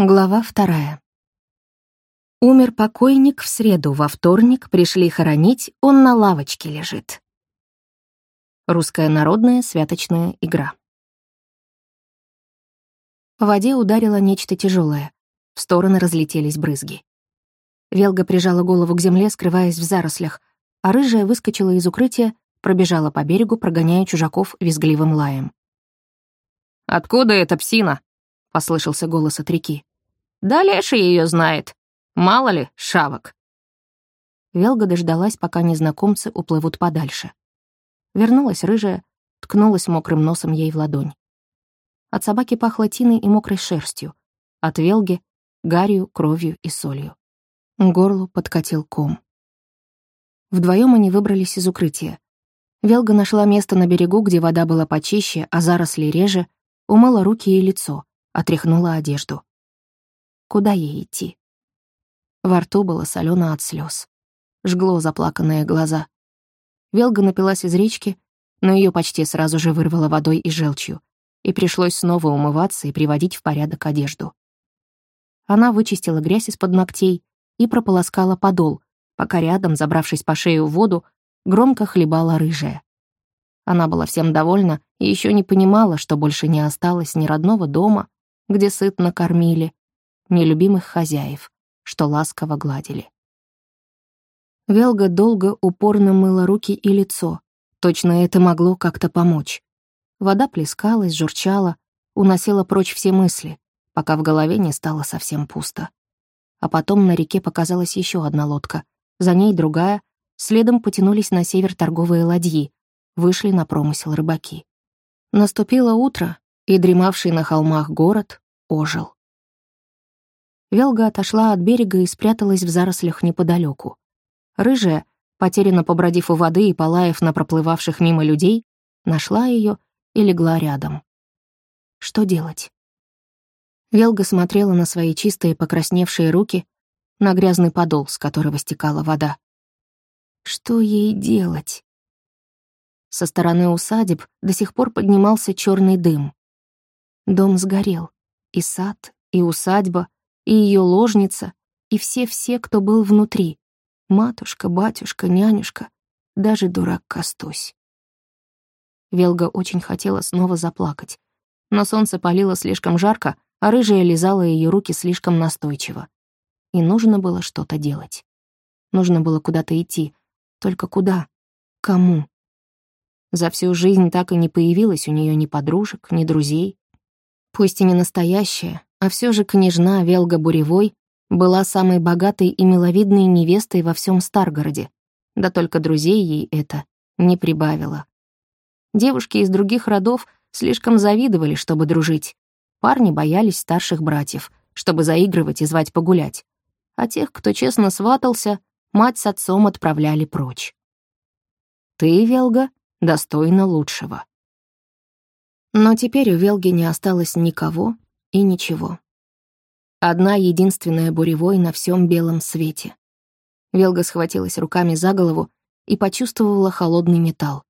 Глава вторая. Умер покойник в среду, во вторник пришли хоронить, он на лавочке лежит. Русская народная святочная игра. В воде ударило нечто тяжелое. В стороны разлетелись брызги. Велга прижала голову к земле, скрываясь в зарослях, а рыжая выскочила из укрытия, пробежала по берегу, прогоняя чужаков визгливым лаем. «Откуда эта псина?» — послышался голос от реки. Да Леша ее знает. Мало ли, шавок. Велга дождалась, пока незнакомцы уплывут подальше. Вернулась рыжая, ткнулась мокрым носом ей в ладонь. От собаки пахло тиной и мокрой шерстью, от Велги — гарью, кровью и солью. Горлу подкатил ком. Вдвоем они выбрались из укрытия. Велга нашла место на берегу, где вода была почище, а заросли реже, умыла руки и лицо, отряхнула одежду. Куда ей идти? Во рту было солено от слез. Жгло заплаканные глаза. Велга напилась из речки, но ее почти сразу же вырвало водой и желчью, и пришлось снова умываться и приводить в порядок одежду. Она вычистила грязь из-под ногтей и прополоскала подол, пока рядом, забравшись по шею в воду, громко хлебала рыжая. Она была всем довольна и еще не понимала, что больше не осталось ни родного дома, где сытно кормили, нелюбимых хозяев, что ласково гладили. Велга долго упорно мыла руки и лицо. Точно это могло как-то помочь. Вода плескалась, журчала, уносила прочь все мысли, пока в голове не стало совсем пусто. А потом на реке показалась еще одна лодка, за ней другая, следом потянулись на север торговые ладьи, вышли на промысел рыбаки. Наступило утро, и дремавший на холмах город ожил. Велга отошла от берега и спряталась в зарослях неподалеку. Рыжая, потерянно побродив у воды и полаев на проплывавших мимо людей, нашла ее и легла рядом. Что делать? Велга смотрела на свои чистые покрасневшие руки, на грязный подол, с которого стекала вода. Что ей делать? Со стороны усадеб до сих пор поднимался черный дым. Дом сгорел. И сад, и усадьба, и ее ложница, и все-все, кто был внутри. Матушка, батюшка, нянюшка, даже дурак Костусь. Велга очень хотела снова заплакать, но солнце палило слишком жарко, а рыжая лизала ее руки слишком настойчиво. И нужно было что-то делать. Нужно было куда-то идти. Только куда? Кому? За всю жизнь так и не появилось у нее ни подружек, ни друзей. Пусть и не настоящая, а все же княжна Велга Буревой была самой богатой и миловидной невестой во всем Старгороде. Да только друзей ей это не прибавило. Девушки из других родов слишком завидовали, чтобы дружить. Парни боялись старших братьев, чтобы заигрывать и звать погулять. А тех, кто честно сватался, мать с отцом отправляли прочь. Ты, Велга, достойна лучшего. Но теперь у Велги не осталось никого, и ничего. Одна единственная буревой на всем белом свете. Велга схватилась руками за голову и почувствовала холодный металл.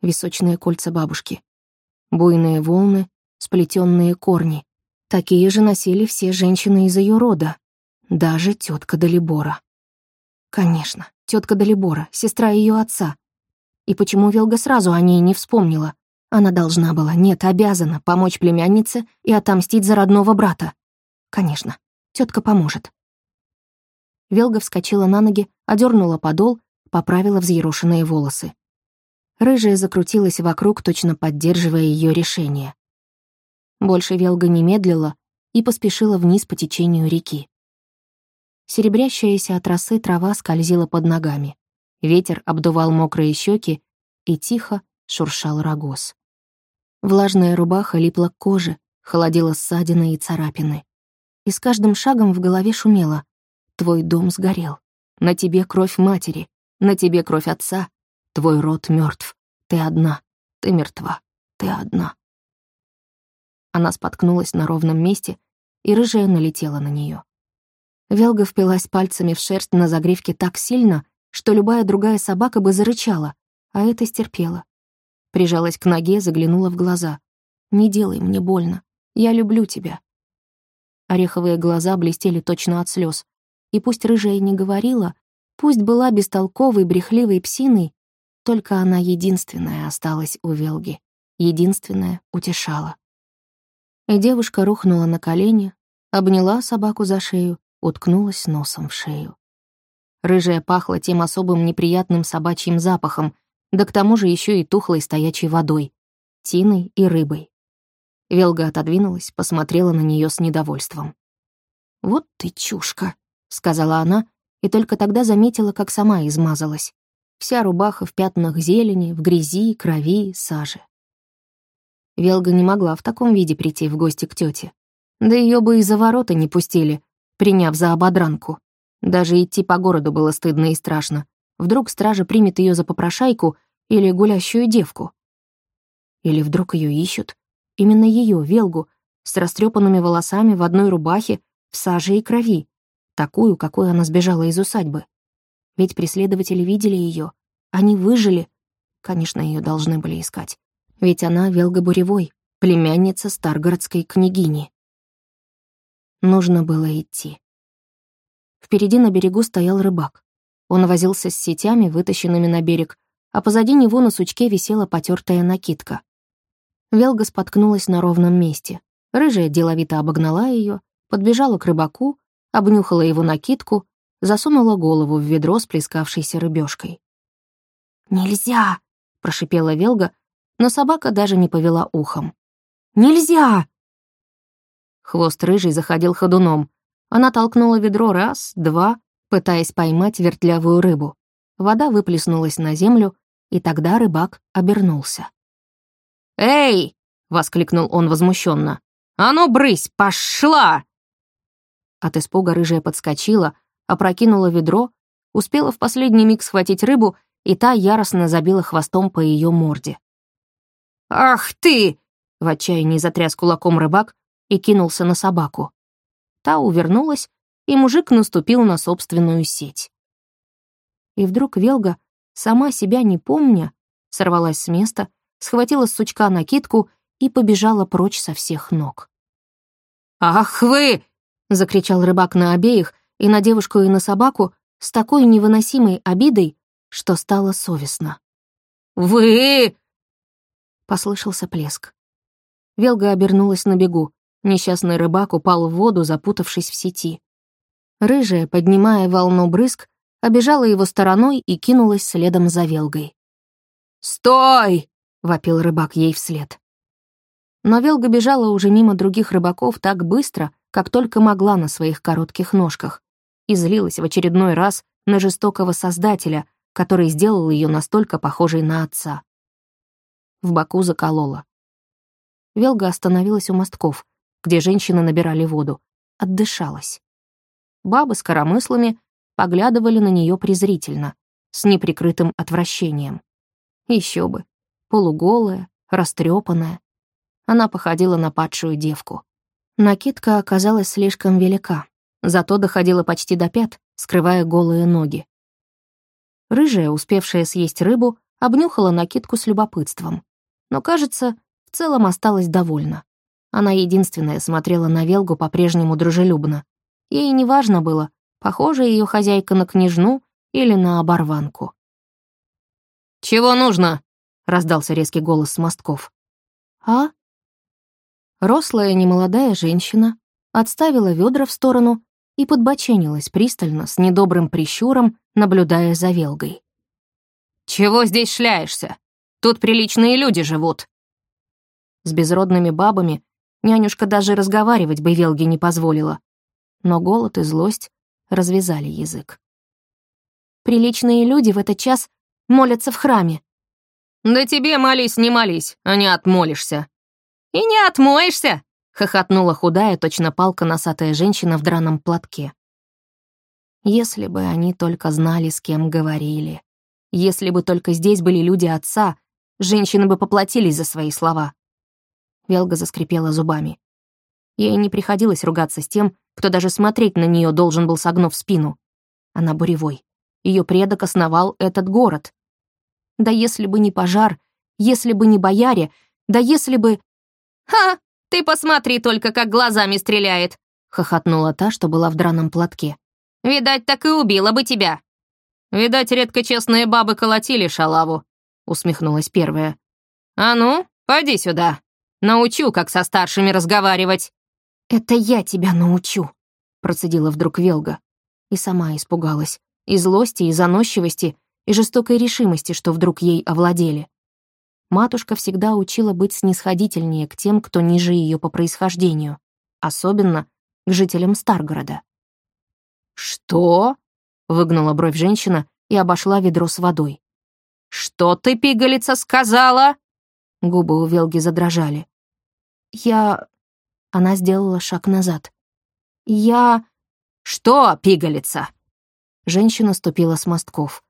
Височные кольца бабушки. Буйные волны, сплетенные корни. Такие же носили все женщины из ее рода. Даже тетка Далибора. Конечно, тетка Далибора, сестра ее отца. И почему Велга сразу о ней не вспомнила? Она должна была, нет, обязана помочь племяннице и отомстить за родного брата. Конечно, тетка поможет. Велга вскочила на ноги, одернула подол, поправила взъерошенные волосы. Рыжая закрутилась вокруг, точно поддерживая ее решение. Больше Велга не медлила и поспешила вниз по течению реки. Серебрящаяся от росы трава скользила под ногами. Ветер обдувал мокрые щеки и тихо шуршал рогоз. Влажная рубаха липла к коже, холодила ссадины и царапины. И с каждым шагом в голове шумело. Твой дом сгорел. На тебе кровь матери, на тебе кровь отца. Твой род мертв. Ты одна. Ты мертва. Ты одна. Она споткнулась на ровном месте, и рыжая налетела на нее. Велга впилась пальцами в шерсть на загривке так сильно, что любая другая собака бы зарычала, а это стерпела. Прижалась к ноге, заглянула в глаза. «Не делай мне больно. Я люблю тебя». ореховые глаза блестели точно от слез. И пусть рыжая не говорила, пусть была бестолковой, брехливой псиной, только она единственная осталась у Велги, единственная утешала. И девушка рухнула на колени, обняла собаку за шею, уткнулась носом в шею. Рыжая пахла тем особым неприятным собачьим запахом, да к тому же еще и тухлой стоячей водой, тиной и рыбой. Велга отодвинулась, посмотрела на нее с недовольством. «Вот ты чушка», — сказала она, и только тогда заметила, как сама измазалась. Вся рубаха в пятнах зелени, в грязи, крови, саже. Велга не могла в таком виде прийти в гости к тете. Да ее бы и за ворота не пустили, приняв за ободранку. Даже идти по городу было стыдно и страшно. Вдруг стража примет ее за попрошайку или гулящую девку. Или вдруг ее ищут. Именно ее, Велгу, с растрепанными волосами в одной рубахе, в саже и крови, такую, какой она сбежала из усадьбы. Ведь преследователи видели ее, они выжили. Конечно, ее должны были искать. Ведь она Велга Буревой, племянница Старгородской княгини. Нужно было идти. Впереди на берегу стоял рыбак. Он возился с сетями, вытащенными на берег, а позади него на сучке висела потертая накидка. Велга споткнулась на ровном месте. Рыжая деловито обогнала ее, подбежала к рыбаку, обнюхала его накидку, засунула голову в ведро с плескавшейся рыбешкой. «Нельзя!» — прошипела Велга, но собака даже не повела ухом. «Нельзя!» Хвост рыжий заходил ходуном. Она толкнула ведро раз, два, пытаясь поймать вертлявую рыбу. Вода выплеснулась на землю, и тогда рыбак обернулся. «Эй!» — воскликнул он возмущенно. «А ну, брысь, пошла!» От испуга рыжая подскочила, опрокинула ведро, успела в последний миг схватить рыбу, и та яростно забила хвостом по ее морде. «Ах ты!» — в отчаянии затряс кулаком рыбак и кинулся на собаку. Та увернулась, и мужик наступил на собственную сеть. И вдруг Велга, сама себя не помня, сорвалась с места схватила с сучка накидку и побежала прочь со всех ног. «Ах вы!» — закричал рыбак на обеих, и на девушку, и на собаку, с такой невыносимой обидой, что стало совестно. «Вы!» — послышался плеск. Велга обернулась на бегу. Несчастный рыбак упал в воду, запутавшись в сети. Рыжая, поднимая волну брызг, обежала его стороной и кинулась следом за Велгой. «Стой!» — вопил рыбак ей вслед. Но Велга бежала уже мимо других рыбаков так быстро, как только могла на своих коротких ножках, и злилась в очередной раз на жестокого создателя, который сделал ее настолько похожей на отца. В боку заколола. Велга остановилась у мостков, где женщины набирали воду, отдышалась. Бабы с коромыслами поглядывали на нее презрительно, с неприкрытым отвращением. Еще бы, полуголая, растрепанная. Она походила на падшую девку. Накидка оказалась слишком велика, зато доходила почти до пят, скрывая голые ноги. Рыжая, успевшая съесть рыбу, обнюхала накидку с любопытством. Но, кажется, в целом осталась довольна. Она единственная смотрела на Велгу по-прежнему дружелюбно. Ей не важно было, похожа ее хозяйка на княжну или на оборванку. «Чего нужно?» раздался резкий голос с мостков. «А?» Рослая немолодая женщина отставила ведра в сторону и подбоченилась пристально, с недобрым прищуром, наблюдая за Велгой. «Чего здесь шляешься? Тут приличные люди живут». С безродными бабами нянюшка даже разговаривать бы Велге не позволила. Но голод и злость развязали язык. «Приличные люди в этот час молятся в храме», «Да тебе молись, не молись, а не отмолишься». «И не отмоешься!» — хохотнула худая, точно палка носатая женщина в драном платке. Если бы они только знали, с кем говорили. Если бы только здесь были люди отца, женщины бы поплатились за свои слова. Велга заскрипела зубами. Ей не приходилось ругаться с тем, кто даже смотреть на нее должен был согнув спину. Она буревой. Ее предок основал этот город. Да если бы не пожар, если бы не бояре, да если бы... «Ха! Ты посмотри только, как глазами стреляет! хохотнула та, что была в драном платке. «Видать, так и убила бы тебя». «Видать, редко честные бабы колотили шалаву», — усмехнулась первая. «А ну, пойди сюда. Научу, как со старшими разговаривать». «Это я тебя научу», — процедила вдруг Велга. И сама испугалась. И злости, и заносчивости, и жестокой решимости, что вдруг ей овладели. Матушка всегда учила быть снисходительнее к тем, кто ниже ее по происхождению, особенно к жителям Старгорода. «Что?» — выгнула бровь женщина и обошла ведро с водой. «Что ты, пигалица, сказала?» Губы у Велги задрожали. «Я...» Она сделала шаг назад. «Я...» «Что, пигалица?» Женщина ступила с мостков.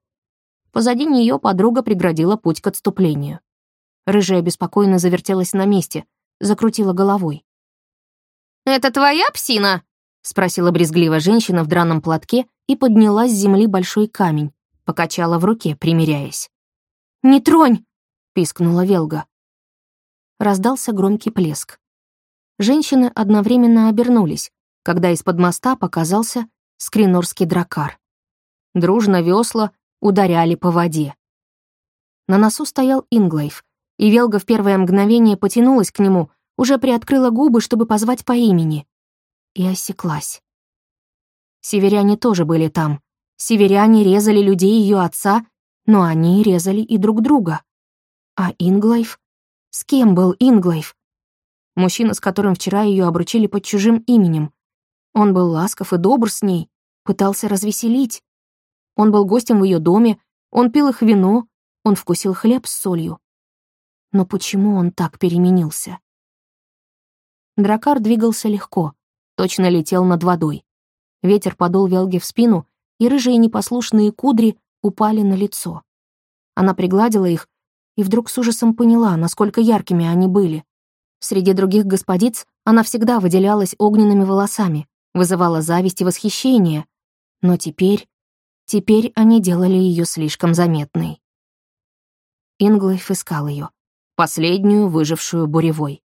Позади нее подруга преградила путь к отступлению. Рыжая беспокойно завертелась на месте, закрутила головой. «Это твоя псина?» — спросила брезгливо женщина в драном платке и подняла с земли большой камень, покачала в руке, примиряясь. «Не тронь!» — пискнула Велга. Раздался громкий плеск. Женщины одновременно обернулись, когда из-под моста показался скринорский дракар. Дружно весла ударяли по воде. На носу стоял Инглайф, и Велга в первое мгновение потянулась к нему, уже приоткрыла губы, чтобы позвать по имени. И осеклась. Северяне тоже были там. Северяне резали людей ее отца, но они резали и друг друга. А Инглайф? С кем был Инглайф? Мужчина, с которым вчера ее обручили под чужим именем. Он был ласков и добр с ней, пытался развеселить. Он был гостем в ее доме, он пил их вино, он вкусил хлеб с солью. Но почему он так переменился? Дракар двигался легко, точно летел над водой. Ветер подул Велге в спину, и рыжие непослушные кудри упали на лицо. Она пригладила их и вдруг с ужасом поняла, насколько яркими они были. Среди других господиц она всегда выделялась огненными волосами, вызывала зависть и восхищение. Но теперь... Теперь они делали ее слишком заметной. Инглайф искал ее последнюю выжившую буревой.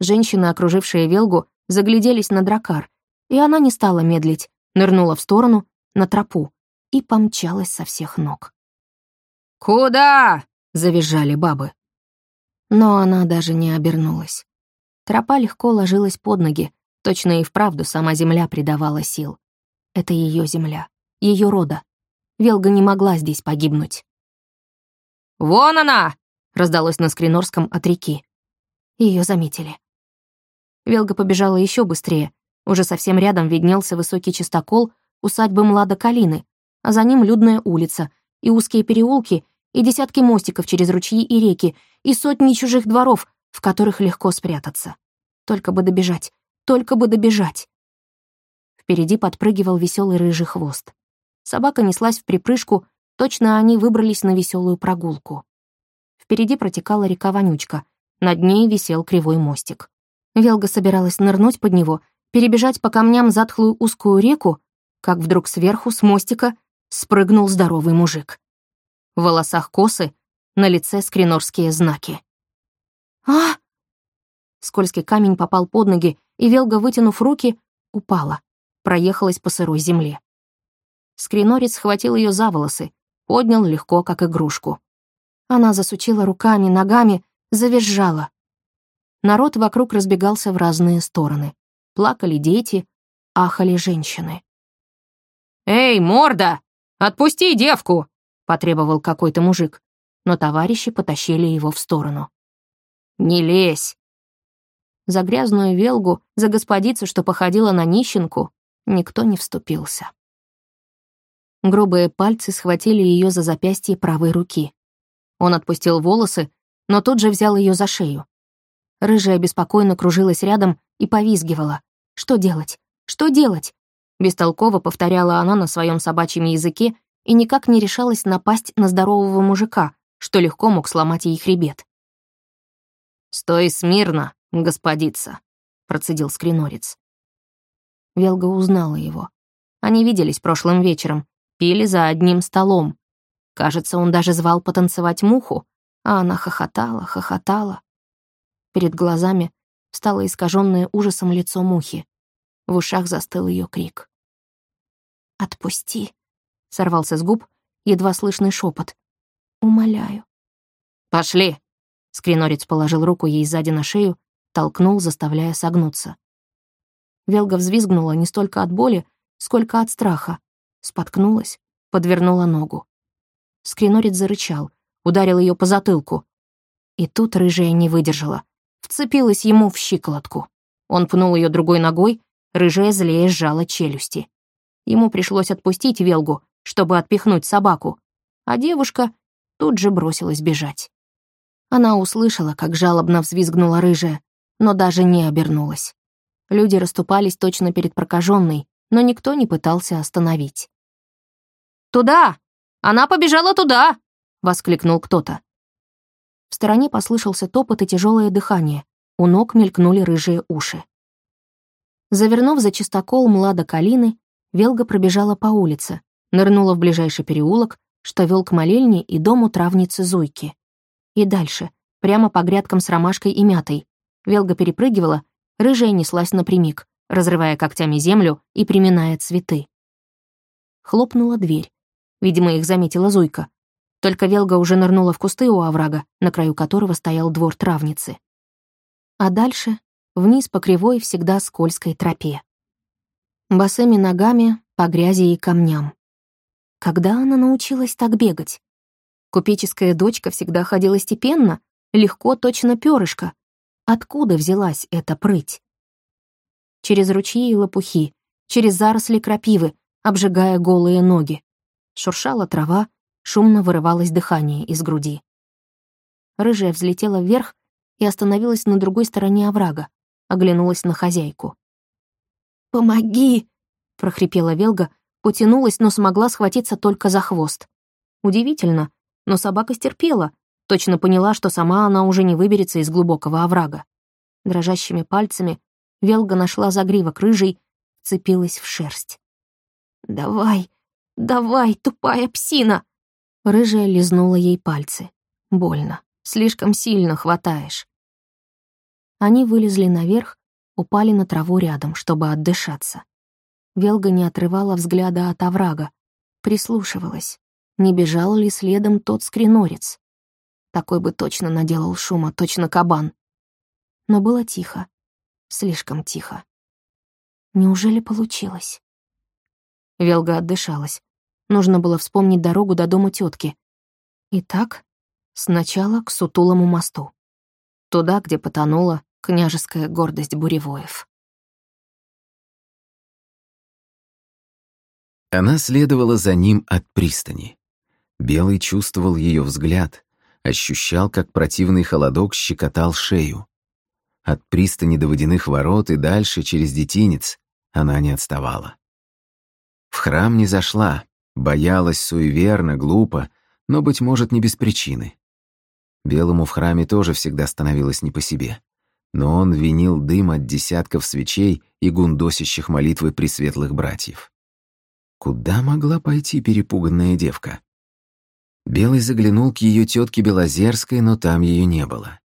Женщины, окружившие Велгу, загляделись на дракар, и она не стала медлить, нырнула в сторону, на тропу, и помчалась со всех ног. «Куда?» — завизжали бабы. Но она даже не обернулась. Тропа легко ложилась под ноги, точно и вправду сама земля придавала сил. Это ее земля, ее рода. Велга не могла здесь погибнуть. «Вон она!» раздалось на Скринорском от реки. Ее заметили. Велга побежала еще быстрее. Уже совсем рядом виднелся высокий чистокол усадьбы Млада Калины, а за ним людная улица, и узкие переулки, и десятки мостиков через ручьи и реки, и сотни чужих дворов, в которых легко спрятаться. Только бы добежать, только бы добежать. Впереди подпрыгивал веселый рыжий хвост. Собака неслась в припрыжку, точно они выбрались на веселую прогулку. Впереди протекала река Вонючка, над ней висел кривой мостик. Велга собиралась нырнуть под него, перебежать по камням затхлую узкую реку, как вдруг сверху с мостика спрыгнул здоровый мужик. В волосах косы, на лице скринорские знаки. а Скользкий камень попал под ноги, и Велга, вытянув руки, упала, проехалась по сырой земле. Скринорец схватил ее за волосы, поднял легко, как игрушку. Она засучила руками, ногами, завизжала. Народ вокруг разбегался в разные стороны. Плакали дети, ахали женщины. «Эй, морда! Отпусти девку!» — потребовал какой-то мужик, но товарищи потащили его в сторону. «Не лезь!» За грязную велгу, за господицу, что походила на нищенку, никто не вступился. Грубые пальцы схватили ее за запястье правой руки. Он отпустил волосы, но тут же взял ее за шею. Рыжая беспокойно кружилась рядом и повизгивала. «Что делать? Что делать?» Бестолково повторяла она на своем собачьем языке и никак не решалась напасть на здорового мужика, что легко мог сломать ей хребет. «Стой смирно, господица», — процедил скринорец. Велга узнала его. Они виделись прошлым вечером, пили за одним столом. Кажется, он даже звал потанцевать муху, а она хохотала, хохотала. Перед глазами стало искаженное ужасом лицо мухи. В ушах застыл ее крик. «Отпусти!» — сорвался с губ едва слышный шепот. «Умоляю». «Пошли!» — скринорец положил руку ей сзади на шею, толкнул, заставляя согнуться. Велга взвизгнула не столько от боли, сколько от страха. Споткнулась, подвернула ногу. Скринорец зарычал, ударил ее по затылку. И тут рыжая не выдержала. Вцепилась ему в щиколотку. Он пнул ее другой ногой, рыжая злее сжала челюсти. Ему пришлось отпустить Велгу, чтобы отпихнуть собаку, а девушка тут же бросилась бежать. Она услышала, как жалобно взвизгнула рыжая, но даже не обернулась. Люди расступались точно перед прокаженной, но никто не пытался остановить. «Туда! Она побежала туда!» — воскликнул кто-то. В стороне послышался топот и тяжелое дыхание. У ног мелькнули рыжие уши. Завернув за чистокол млада калины, Велга пробежала по улице, нырнула в ближайший переулок, что вел к молельне и дому травницы Зуйки. И дальше, прямо по грядкам с ромашкой и мятой. Велга перепрыгивала, рыжая неслась напрямик, разрывая когтями землю и приминая цветы. Хлопнула дверь. Видимо, их заметила Зуйка. Только Велга уже нырнула в кусты у оврага, на краю которого стоял двор травницы. А дальше вниз по кривой всегда скользкой тропе босыми ногами по грязи и камням. Когда она научилась так бегать? Купеческая дочка всегда ходила степенно, легко, точно перышко. Откуда взялась эта прыть? Через ручьи и лопухи, через заросли крапивы, обжигая голые ноги. Шуршала трава, шумно вырывалось дыхание из груди. Рыжая взлетела вверх и остановилась на другой стороне оврага, оглянулась на хозяйку. «Помоги!» — прохрипела Велга, потянулась, но смогла схватиться только за хвост. Удивительно, но собака стерпела, точно поняла, что сама она уже не выберется из глубокого оврага. Дрожащими пальцами Велга нашла загривок рыжий, вцепилась в шерсть. «Давай, давай, тупая псина!» Рыжая лизнула ей пальцы. Больно, слишком сильно хватаешь. Они вылезли наверх, упали на траву рядом, чтобы отдышаться. Велга не отрывала взгляда от оврага, прислушивалась, не бежал ли следом тот скринорец. Такой бы точно наделал шума, точно кабан. Но было тихо, слишком тихо. Неужели получилось? Велга отдышалась. Нужно было вспомнить дорогу до дома тетки. Итак, сначала к Сутулому мосту. Туда, где потонула княжеская гордость буревоев. Она следовала за ним от пристани. Белый чувствовал ее взгляд, ощущал, как противный холодок щекотал шею. От пристани до водяных ворот и дальше через детинец она не отставала. В храм не зашла, боялась суеверно, глупо, но, быть может, не без причины. Белому в храме тоже всегда становилось не по себе но он винил дым от десятков свечей и гундосящих молитвы пресветлых братьев. Куда могла пойти перепуганная девка? Белый заглянул к ее тетке Белозерской, но там ее не было.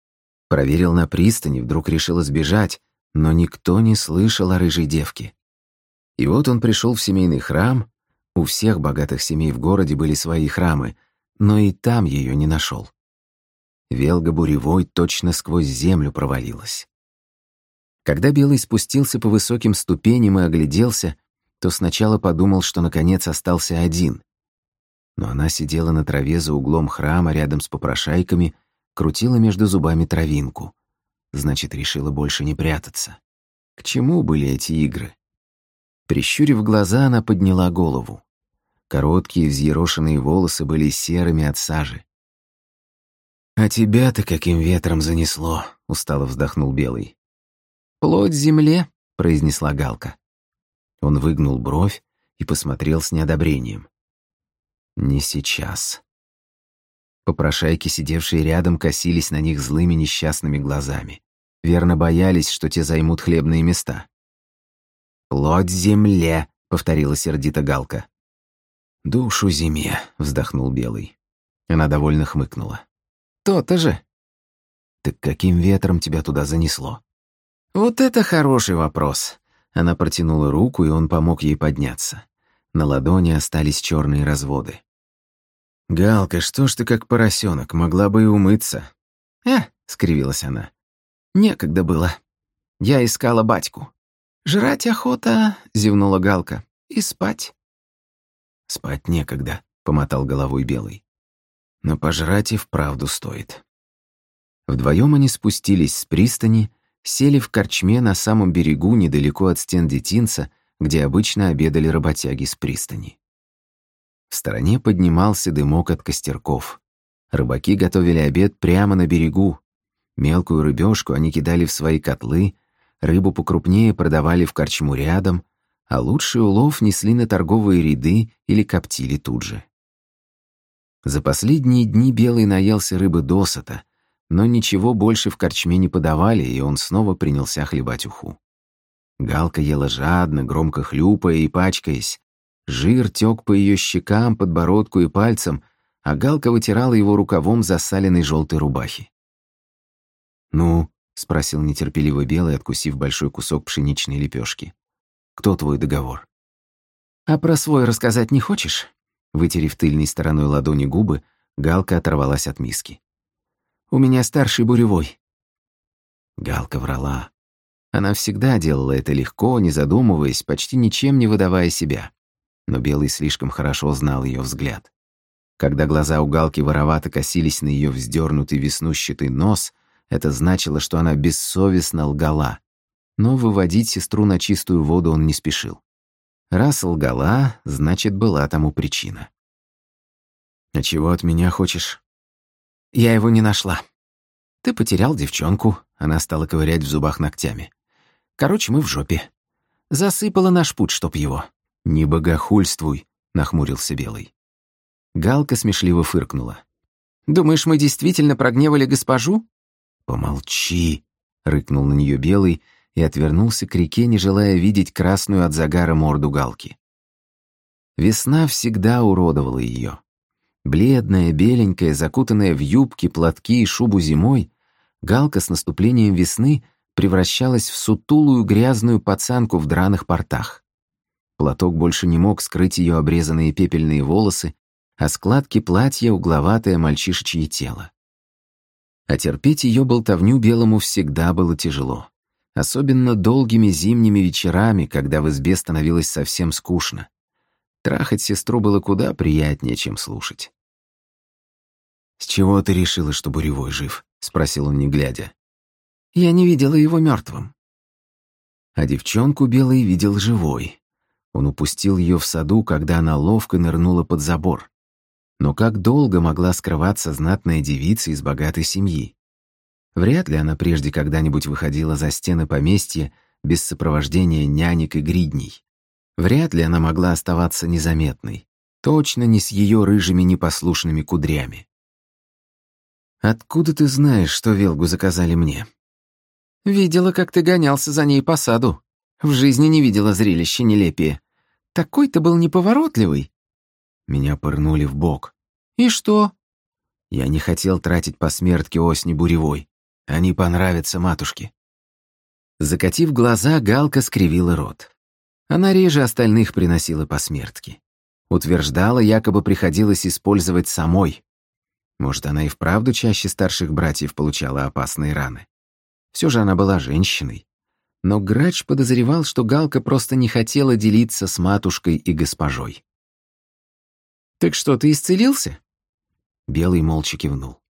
Проверил на пристани, вдруг решил сбежать, но никто не слышал о рыжей девке. И вот он пришел в семейный храм, у всех богатых семей в городе были свои храмы, но и там ее не нашел. Велга буревой точно сквозь землю провалилась. Когда Белый спустился по высоким ступеням и огляделся, то сначала подумал, что наконец остался один. Но она сидела на траве за углом храма рядом с попрошайками, крутила между зубами травинку. Значит, решила больше не прятаться. К чему были эти игры? Прищурив глаза, она подняла голову. Короткие взъерошенные волосы были серыми от сажи. «А тебя-то каким ветром занесло?» — устало вздохнул Белый. «Плоть земле», — произнесла Галка. Он выгнул бровь и посмотрел с неодобрением. «Не сейчас». Попрошайки, сидевшие рядом, косились на них злыми несчастными глазами. Верно боялись, что те займут хлебные места. «Плоть земле», — повторила сердито Галка. «Душу зиме», — вздохнул Белый. Она довольно хмыкнула. То-то же. Так каким ветром тебя туда занесло? Вот это хороший вопрос. Она протянула руку, и он помог ей подняться. На ладони остались черные разводы. «Галка, что ж ты как поросенок, могла бы и умыться». «Э», — скривилась она, — «некогда было. Я искала батьку». «Жрать охота», — зевнула Галка, — «и спать». «Спать некогда», — помотал головой Белый. «Но пожрать и вправду стоит». Вдвоем они спустились с пристани, сели в корчме на самом берегу недалеко от стен детинца, где обычно обедали работяги с пристани. В стороне поднимался дымок от костерков. Рыбаки готовили обед прямо на берегу. Мелкую рыбешку они кидали в свои котлы, рыбу покрупнее продавали в корчму рядом, а лучший улов несли на торговые ряды или коптили тут же. За последние дни Белый наелся рыбы досыта, но ничего больше в корчме не подавали, и он снова принялся хлебать уху. Галка ела жадно, громко хлюпая и пачкаясь, Жир тек по ее щекам, подбородку и пальцам, а Галка вытирала его рукавом засаленной желтой рубахи. «Ну?» — спросил нетерпеливо Белый, откусив большой кусок пшеничной лепешки. «Кто твой договор?» «А про свой рассказать не хочешь?» Вытерев тыльной стороной ладони губы, Галка оторвалась от миски. «У меня старший буревой». Галка врала. Она всегда делала это легко, не задумываясь, почти ничем не выдавая себя но Белый слишком хорошо знал ее взгляд. Когда глаза у Галки воровато косились на ее вздернутый веснущатый нос, это значило, что она бессовестно лгала. Но выводить сестру на чистую воду он не спешил. Раз лгала, значит, была тому причина. «А чего от меня хочешь?» «Я его не нашла. Ты потерял девчонку», — она стала ковырять в зубах ногтями. «Короче, мы в жопе. Засыпала наш путь, чтоб его. «Не богохульствуй», — нахмурился Белый. Галка смешливо фыркнула. «Думаешь, мы действительно прогневали госпожу?» «Помолчи», — рыкнул на нее Белый и отвернулся к реке, не желая видеть красную от загара морду Галки. Весна всегда уродовала ее. Бледная, беленькая, закутанная в юбки, платки и шубу зимой, Галка с наступлением весны превращалась в сутулую грязную пацанку в драных портах. Платок больше не мог скрыть ее обрезанные пепельные волосы, а складки платья — угловатое мальчишечье тело. А терпеть ее болтовню белому всегда было тяжело. Особенно долгими зимними вечерами, когда в избе становилось совсем скучно. Трахать сестру было куда приятнее, чем слушать. «С чего ты решила, что Буревой жив?» — спросил он, не глядя. «Я не видела его мертвым. А девчонку Белый видел живой, он упустил ее в саду, когда она ловко нырнула под забор. Но как долго могла скрываться знатная девица из богатой семьи? Вряд ли она прежде когда-нибудь выходила за стены поместья без сопровождения нянек и гридней. Вряд ли она могла оставаться незаметной. Точно не с ее рыжими непослушными кудрями. «Откуда ты знаешь, что Велгу заказали мне?» «Видела, как ты гонялся за ней по саду. В жизни не видела зрелища нелепее. Такой ты был неповоротливый. Меня пырнули в бок. И что? Я не хотел тратить по смертке осни буревой. Они понравятся матушке. Закатив глаза, Галка скривила рот. Она реже остальных приносила по смертке. Утверждала, якобы приходилось использовать самой. Может, она и вправду чаще старших братьев получала опасные раны. Все же она была женщиной, но Грач подозревал, что Галка просто не хотела делиться с матушкой и госпожой. «Так что, ты исцелился?» Белый молча кивнул.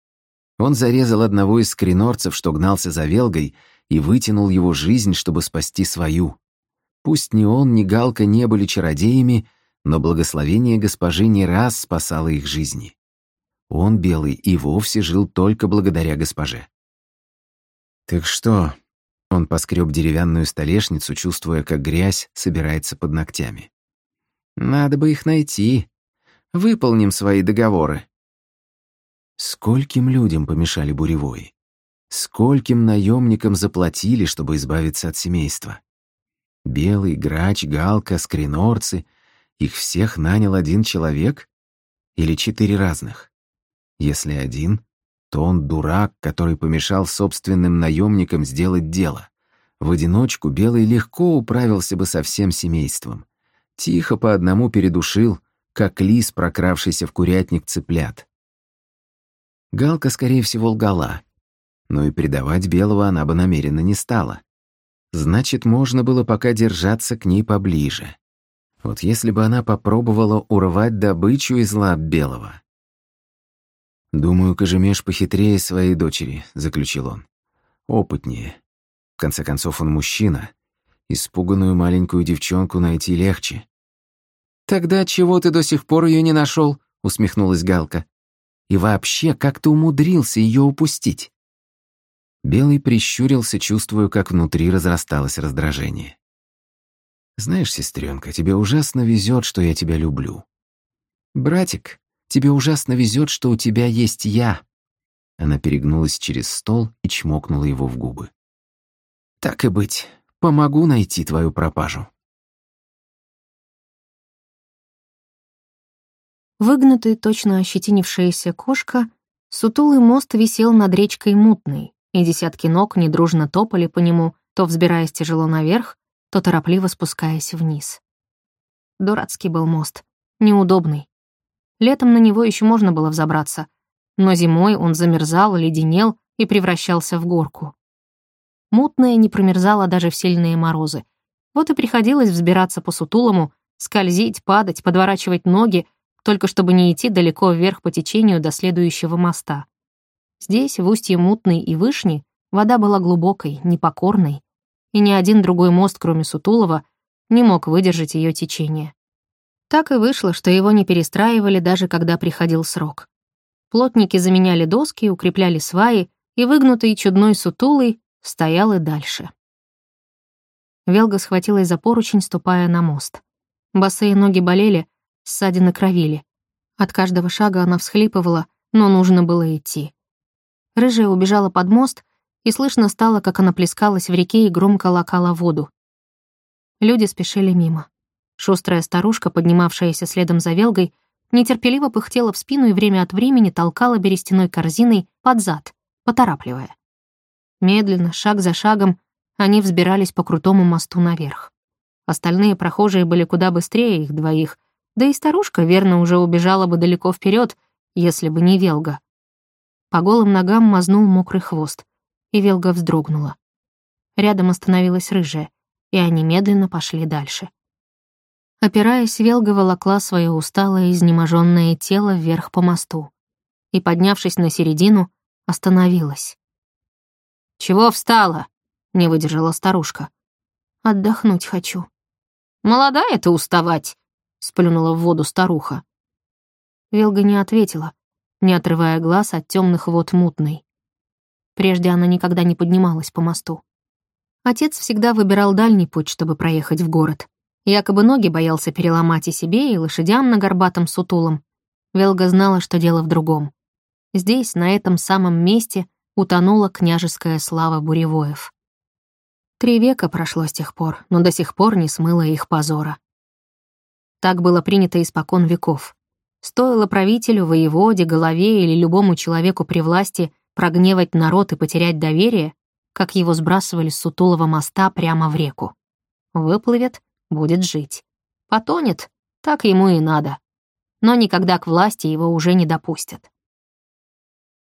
Он зарезал одного из скринорцев, что гнался за Велгой, и вытянул его жизнь, чтобы спасти свою. Пусть ни он, ни Галка не были чародеями, но благословение госпожи не раз спасало их жизни. Он, Белый, и вовсе жил только благодаря госпоже. «Так что, он поскреб деревянную столешницу, чувствуя, как грязь собирается под ногтями. «Надо бы их найти. Выполним свои договоры». Скольким людям помешали буревой? Скольким наемникам заплатили, чтобы избавиться от семейства? Белый, Грач, Галка, Скринорцы — их всех нанял один человек? Или четыре разных? Если один, то он дурак, который помешал собственным наемникам сделать дело. В одиночку Белый легко управился бы со всем семейством. Тихо по одному передушил, как лис, прокравшийся в курятник цыплят. Галка, скорее всего, лгала. Но и предавать Белого она бы намеренно не стала. Значит, можно было пока держаться к ней поближе. Вот если бы она попробовала урвать добычу из лап Белого. «Думаю, Кожемеш похитрее своей дочери», — заключил он. «Опытнее. В конце концов, он мужчина. Испуганную маленькую девчонку найти легче». «Тогда чего ты до сих пор ее не нашел? усмехнулась Галка. «И вообще, как ты умудрился ее упустить?» Белый прищурился, чувствуя, как внутри разрасталось раздражение. «Знаешь, сестренка, тебе ужасно везет, что я тебя люблю. Братик, тебе ужасно везет, что у тебя есть я». Она перегнулась через стол и чмокнула его в губы. «Так и быть, помогу найти твою пропажу». Выгнутый, точно ощетинившаяся кошка, сутулый мост висел над речкой мутной, и десятки ног недружно топали по нему, то взбираясь тяжело наверх, то торопливо спускаясь вниз. Дурацкий был мост, неудобный. Летом на него еще можно было взобраться, но зимой он замерзал, леденел и превращался в горку. Мутная не промерзала даже в сильные морозы. Вот и приходилось взбираться по сутулому, скользить, падать, подворачивать ноги, только чтобы не идти далеко вверх по течению до следующего моста. Здесь, в устье Мутной и Вышни, вода была глубокой, непокорной, и ни один другой мост, кроме Сутулова, не мог выдержать ее течение. Так и вышло, что его не перестраивали даже когда приходил срок. Плотники заменяли доски, укрепляли сваи, и выгнутый чудной сутулый стоял и дальше. Велга схватилась за поручень, ступая на мост. Босые ноги болели, ссадины кровили. От каждого шага она всхлипывала, но нужно было идти. Рыжая убежала под мост, и слышно стало, как она плескалась в реке и громко лакала воду. Люди спешили мимо. Шустрая старушка, поднимавшаяся следом за Велгой, нетерпеливо пыхтела в спину и время от времени толкала берестяной корзиной под зад, поторапливая. Медленно, шаг за шагом, они взбирались по крутому мосту наверх. Остальные прохожие были куда быстрее их двоих, да и старушка, верно, уже убежала бы далеко вперед, если бы не Велга. По голым ногам мазнул мокрый хвост, и Велга вздрогнула. Рядом остановилась рыжая, и они медленно пошли дальше. Опираясь, Велга волокла свое усталое, изнеможенное тело вверх по мосту и, поднявшись на середину, остановилась. «Чего встала?» — не выдержала старушка. «Отдохнуть хочу». «Молодая ты уставать!» сплюнула в воду старуха. Велга не ответила, не отрывая глаз от темных вод мутной. Прежде она никогда не поднималась по мосту. Отец всегда выбирал дальний путь, чтобы проехать в город. Якобы ноги боялся переломать и себе, и лошадям на горбатом сутулом. Велга знала, что дело в другом. Здесь, на этом самом месте, утонула княжеская слава Буревоев. Три века прошло с тех пор, но до сих пор не смыло их позора. Так было принято испокон веков. Стоило правителю, воеводе, голове или любому человеку при власти прогневать народ и потерять доверие, как его сбрасывали с сутулого моста прямо в реку. Выплывет — будет жить. Потонет — так ему и надо. Но никогда к власти его уже не допустят.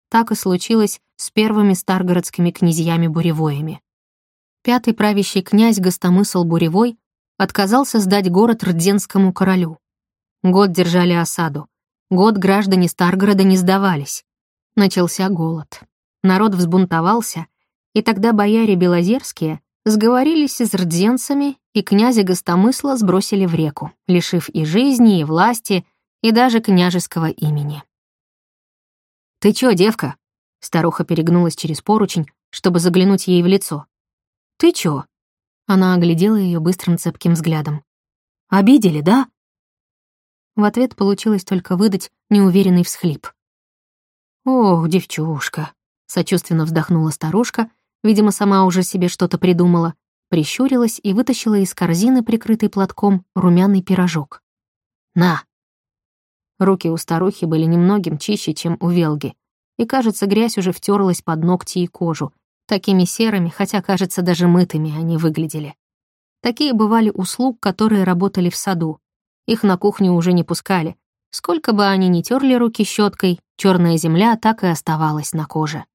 Так и случилось с первыми старгородскими князьями-буревоями. Пятый правящий князь Гостомысл Буревой отказался сдать город Рдзенскому королю. Год держали осаду. Год граждане Старгорода не сдавались. Начался голод. Народ взбунтовался, и тогда бояре Белозерские сговорились с рдзенцами и князя Гостомысла сбросили в реку, лишив и жизни, и власти, и даже княжеского имени. «Ты чё, девка?» Старуха перегнулась через поручень, чтобы заглянуть ей в лицо. «Ты чё?» Она оглядела ее быстрым цепким взглядом. «Обидели, да?» В ответ получилось только выдать неуверенный всхлип. «Ох, девчушка!» — сочувственно вздохнула старушка, видимо, сама уже себе что-то придумала, прищурилась и вытащила из корзины, прикрытой платком, румяный пирожок. «На!» Руки у старухи были немногим чище, чем у Велги, и, кажется, грязь уже втерлась под ногти и кожу, Такими серыми, хотя, кажется, даже мытыми они выглядели. Такие бывали услуг, которые работали в саду. Их на кухню уже не пускали. Сколько бы они ни терли руки щеткой, черная земля так и оставалась на коже.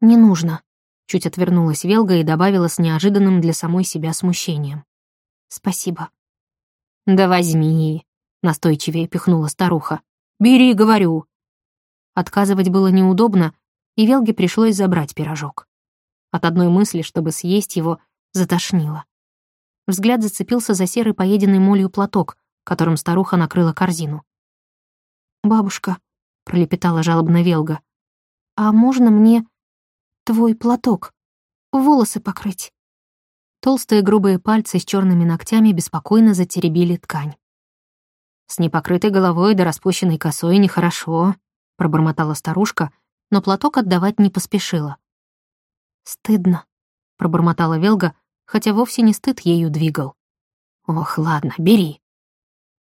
«Не нужно», — чуть отвернулась Велга и добавила с неожиданным для самой себя смущением. «Спасибо». «Да возьми», — настойчивее пихнула старуха. «Бери, говорю». Отказывать было неудобно, и Велге пришлось забрать пирожок. От одной мысли, чтобы съесть его, затошнило. Взгляд зацепился за серый поеденный молью платок, которым старуха накрыла корзину. «Бабушка», — пролепетала жалобно Велга, «а можно мне твой платок? Волосы покрыть?» Толстые грубые пальцы с черными ногтями беспокойно затеребили ткань. «С непокрытой головой да распущенной косой нехорошо», — пробормотала старушка, но платок отдавать не поспешила. «Стыдно», — пробормотала Велга, хотя вовсе не стыд ею двигал. «Ох, ладно, бери».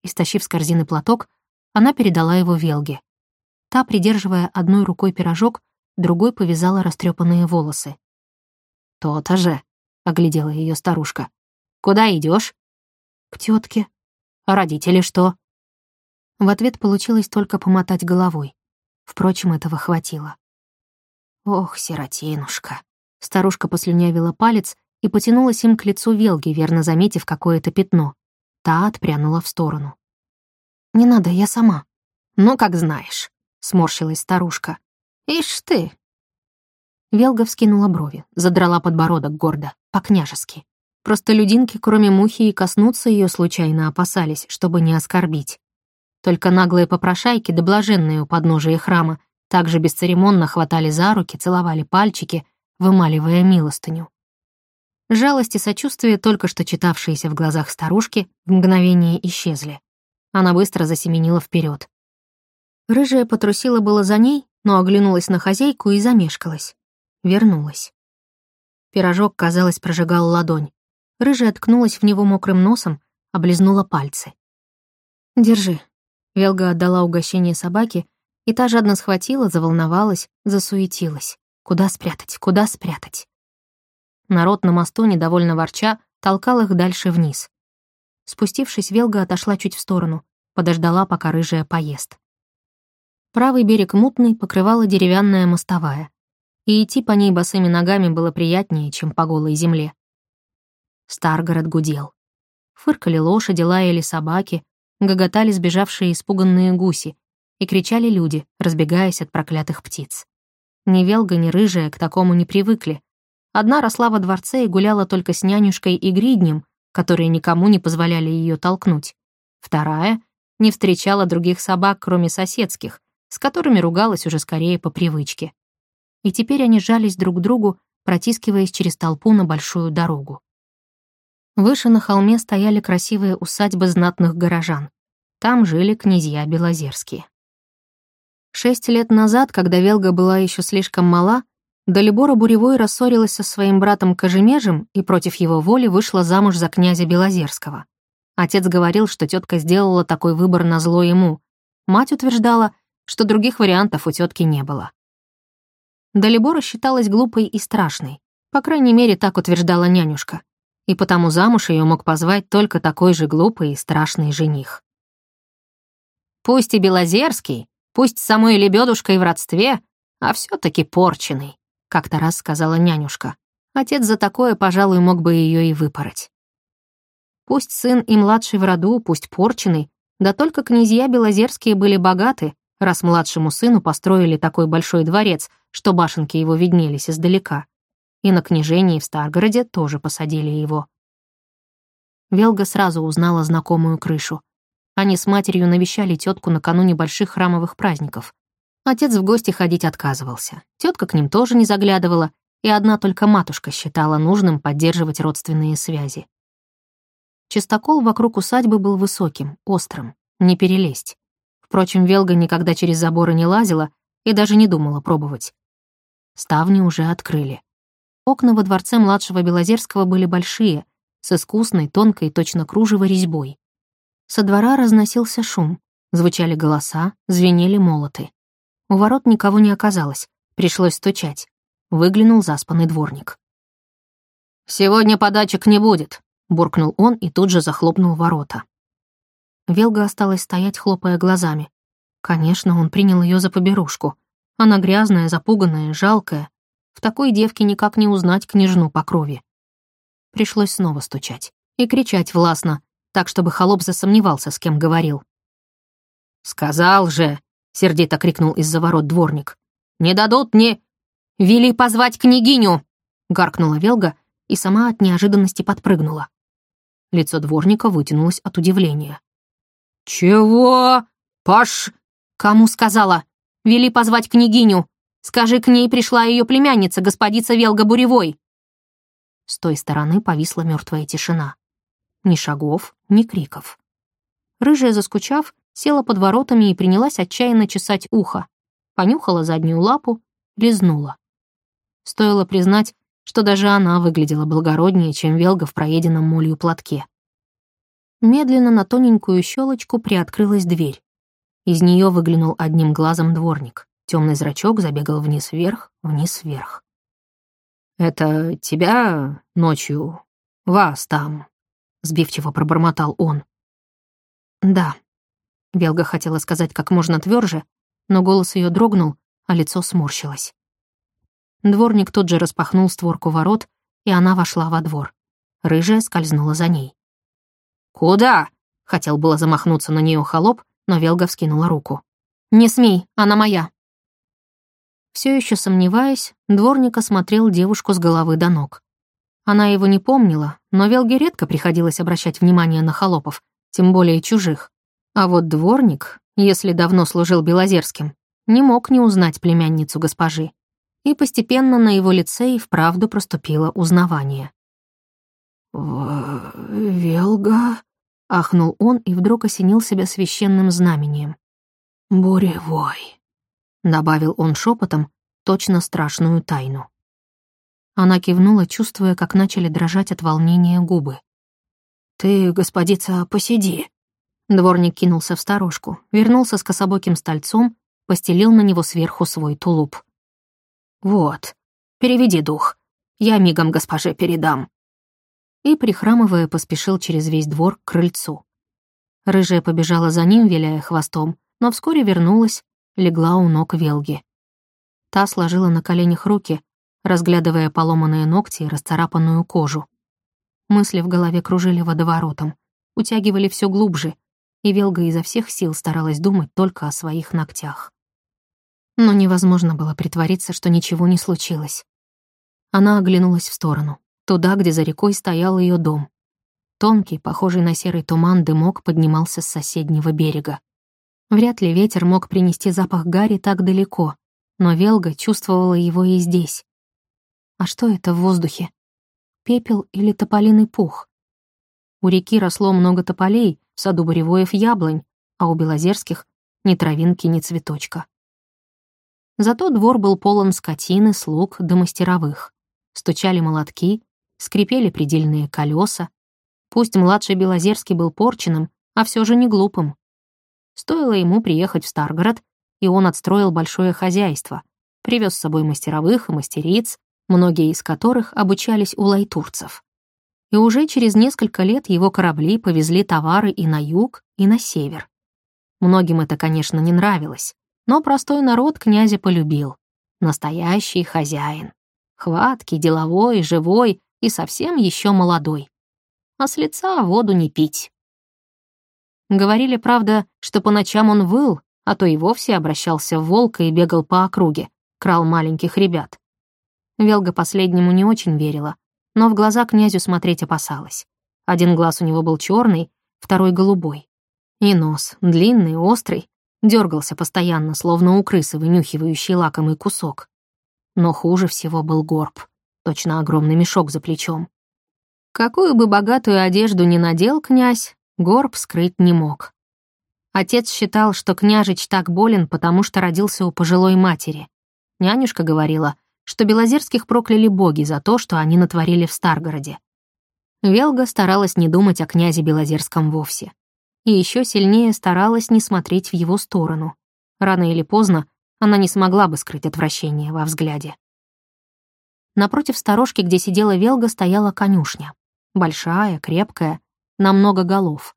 Истощив с корзины платок, она передала его Велге. Та, придерживая одной рукой пирожок, другой повязала растрепанные волосы. «То-то же», — оглядела ее старушка. «Куда идешь? «К тетке. «А родители что?» В ответ получилось только помотать головой. Впрочем, этого хватило. «Ох, сиротинушка!» Старушка послюнявила палец и потянулась им к лицу Велги, верно заметив какое-то пятно. Та отпрянула в сторону. «Не надо, я сама». «Ну, как знаешь», — сморщилась старушка. «Ишь ты!» Велга вскинула брови, задрала подбородок гордо, по-княжески. Просто людинки, кроме мухи, и коснуться ее случайно опасались, чтобы не оскорбить. Только наглые попрошайки да блаженные у подножия храма также бесцеремонно хватали за руки, целовали пальчики, вымаливая милостыню. Жалость и сочувствие, только что читавшиеся в глазах старушки, в мгновение исчезли. Она быстро засеменила вперед. Рыжая потрусила было за ней, но оглянулась на хозяйку и замешкалась. Вернулась. Пирожок, казалось, прожигал ладонь. Рыжая ткнулась в него мокрым носом, облизнула пальцы. «Держи», Велга отдала угощение собаке, и та жадно схватила, заволновалась, засуетилась. Куда спрятать, куда спрятать? Народ на мосту, недовольно ворча, толкал их дальше вниз. Спустившись, Велга отошла чуть в сторону, подождала, пока рыжая поест. Правый берег мутный покрывала деревянная мостовая, и идти по ней босыми ногами было приятнее, чем по голой земле. Старгород гудел. Фыркали лошади, лаяли собаки, гоготали сбежавшие испуганные гуси, и кричали люди, разбегаясь от проклятых птиц. Ни Велга, ни Рыжая к такому не привыкли. Одна росла во дворце и гуляла только с нянюшкой и гриднем, которые никому не позволяли ее толкнуть. Вторая не встречала других собак, кроме соседских, с которыми ругалась уже скорее по привычке. И теперь они жались друг к другу, протискиваясь через толпу на большую дорогу. Выше на холме стояли красивые усадьбы знатных горожан. Там жили князья Белозерские. Шесть лет назад, когда Велга была еще слишком мала, Далибора Буревой рассорилась со своим братом Кожемежем и против его воли вышла замуж за князя Белозерского. Отец говорил, что тетка сделала такой выбор на зло ему. Мать утверждала, что других вариантов у тетки не было. Далибора считалась глупой и страшной. По крайней мере, так утверждала нянюшка и потому замуж ее мог позвать только такой же глупый и страшный жених. Пусть и Белозерский, пусть с самой лебедушкой в родстве, а все таки порченый, как-то раз сказала нянюшка. Отец за такое, пожалуй, мог бы ее и выпороть. Пусть сын и младший в роду, пусть порченый, да только князья Белозерские были богаты, раз младшему сыну построили такой большой дворец, что башенки его виднелись издалека и на княжении в Старгороде тоже посадили его. Велга сразу узнала знакомую крышу. Они с матерью навещали тетку накануне больших храмовых праздников. Отец в гости ходить отказывался. Тетка к ним тоже не заглядывала, и одна только матушка считала нужным поддерживать родственные связи. Чистокол вокруг усадьбы был высоким, острым, не перелезть. Впрочем, Велга никогда через заборы не лазила и даже не думала пробовать. Ставни уже открыли. Окна во дворце младшего Белозерского были большие, с искусной, тонкой, точно кружево резьбой. Со двора разносился шум, звучали голоса, звенели молоты. У ворот никого не оказалось, пришлось стучать. выглянул заспанный дворник. «Сегодня подачек не будет», — буркнул он и тут же захлопнул ворота. Велга осталась стоять, хлопая глазами. Конечно, он принял ее за поберушку. Она грязная, запуганная, жалкая. В такой девке никак не узнать княжну по крови. Пришлось снова стучать и кричать властно, так, чтобы холоп засомневался, с кем говорил. «Сказал же!» — сердито крикнул из-за ворот дворник. «Не дадут мне...» «Вели позвать княгиню!» — гаркнула Велга и сама от неожиданности подпрыгнула. Лицо дворника вытянулось от удивления. «Чего? Паш...» «Кому сказала? Вели позвать княгиню. Скажи, к ней пришла ее племянница, господица Велга Буревой». С той стороны повисла мертвая тишина. Ни шагов, ни криков. Рыжая, заскучав, села под воротами и принялась отчаянно чесать ухо. Понюхала заднюю лапу, лизнула. Стоило признать, что даже она выглядела благороднее, чем Велга в проеденном молью платке. Медленно на тоненькую щелочку приоткрылась дверь. Из нее выглянул одним глазом дворник. Темный зрачок забегал вниз-вверх, вниз-вверх. «Это тебя ночью? Вас там?» — сбивчиво пробормотал он. «Да». Велга хотела сказать как можно тверже, но голос ее дрогнул, а лицо сморщилось. Дворник тут же распахнул створку ворот, и она вошла во двор. Рыжая скользнула за ней. «Куда?» — хотел было замахнуться на нее холоп, но Велга вскинула руку. «Не смей, она моя!» Все еще сомневаясь, дворник осмотрел девушку с головы до ног. Она его не помнила, но Велге редко приходилось обращать внимание на холопов, тем более чужих. А вот дворник, если давно служил Белозерским, не мог не узнать племянницу госпожи и постепенно на его лице и вправду проступило узнавание. «Велга?» — ахнул он и вдруг осенил себя священным знамением. «Буревой», — добавил он шепотом точно страшную тайну. Она кивнула, чувствуя, как начали дрожать от волнения губы. «Ты, господица, посиди». Дворник кинулся в сторожку, вернулся с кособоким стольцом, постелил на него сверху свой тулуп. «Вот, переведи дух. Я мигом госпоже передам». И, прихрамывая, поспешил через весь двор к крыльцу. Рыжая побежала за ним, виляя хвостом, но вскоре вернулась, легла у ног Велги. Та сложила на коленях руки, разглядывая поломанные ногти и расцарапанную кожу. Мысли в голове кружили водоворотом, утягивали все глубже, и Велга изо всех сил старалась думать только о своих ногтях. Но невозможно было притвориться, что ничего не случилось. Она оглянулась в сторону, туда, где за рекой стоял ее дом. Тонкий, похожий на серый туман, дымок поднимался с соседнего берега. Вряд ли ветер мог принести запах гари так далеко, но Велга чувствовала его и здесь. А что это в воздухе? Пепел или тополиный пух? У реки росло много тополей, в саду Буревоев яблонь, а у Белозерских — ни травинки, ни цветочка. Зато двор был полон скотины, слуг да мастеровых. Стучали молотки, скрипели предельные колеса. Пусть младший Белозерский был порченным, а все же не глупым. Стоило ему приехать в Старгород, и он отстроил большое хозяйство, привез с собой мастеровых и мастериц, многие из которых обучались у лайтурцев. И уже через несколько лет его корабли повезли товары и на юг, и на север. Многим это, конечно, не нравилось. Но простой народ князя полюбил. Настоящий хозяин. Хваткий, деловой, живой и совсем еще молодой. А с лица воду не пить. Говорили, правда, что по ночам он выл, а то и вовсе обращался в волка и бегал по округе, крал маленьких ребят. Велга последнему не очень верила, но в глаза князю смотреть опасалась. Один глаз у него был черный, второй — голубой. И нос, длинный, острый, дергался постоянно, словно у крысы, вынюхивающий лакомый кусок. Но хуже всего был горб, точно огромный мешок за плечом. Какую бы богатую одежду ни надел князь, горб скрыть не мог. Отец считал, что княжич так болен, потому что родился у пожилой матери. Нянюшка говорила, что Белозерских прокляли боги за то, что они натворили в Старгороде. Велга старалась не думать о князе Белозерском вовсе и еще сильнее старалась не смотреть в его сторону. Рано или поздно она не смогла бы скрыть отвращение во взгляде. Напротив сторожки, где сидела Велга, стояла конюшня. Большая, крепкая, на много голов.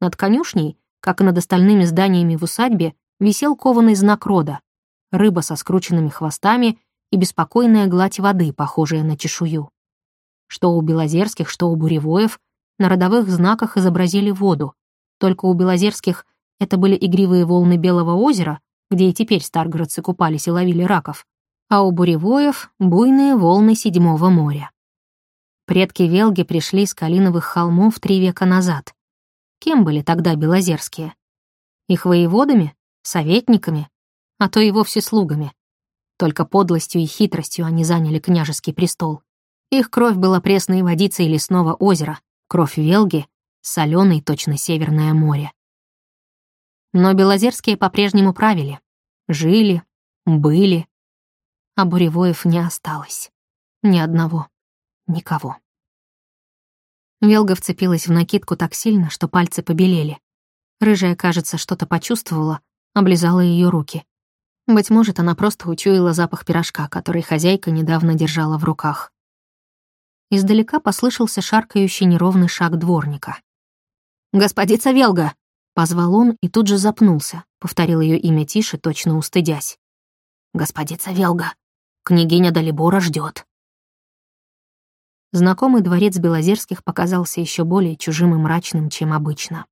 Над конюшней, как и над остальными зданиями в усадьбе, висел кованый знак рода — рыба со скрученными хвостами и беспокойная гладь воды, похожая на чешую. Что у Белозерских, что у Буревоев, на родовых знаках изобразили воду, только у Белозерских это были игривые волны Белого озера, где и теперь старгородцы купались и ловили раков, а у Буревоев — буйные волны Седьмого моря. Предки Велги пришли с Калиновых холмов три века назад. Кем были тогда белозерские? Их воеводами? Советниками? А то и вовсе слугами. Только подлостью и хитростью они заняли княжеский престол. Их кровь была пресной водицей лесного озера, кровь Велги — соленой точно Северное море. Но Белозерские по-прежнему правили. Жили, были. А Буревоев не осталось. Ни одного. Никого. Велга вцепилась в накидку так сильно, что пальцы побелели. Рыжая, кажется, что-то почувствовала, облизала ее руки. Быть может, она просто учуяла запах пирожка, который хозяйка недавно держала в руках. Издалека послышался шаркающий неровный шаг дворника. «Господица Велга!» Позвал он и тут же запнулся, повторил ее имя тише, точно устыдясь. «Господица Велга, княгиня Далибора ждет. Знакомый дворец Белозерских показался еще более чужим и мрачным, чем обычно.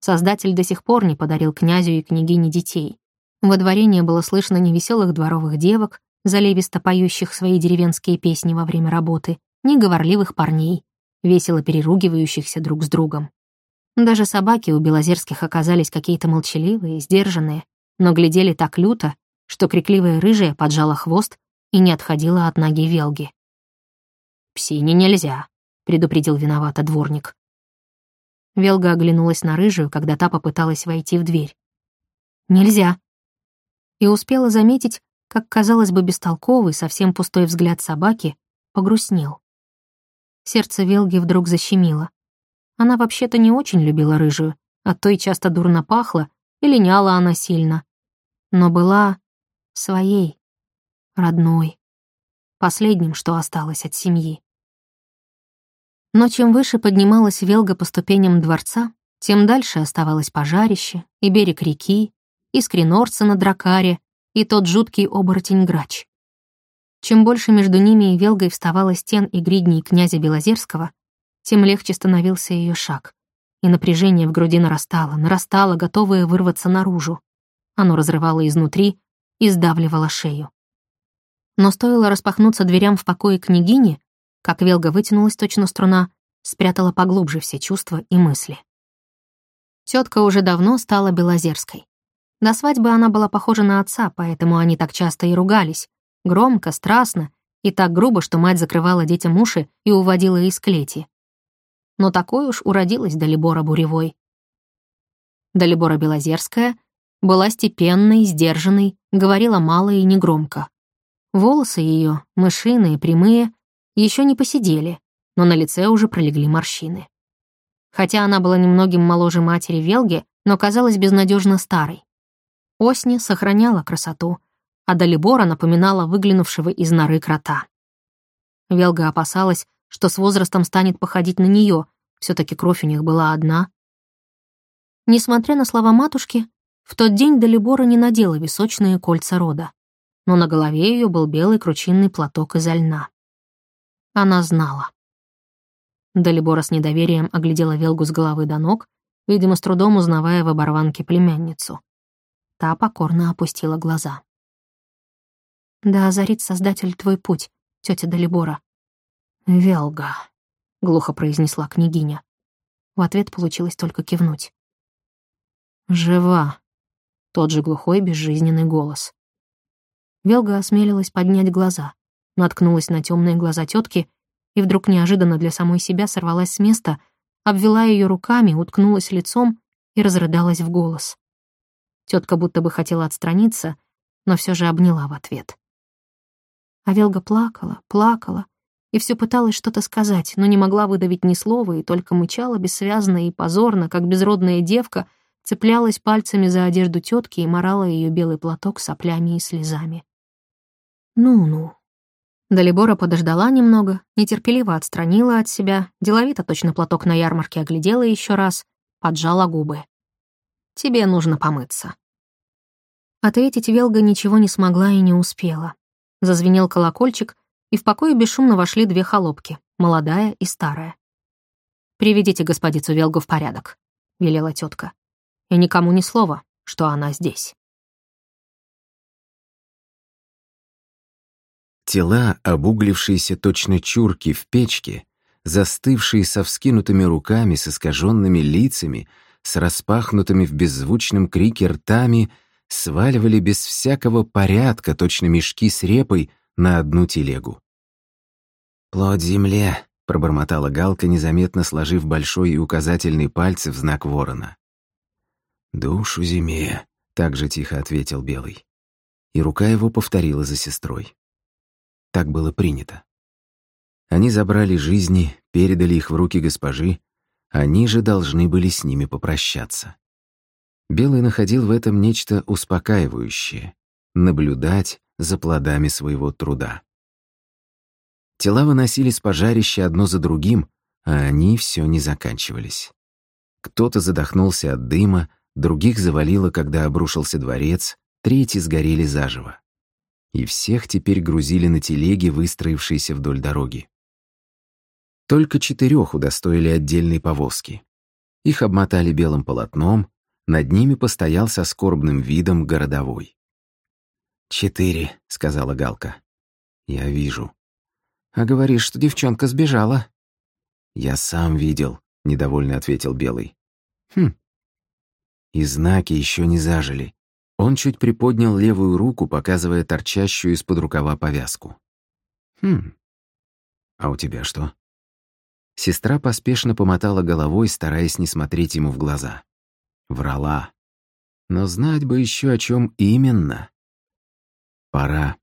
Создатель до сих пор не подарил князю и княгине детей. Во дворе не было слышно ни веселых дворовых девок, заливисто поющих свои деревенские песни во время работы, ни говорливых парней, весело переругивающихся друг с другом. Даже собаки у Белозерских оказались какие-то молчаливые, сдержанные, но глядели так люто, что крикливая рыжая поджала хвост и не отходила от ноги Велги. «Псине нельзя», — предупредил виновато дворник. Велга оглянулась на рыжую, когда та попыталась войти в дверь. «Нельзя». И успела заметить, как, казалось бы, бестолковый, совсем пустой взгляд собаки погрустнел. Сердце Велги вдруг защемило. Она вообще-то не очень любила рыжую, от той часто дурно пахла и линяла она сильно. Но была своей, родной, последним, что осталось от семьи. Но чем выше поднималась Велга по ступеням дворца, тем дальше оставалось пожарище и берег реки, и скринорцы на дракаре, и тот жуткий оборотень-грач. Чем больше между ними и Велгой вставало стен и гридней князя Белозерского, тем легче становился ее шаг. И напряжение в груди нарастало, нарастало, готовое вырваться наружу. Оно разрывало изнутри и сдавливало шею. Но стоило распахнуться дверям в покое княгини, как Велга вытянулась точно струна, спрятала поглубже все чувства и мысли. Тетка уже давно стала Белозерской. До свадьбы она была похожа на отца, поэтому они так часто и ругались. Громко, страстно и так грубо, что мать закрывала детям уши и уводила из клети но такой уж уродилась Далибора Буревой. Далибора Белозерская была степенной, сдержанной, говорила мало и негромко. Волосы ее, мышиные, прямые, еще не посидели, но на лице уже пролегли морщины. Хотя она была немногим моложе матери Велги, но казалась безнадежно старой. Осни сохраняла красоту, а Далибора напоминала выглянувшего из норы крота. Велга опасалась, что с возрастом станет походить на нее, все таки кровь у них была одна. Несмотря на слова матушки, в тот день Далибора не надела височные кольца рода, но на голове ее был белый кручинный платок изо льна. Она знала. Далибора с недоверием оглядела Велгу с головы до ног, видимо, с трудом узнавая в оборванке племянницу. Та покорно опустила глаза. «Да озарит Создатель твой путь, тетя Далибора», «Велга», — глухо произнесла княгиня. В ответ получилось только кивнуть. «Жива», — тот же глухой безжизненный голос. Велга осмелилась поднять глаза, наткнулась на темные глаза тетки и вдруг неожиданно для самой себя сорвалась с места, обвела ее руками, уткнулась лицом и разрыдалась в голос. Тетка будто бы хотела отстраниться, но все же обняла в ответ. А Велга плакала, плакала, и все пыталась что-то сказать, но не могла выдавить ни слова и только мычала бессвязно и позорно, как безродная девка, цеплялась пальцами за одежду тетки и морала ее белый платок соплями и слезами. «Ну-ну, Далибора подождала немного, нетерпеливо отстранила от себя, деловито точно платок на ярмарке оглядела еще раз, поджала губы. «Тебе нужно помыться». Ответить Велга ничего не смогла и не успела. Зазвенел колокольчик, и в покое бесшумно вошли две холопки, молодая и старая. «Приведите господицу Велгу в порядок», — велела тетка. «И никому ни слова, что она здесь». Тела, обуглившиеся точно чурки в печке, застывшие со вскинутыми руками, с искаженными лицами, с распахнутыми в беззвучном крике ртами, сваливали без всякого порядка точно мешки с репой на одну телегу. «Плод земле», — пробормотала Галка, незаметно сложив большой и указательный пальцы в знак ворона. «Душу зиме», — так же тихо ответил Белый. И рука его повторила за сестрой. Так было принято. Они забрали жизни, передали их в руки госпожи, они же должны были с ними попрощаться. Белый находил в этом нечто успокаивающее — наблюдать за плодами своего труда. Тела выносили с пожарища одно за другим, а они все не заканчивались. Кто-то задохнулся от дыма, других завалило, когда обрушился дворец, третьи сгорели заживо и всех теперь грузили на телеги, выстроившиеся вдоль дороги. Только четырех удостоили отдельной повозки. Их обмотали белым полотном, над ними постоял со скорбным видом городовой. «Четыре», — сказала Галка. «Я вижу». «А говоришь, что девчонка сбежала?» «Я сам видел», — недовольно ответил Белый. «Хм». И знаки еще не зажили. Он чуть приподнял левую руку, показывая торчащую из-под рукава повязку. «Хм. А у тебя что?» Сестра поспешно помотала головой, стараясь не смотреть ему в глаза. Врала. Но знать бы еще о чем именно. «Пора.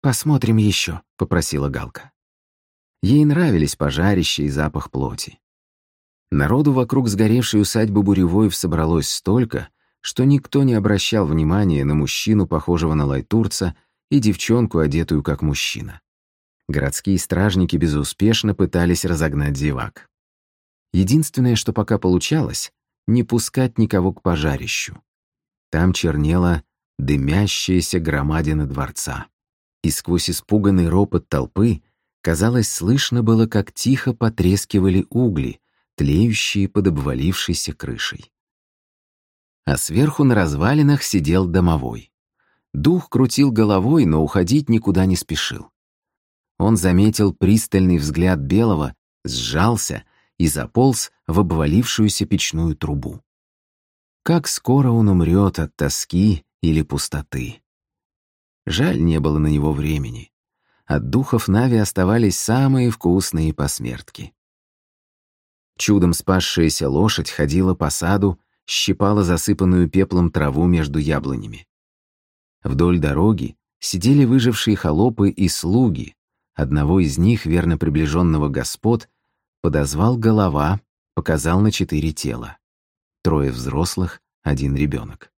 Посмотрим еще», — попросила Галка. Ей нравились пожарища и запах плоти. Народу вокруг сгоревшей усадьбы Буревоев собралось столько, что никто не обращал внимания на мужчину, похожего на лайтурца, и девчонку, одетую как мужчина. Городские стражники безуспешно пытались разогнать зевак. Единственное, что пока получалось, не пускать никого к пожарищу. Там чернела дымящаяся громадина дворца. И сквозь испуганный ропот толпы, казалось, слышно было, как тихо потрескивали угли, тлеющие под обвалившейся крышей а сверху на развалинах сидел домовой. Дух крутил головой, но уходить никуда не спешил. Он заметил пристальный взгляд Белого, сжался и заполз в обвалившуюся печную трубу. Как скоро он умрет от тоски или пустоты. Жаль, не было на него времени. От духов Нави оставались самые вкусные посмертки. Чудом спасшаяся лошадь ходила по саду, щипала засыпанную пеплом траву между яблонями. Вдоль дороги сидели выжившие холопы и слуги. Одного из них, верно приближенного господ, подозвал голова, показал на четыре тела. Трое взрослых, один ребенок.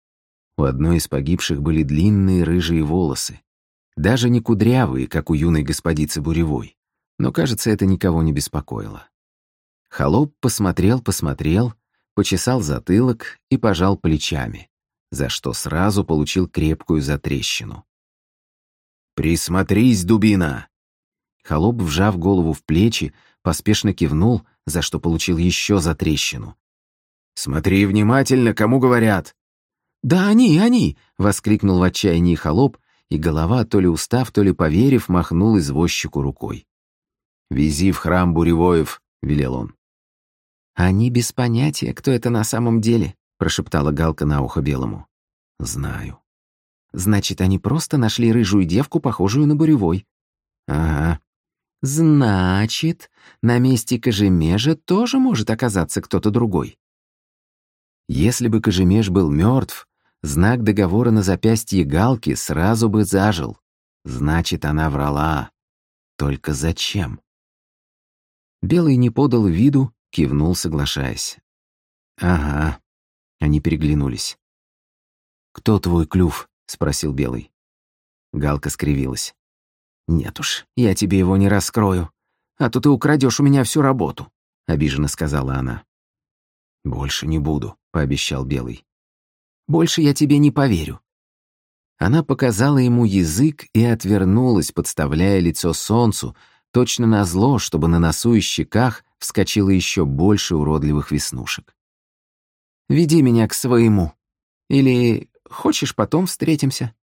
У одной из погибших были длинные рыжие волосы. Даже не кудрявые, как у юной господицы Буревой. Но, кажется, это никого не беспокоило. Холоп посмотрел-посмотрел, почесал затылок и пожал плечами, за что сразу получил крепкую затрещину. «Присмотрись, дубина!» Холоп, вжав голову в плечи, поспешно кивнул, за что получил еще затрещину. «Смотри внимательно, кому говорят!» «Да они, они!» — воскликнул в отчаянии холоп, и голова, то ли устав, то ли поверив, махнул извозчику рукой. «Вези в храм Буревоев», — велел он. «Они без понятия, кто это на самом деле», — прошептала Галка на ухо Белому. «Знаю». «Значит, они просто нашли рыжую девку, похожую на буревой». «Ага». «Значит, на месте Кожемежа тоже может оказаться кто-то другой». Если бы Кожемеж был мертв, знак договора на запястье Галки сразу бы зажил. Значит, она врала. Только зачем? Белый не подал виду, Кивнул, соглашаясь. «Ага». Они переглянулись. «Кто твой клюв?» — спросил Белый. Галка скривилась. «Нет уж, я тебе его не раскрою, а то ты украдешь у меня всю работу», — обиженно сказала она. «Больше не буду», — пообещал Белый. «Больше я тебе не поверю». Она показала ему язык и отвернулась, подставляя лицо солнцу, точно на зло, чтобы на носу и щеках вскочило еще больше уродливых веснушек. «Веди меня к своему. Или хочешь, потом встретимся?»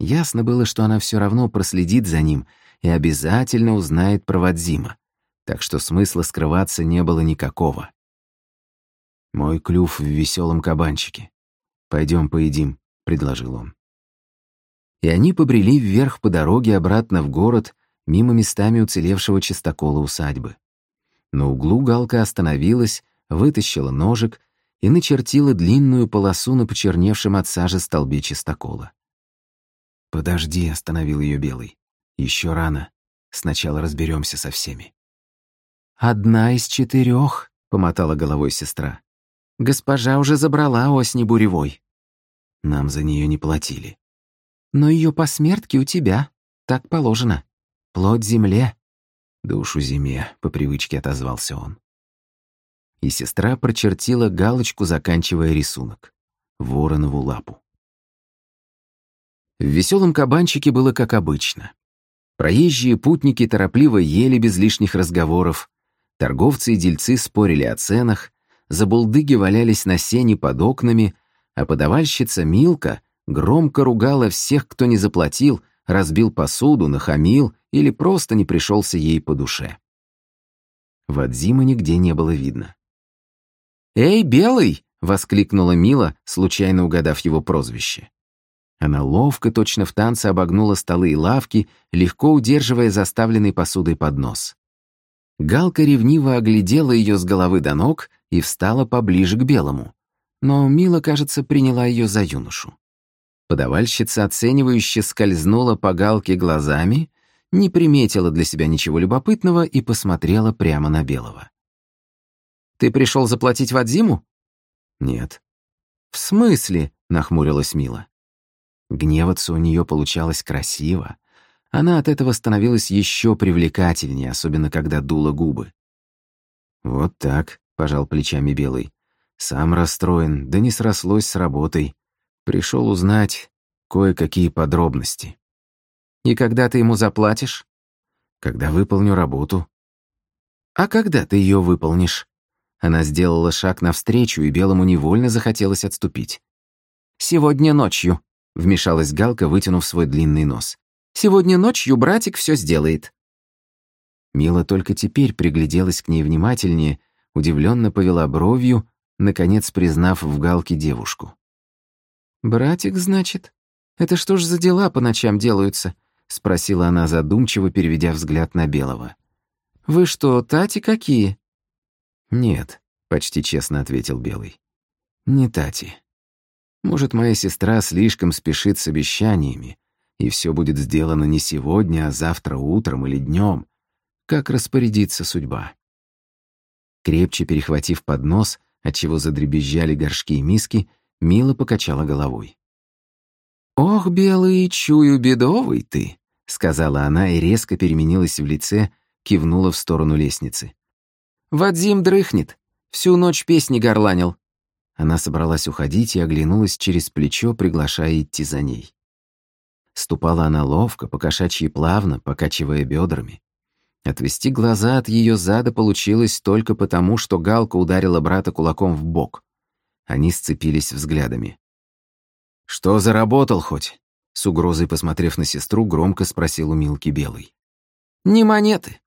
Ясно было, что она все равно проследит за ним и обязательно узнает про Вадзима, так что смысла скрываться не было никакого. «Мой клюв в веселом кабанчике. Пойдем поедим», — предложил он. И они побрели вверх по дороге обратно в город, мимо местами уцелевшего чистокола усадьбы. На углу Галка остановилась, вытащила ножик и начертила длинную полосу на почерневшем от сажи столбе чистокола. «Подожди», — остановил ее Белый. Еще рано. Сначала разберемся со всеми». «Одна из четырех», — помотала головой сестра. «Госпожа уже забрала осни буревой». Нам за нее не платили. «Но ее посмертки у тебя. Так положено. Плоть земле». «Душу зиме», — по привычке отозвался он. И сестра прочертила галочку, заканчивая рисунок. Воронову лапу. В веселом кабанчике было как обычно. Проезжие путники торопливо ели без лишних разговоров, торговцы и дельцы спорили о ценах, забулдыги валялись на сене под окнами, а подавальщица Милка громко ругала всех, кто не заплатил, разбил посуду, нахамил или просто не пришелся ей по душе. Вадзима нигде не было видно. «Эй, Белый!» — воскликнула Мила, случайно угадав его прозвище. Она ловко, точно в танце обогнула столы и лавки, легко удерживая заставленный посудой поднос. Галка ревниво оглядела ее с головы до ног и встала поближе к белому. Но Мила, кажется, приняла ее за юношу. Подавальщица оценивающе скользнула по Галке глазами, не приметила для себя ничего любопытного и посмотрела прямо на белого. «Ты пришел заплатить Вадзиму?» «Нет». «В смысле?» — нахмурилась Мила. Гневаться у нее получалось красиво. Она от этого становилась еще привлекательнее, особенно когда дула губы. «Вот так», — пожал плечами Белый. «Сам расстроен, да не срослось с работой. Пришел узнать кое-какие подробности». «И когда ты ему заплатишь?» «Когда выполню работу». «А когда ты ее выполнишь?» Она сделала шаг навстречу, и Белому невольно захотелось отступить. «Сегодня ночью», вмешалась Галка, вытянув свой длинный нос. «Сегодня ночью братик все сделает». Мила только теперь пригляделась к ней внимательнее, удивленно повела бровью, наконец признав в Галке девушку. «Братик, значит? Это что ж за дела по ночам делаются?» — спросила она задумчиво, переведя взгляд на Белого. «Вы что, Тати какие?» «Нет», — почти честно ответил Белый. «Не Тати. Может, моя сестра слишком спешит с обещаниями, и все будет сделано не сегодня, а завтра утром или днем. Как распорядится судьба? Крепче перехватив поднос, отчего задребезжали горшки и миски, Мила покачала головой. «Ох, белый, чую, бедовый ты», — сказала она и резко переменилась в лице, кивнула в сторону лестницы. «Вадзим дрыхнет, всю ночь песни горланил, она собралась уходить и оглянулась через плечо, приглашая идти за ней. Ступала она ловко, покошачьи плавно, покачивая бедрами. Отвести глаза от ее зада получилось только потому, что Галка ударила брата кулаком в бок. Они сцепились взглядами. «Что заработал хоть?» С угрозой посмотрев на сестру, громко спросил у Милки Белый. «Не монеты.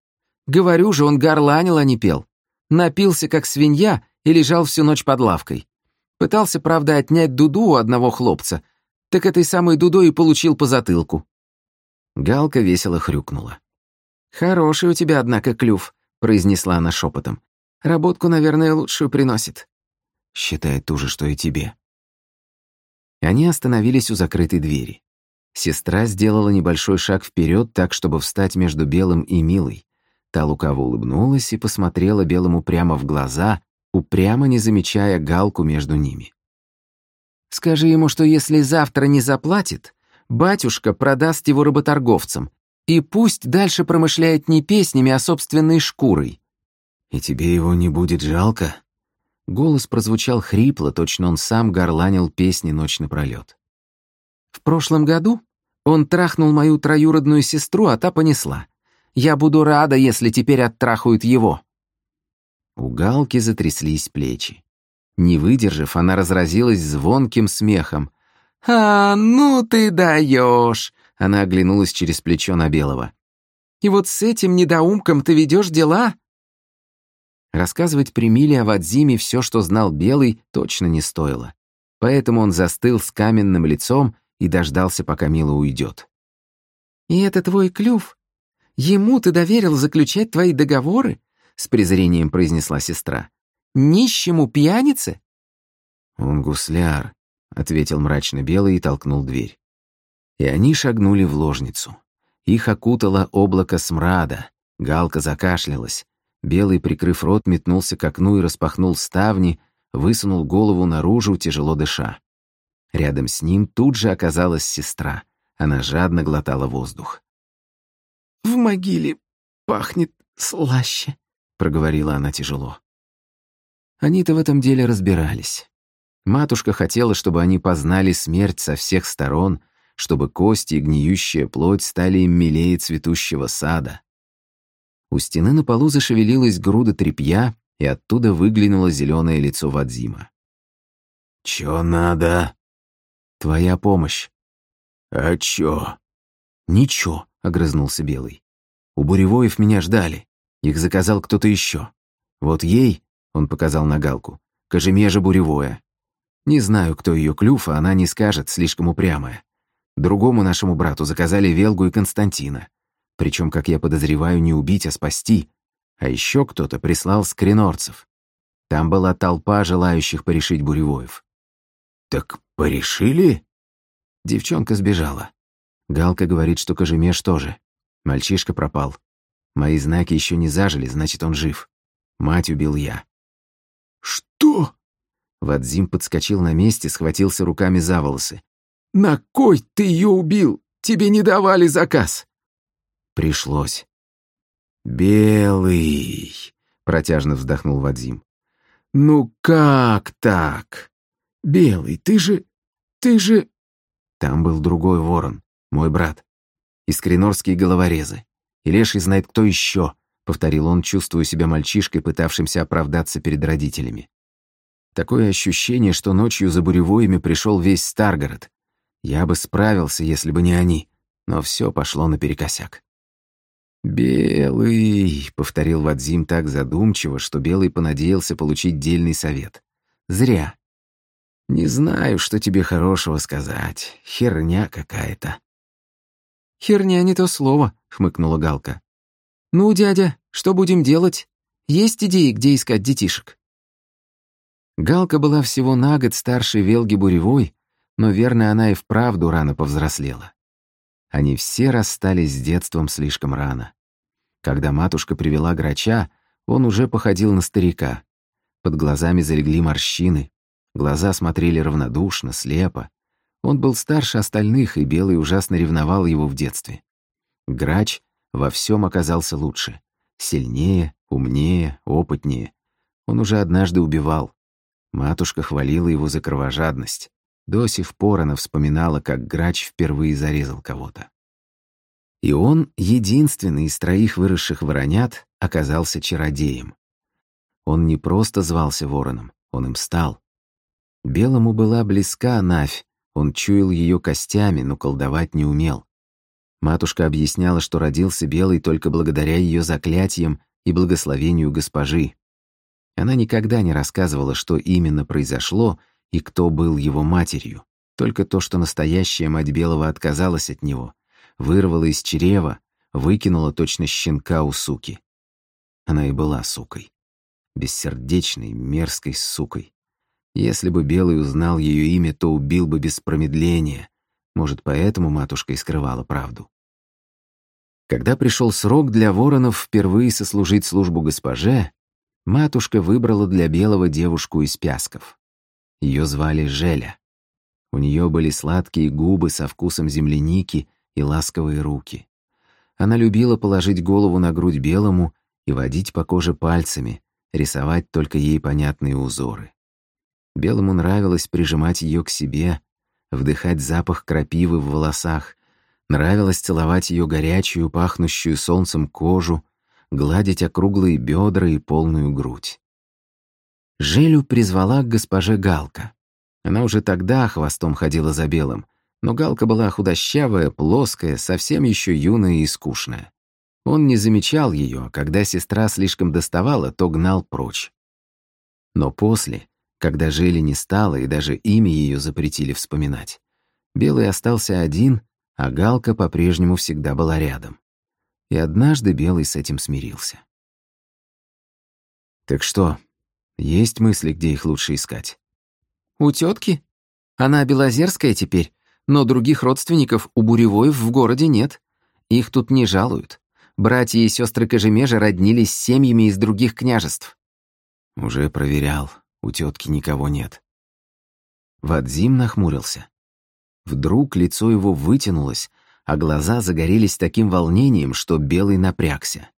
Говорю же, он горланил, а не пел. Напился, как свинья, и лежал всю ночь под лавкой. Пытался, правда, отнять дуду у одного хлопца, так этой самой дудой и получил по затылку. Галка весело хрюкнула. «Хороший у тебя, однако, клюв», — произнесла она шепотом. «Работку, наверное, лучшую приносит». «Считай ту же, что и тебе». Они остановились у закрытой двери. Сестра сделала небольшой шаг вперед, так, чтобы встать между Белым и Милой. Та лукаво улыбнулась и посмотрела Белому прямо в глаза, упрямо не замечая галку между ними. «Скажи ему, что если завтра не заплатит, батюшка продаст его работорговцам, И пусть дальше промышляет не песнями, а собственной шкурой. И тебе его не будет жалко? Голос прозвучал хрипло, точно он сам горланил песни ночь напролёт. В прошлом году он трахнул мою троюродную сестру, а та понесла. Я буду рада, если теперь оттрахают его. У Галки затряслись плечи. Не выдержав, она разразилась звонким смехом. «А, ну ты даешь!» Она оглянулась через плечо на Белого. «И вот с этим недоумком ты ведешь дела?» Рассказывать при Миле о Вадзиме все, что знал Белый, точно не стоило. Поэтому он застыл с каменным лицом и дождался, пока Мила уйдет. «И это твой клюв? Ему ты доверил заключать твои договоры?» с презрением произнесла сестра. «Нищему пьянице?» «Он гусляр», — ответил мрачно Белый и толкнул дверь. И они шагнули в ложницу. Их окутало облако смрада. Галка закашлялась. Белый, прикрыв рот, метнулся к окну и распахнул ставни, высунул голову наружу, тяжело дыша. Рядом с ним тут же оказалась сестра. Она жадно глотала воздух. «В могиле пахнет слаще», — проговорила она тяжело. Они-то в этом деле разбирались. Матушка хотела, чтобы они познали смерть со всех сторон, чтобы кости и гниющая плоть стали им милее цветущего сада. У стены на полу зашевелилась груда тряпья, и оттуда выглянуло зеленое лицо Вадзима. «Чё надо?» «Твоя помощь». «А чё?» «Ничего», — огрызнулся Белый. «У Буревоев меня ждали. Их заказал кто-то еще. Вот ей, — он показал на Галку, — Кожемежа Буревое. Не знаю, кто ее клюв, а она не скажет, слишком упрямая. Другому нашему брату заказали Велгу и Константина. Причем, как я подозреваю, не убить, а спасти. А еще кто-то прислал скринорцев. Там была толпа желающих порешить Буревоев. «Так порешили?» Девчонка сбежала. Галка говорит, что Кожемеш тоже. Мальчишка пропал. Мои знаки еще не зажили, значит, он жив. Мать убил я. «Что?» Вадзим подскочил на месте, схватился руками за волосы. «На кой ты ее убил? Тебе не давали заказ!» Пришлось. «Белый!» — протяжно вздохнул Вадим. «Ну как так? Белый, ты же... ты же...» Там был другой ворон, мой брат. Искренорские головорезы. И леший знает, кто еще, — повторил он, чувствуя себя мальчишкой, пытавшимся оправдаться перед родителями. Такое ощущение, что ночью за буревоями пришел весь Старгород. Я бы справился, если бы не они, но все пошло наперекосяк. «Белый», — повторил Вадзим так задумчиво, что Белый понадеялся получить дельный совет. «Зря. Не знаю, что тебе хорошего сказать. Херня какая-то». «Херня не то слово», — хмыкнула Галка. «Ну, дядя, что будем делать? Есть идеи, где искать детишек?» Галка была всего на год старше Велги Буревой, но верно она и вправду рано повзрослела. Они все расстались с детством слишком рано. Когда матушка привела грача, он уже походил на старика. Под глазами залегли морщины, глаза смотрели равнодушно, слепо. Он был старше остальных, и Белый ужасно ревновал его в детстве. Грач во всем оказался лучше. Сильнее, умнее, опытнее. Он уже однажды убивал. Матушка хвалила его за кровожадность. До сих пор она вспоминала, как Грач впервые зарезал кого-то. И он, единственный из троих выросших воронят, оказался чародеем. Он не просто звался вороном, он им стал. Белому была близка Навь, он чуял ее костями, но колдовать не умел. Матушка объясняла, что родился Белый только благодаря ее заклятиям и благословению госпожи. Она никогда не рассказывала, что именно произошло и кто был его матерью, только то, что настоящая мать Белого отказалась от него, вырвала из чрева, выкинула точно щенка у суки. Она и была сукой. Бессердечной, мерзкой сукой. Если бы Белый узнал ее имя, то убил бы без промедления. Может, поэтому матушка и скрывала правду. Когда пришел срок для воронов впервые сослужить службу госпоже, матушка выбрала для Белого девушку из пясков. Ее звали Желя. У нее были сладкие губы со вкусом земляники и ласковые руки. Она любила положить голову на грудь белому и водить по коже пальцами, рисовать только ей понятные узоры. Белому нравилось прижимать ее к себе, вдыхать запах крапивы в волосах, нравилось целовать ее горячую, пахнущую солнцем кожу, гладить округлые бедра и полную грудь. Желю призвала к госпоже Галка. Она уже тогда хвостом ходила за белым, но Галка была худощавая, плоская, совсем еще юная и скучная. Он не замечал ее, а когда сестра слишком доставала, то гнал прочь. Но после, когда Жели не стало и даже имя ее запретили вспоминать, Белый остался один, а Галка по-прежнему всегда была рядом. И однажды Белый с этим смирился. «Так что, есть мысли, где их лучше искать?» «У тетки? Она Белозерская теперь, но других родственников у Буревоев в городе нет. Их тут не жалуют. Братья и сестры Кожемежа роднились с семьями из других княжеств. Уже проверял, у тетки никого нет. Вадзим нахмурился. Вдруг лицо его вытянулось, а глаза загорелись таким волнением, что Белый напрягся.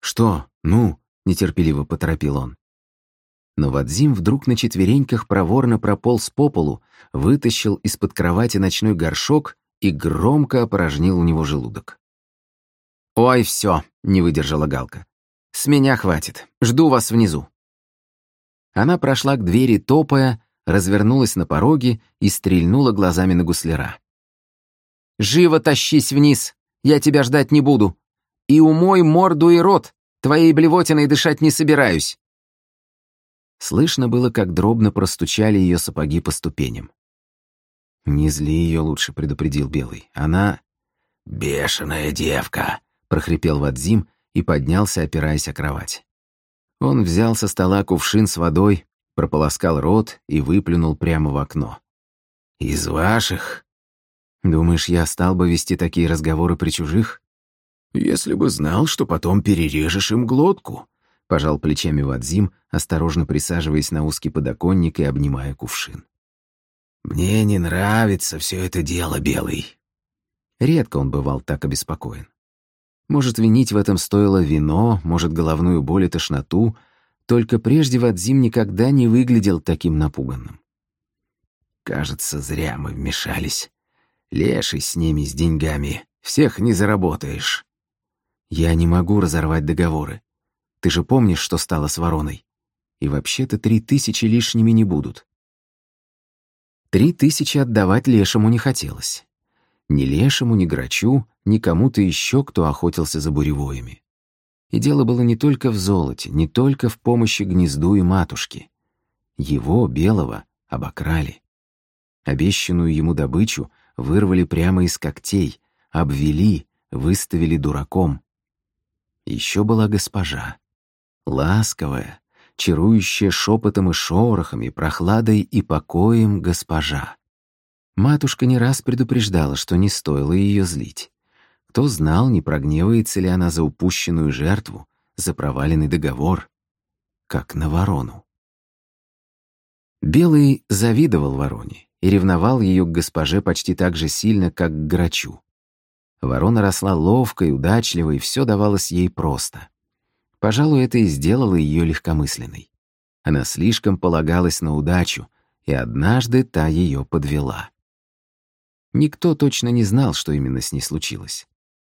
«Что? Ну?» — нетерпеливо поторопил он. Но Вадзим вдруг на четвереньках проворно прополз по полу, вытащил из-под кровати ночной горшок и громко опорожнил у него желудок. «Ой, все, не выдержала Галка. «С меня хватит. Жду вас внизу». Она прошла к двери, топая, развернулась на пороге и стрельнула глазами на гусляра. «Живо тащись вниз! Я тебя ждать не буду! И умой морду и рот! Твоей блевотиной дышать не собираюсь!» Слышно было, как дробно простучали ее сапоги по ступеням. «Не зли ее лучше», — предупредил Белый. «Она...» «Бешеная девка», прохрипел Вадзим и поднялся, опираясь о кровать. Он взял со стола кувшин с водой, прополоскал рот и выплюнул прямо в окно. «Из ваших?» «Думаешь, я стал бы вести такие разговоры при чужих?» «Если бы знал, что потом перережешь им глотку», — пожал плечами Вадзим, осторожно присаживаясь на узкий подоконник и обнимая кувшин. «Мне не нравится все это дело, Белый». Редко он бывал так обеспокоен. Может, винить в этом стоило вино, может, головную боль и тошноту, только прежде Вадзим никогда не выглядел таким напуганным. «Кажется, зря мы вмешались. Леший с ними, с деньгами. Всех не заработаешь». «Я не могу разорвать договоры. Ты же помнишь, что стало с вороной? И вообще-то три тысячи лишними не будут». Три тысячи отдавать Лешему не хотелось. Ни Лешему, ни Грачу, ни кому-то еще, кто охотился за буревоями. И дело было не только в золоте, не только в помощи гнезду и матушке. Его, белого, обокрали. Обещанную ему добычу вырвали прямо из когтей, обвели, выставили дураком. Еще была госпожа. Ласковая, чарующая шепотом и шорохами, прохладой и покоем госпожа. Матушка не раз предупреждала, что не стоило ее злить. Кто знал, не прогневается ли она за упущенную жертву, за проваленный договор, как на ворону. Белый завидовал вороне и ревновал ее к госпоже почти так же сильно, как к грачу. Ворона росла ловко и удачливо, и все давалось ей просто. Пожалуй, это и сделало ее легкомысленной. Она слишком полагалась на удачу, и однажды та ее подвела. Никто точно не знал, что именно с ней случилось.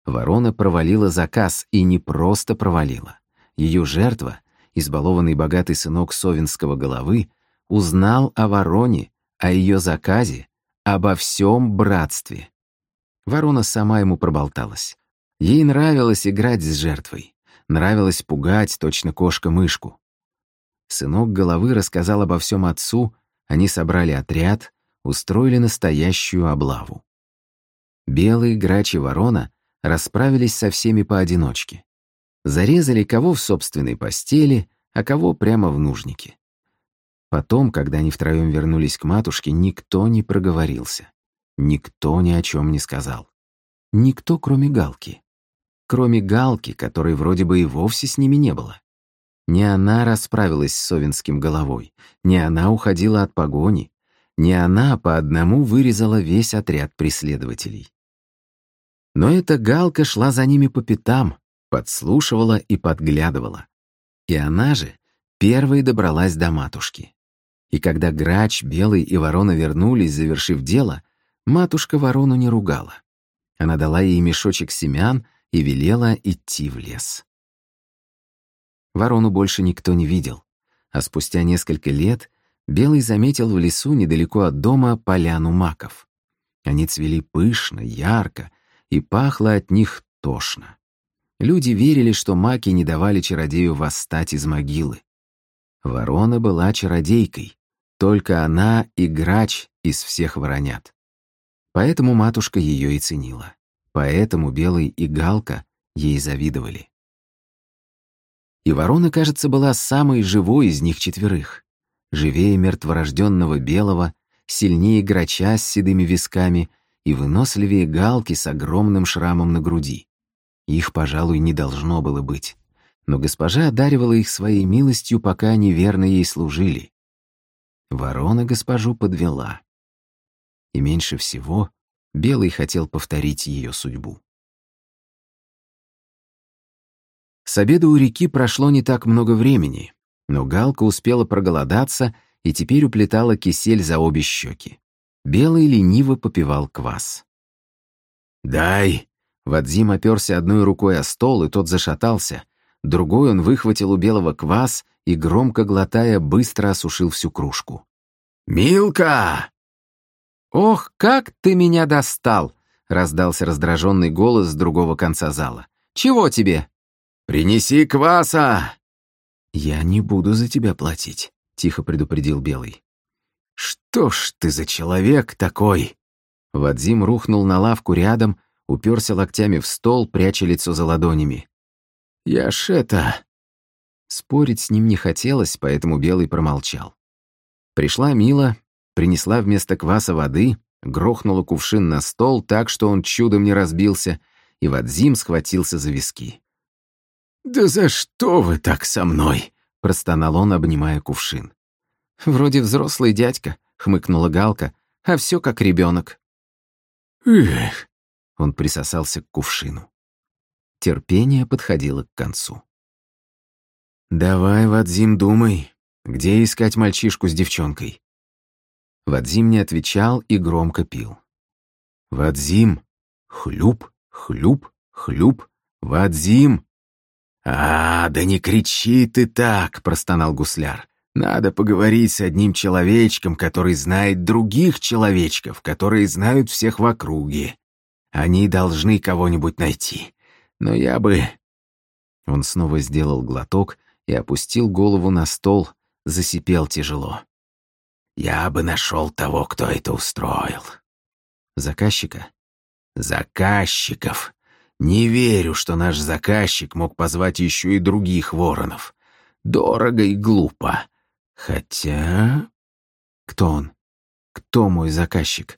Ворона провалила заказ, и не просто провалила. Ее жертва, избалованный богатый сынок Совинского головы, узнал о вороне, о ее заказе, обо всем братстве. Ворона сама ему проболталась. Ей нравилось играть с жертвой, нравилось пугать точно кошка-мышку. Сынок головы рассказал обо всем отцу, они собрали отряд, устроили настоящую облаву. Белый, грач и ворона расправились со всеми поодиночке. Зарезали кого в собственной постели, а кого прямо в нужнике. Потом, когда они втроем вернулись к матушке, никто не проговорился. Никто ни о чем не сказал. Никто, кроме Галки. Кроме Галки, которой вроде бы и вовсе с ними не было. Не она расправилась с Совинским головой, не она уходила от погони, не она по одному вырезала весь отряд преследователей. Но эта галка шла за ними по пятам, подслушивала и подглядывала. И она же первой добралась до матушки. И когда грач, белый и ворона вернулись, завершив дело, матушка ворону не ругала. Она дала ей мешочек семян и велела идти в лес. Ворону больше никто не видел, а спустя несколько лет Белый заметил в лесу недалеко от дома поляну маков. Они цвели пышно, ярко, и пахло от них тошно. Люди верили, что маки не давали чародею восстать из могилы. Ворона была чародейкой, только она и грач из всех воронят. Поэтому матушка ее и ценила. Поэтому Белый и Галка ей завидовали. И ворона, кажется, была самой живой из них четверых. Живее мертворожденного Белого, сильнее грача с седыми висками и выносливее Галки с огромным шрамом на груди. Их, пожалуй, не должно было быть. Но госпожа одаривала их своей милостью, пока они верно ей служили. Ворона госпожу подвела. И меньше всего Белый хотел повторить ее судьбу. С обеда у реки прошло не так много времени, но Галка успела проголодаться и теперь уплетала кисель за обе щеки. Белый лениво попивал квас. «Дай!» Вадзим оперся одной рукой о стол, и тот зашатался. Другой он выхватил у Белого квас и, громко глотая, быстро осушил всю кружку. «Милка!» «Ох, как ты меня достал!» — раздался раздраженный голос с другого конца зала. «Чего тебе?» «Принеси кваса!» «Я не буду за тебя платить», — тихо предупредил Белый. «Что ж ты за человек такой?» Вадзим рухнул на лавку рядом, уперся локтями в стол, пряча лицо за ладонями. «Я ж это...» Спорить с ним не хотелось, поэтому Белый промолчал. Пришла Мила, принесла вместо кваса воды, грохнула кувшин на стол так, что он чудом не разбился, и Вадзим схватился за виски. «Да за что вы так со мной?» — простонал он, обнимая кувшин. «Вроде взрослый дядька», — хмыкнула Галка, «а все как ребенок. «Эх!» — он присосался к кувшину. Терпение подходило к концу. «Давай, Вадзим, думай, где искать мальчишку с девчонкой?» Вадзим не отвечал и громко пил. «Вадзим! Хлюп, хлюп, хлюп! Вадзим!» «А, да не кричи ты так!» — простонал гусляр. «Надо поговорить с одним человечком, который знает других человечков, которые знают всех в округе. Они должны кого-нибудь найти. Но я бы...» Он снова сделал глоток и опустил голову на стол, засипел тяжело. «Я бы нашел того, кто это устроил». «Заказчика?» «Заказчиков. Не верю, что наш заказчик мог позвать еще и других воронов. Дорого и глупо. Хотя... Кто он? Кто мой заказчик?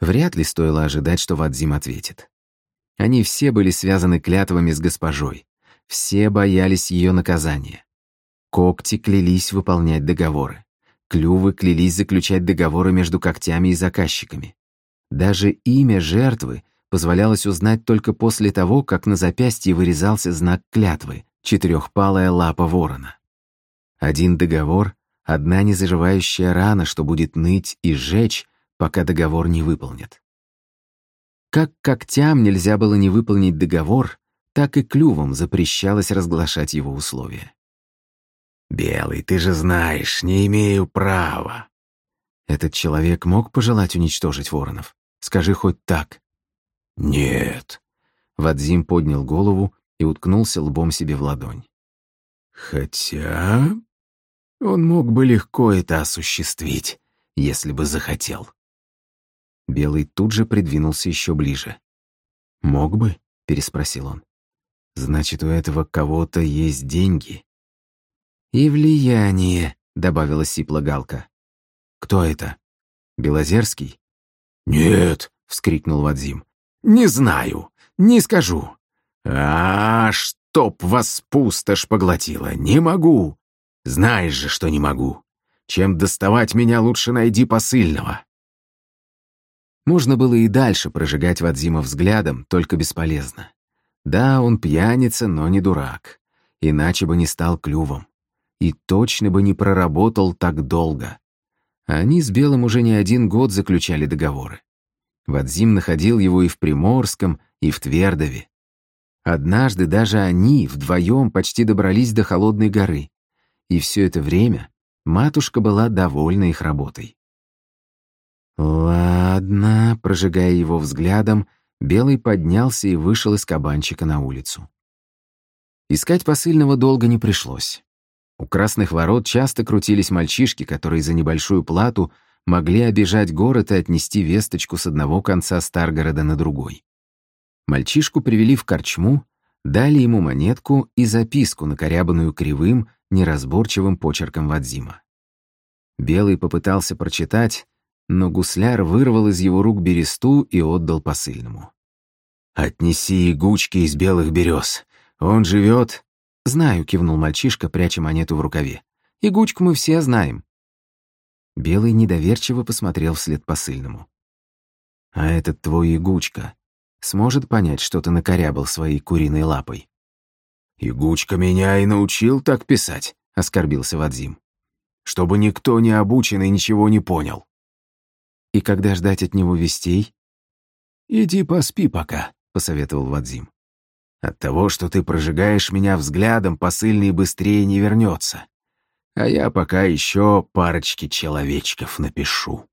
Вряд ли стоило ожидать, что Вадзим ответит. Они все были связаны клятвами с госпожой. Все боялись ее наказания. Когти клялись выполнять договоры. Клювы клялись заключать договоры между когтями и заказчиками. Даже имя жертвы позволялось узнать только после того, как на запястье вырезался знак клятвы — четырехпалая лапа ворона. Один договор — одна незаживающая рана, что будет ныть и сжечь, пока договор не выполнят. Как когтям нельзя было не выполнить договор, так и клювом запрещалось разглашать его условия. «Белый, ты же знаешь, не имею права». Этот человек мог пожелать уничтожить воронов? Скажи хоть так. «Нет». Вадзим поднял голову и уткнулся лбом себе в ладонь. «Хотя...» Он мог бы легко это осуществить, если бы захотел. Белый тут же придвинулся еще ближе. «Мог бы?» — переспросил он. «Значит, у этого кого-то есть деньги?» «И влияние», — добавила сипла Галка. «Кто это? Белозерский?» «Нет», — вскрикнул Вадзим. «Не знаю, не скажу». «А, чтоб вас пустошь поглотила, не могу. Знаешь же, что не могу. Чем доставать меня, лучше найди посыльного». Можно было и дальше прожигать Вадзима взглядом, только бесполезно. Да, он пьяница, но не дурак. Иначе бы не стал клювом. И точно бы не проработал так долго. Они с Белым уже не один год заключали договоры. Вадзим находил его и в Приморском, и в Твердове. Однажды даже они вдвоем почти добрались до Холодной горы. И все это время матушка была довольна их работой. «Ладно», — прожигая его взглядом, Белый поднялся и вышел из кабанчика на улицу. Искать посыльного долго не пришлось. У красных ворот часто крутились мальчишки, которые за небольшую плату могли обижать город и отнести весточку с одного конца Старгорода на другой. Мальчишку привели в корчму, дали ему монетку и записку, накорябанную кривым, неразборчивым почерком Вадзима. Белый попытался прочитать, но гусляр вырвал из его рук бересту и отдал посыльному. «Отнеси игучки из белых берез. Он живет...» «Знаю», — кивнул мальчишка, пряча монету в рукаве. «Игучку мы все знаем». Белый недоверчиво посмотрел вслед посыльному. «А этот твой игучка сможет понять, что ты накорябал своей куриной лапой?» «Игучка меня и научил так писать», — оскорбился Вадзим. «Чтобы никто не обученный ничего не понял». «И когда ждать от него вестей?» «Иди поспи пока», — посоветовал Вадзим. «От того, что ты прожигаешь меня взглядом, посыльный быстрее не вернется. А я пока еще парочки человечков напишу».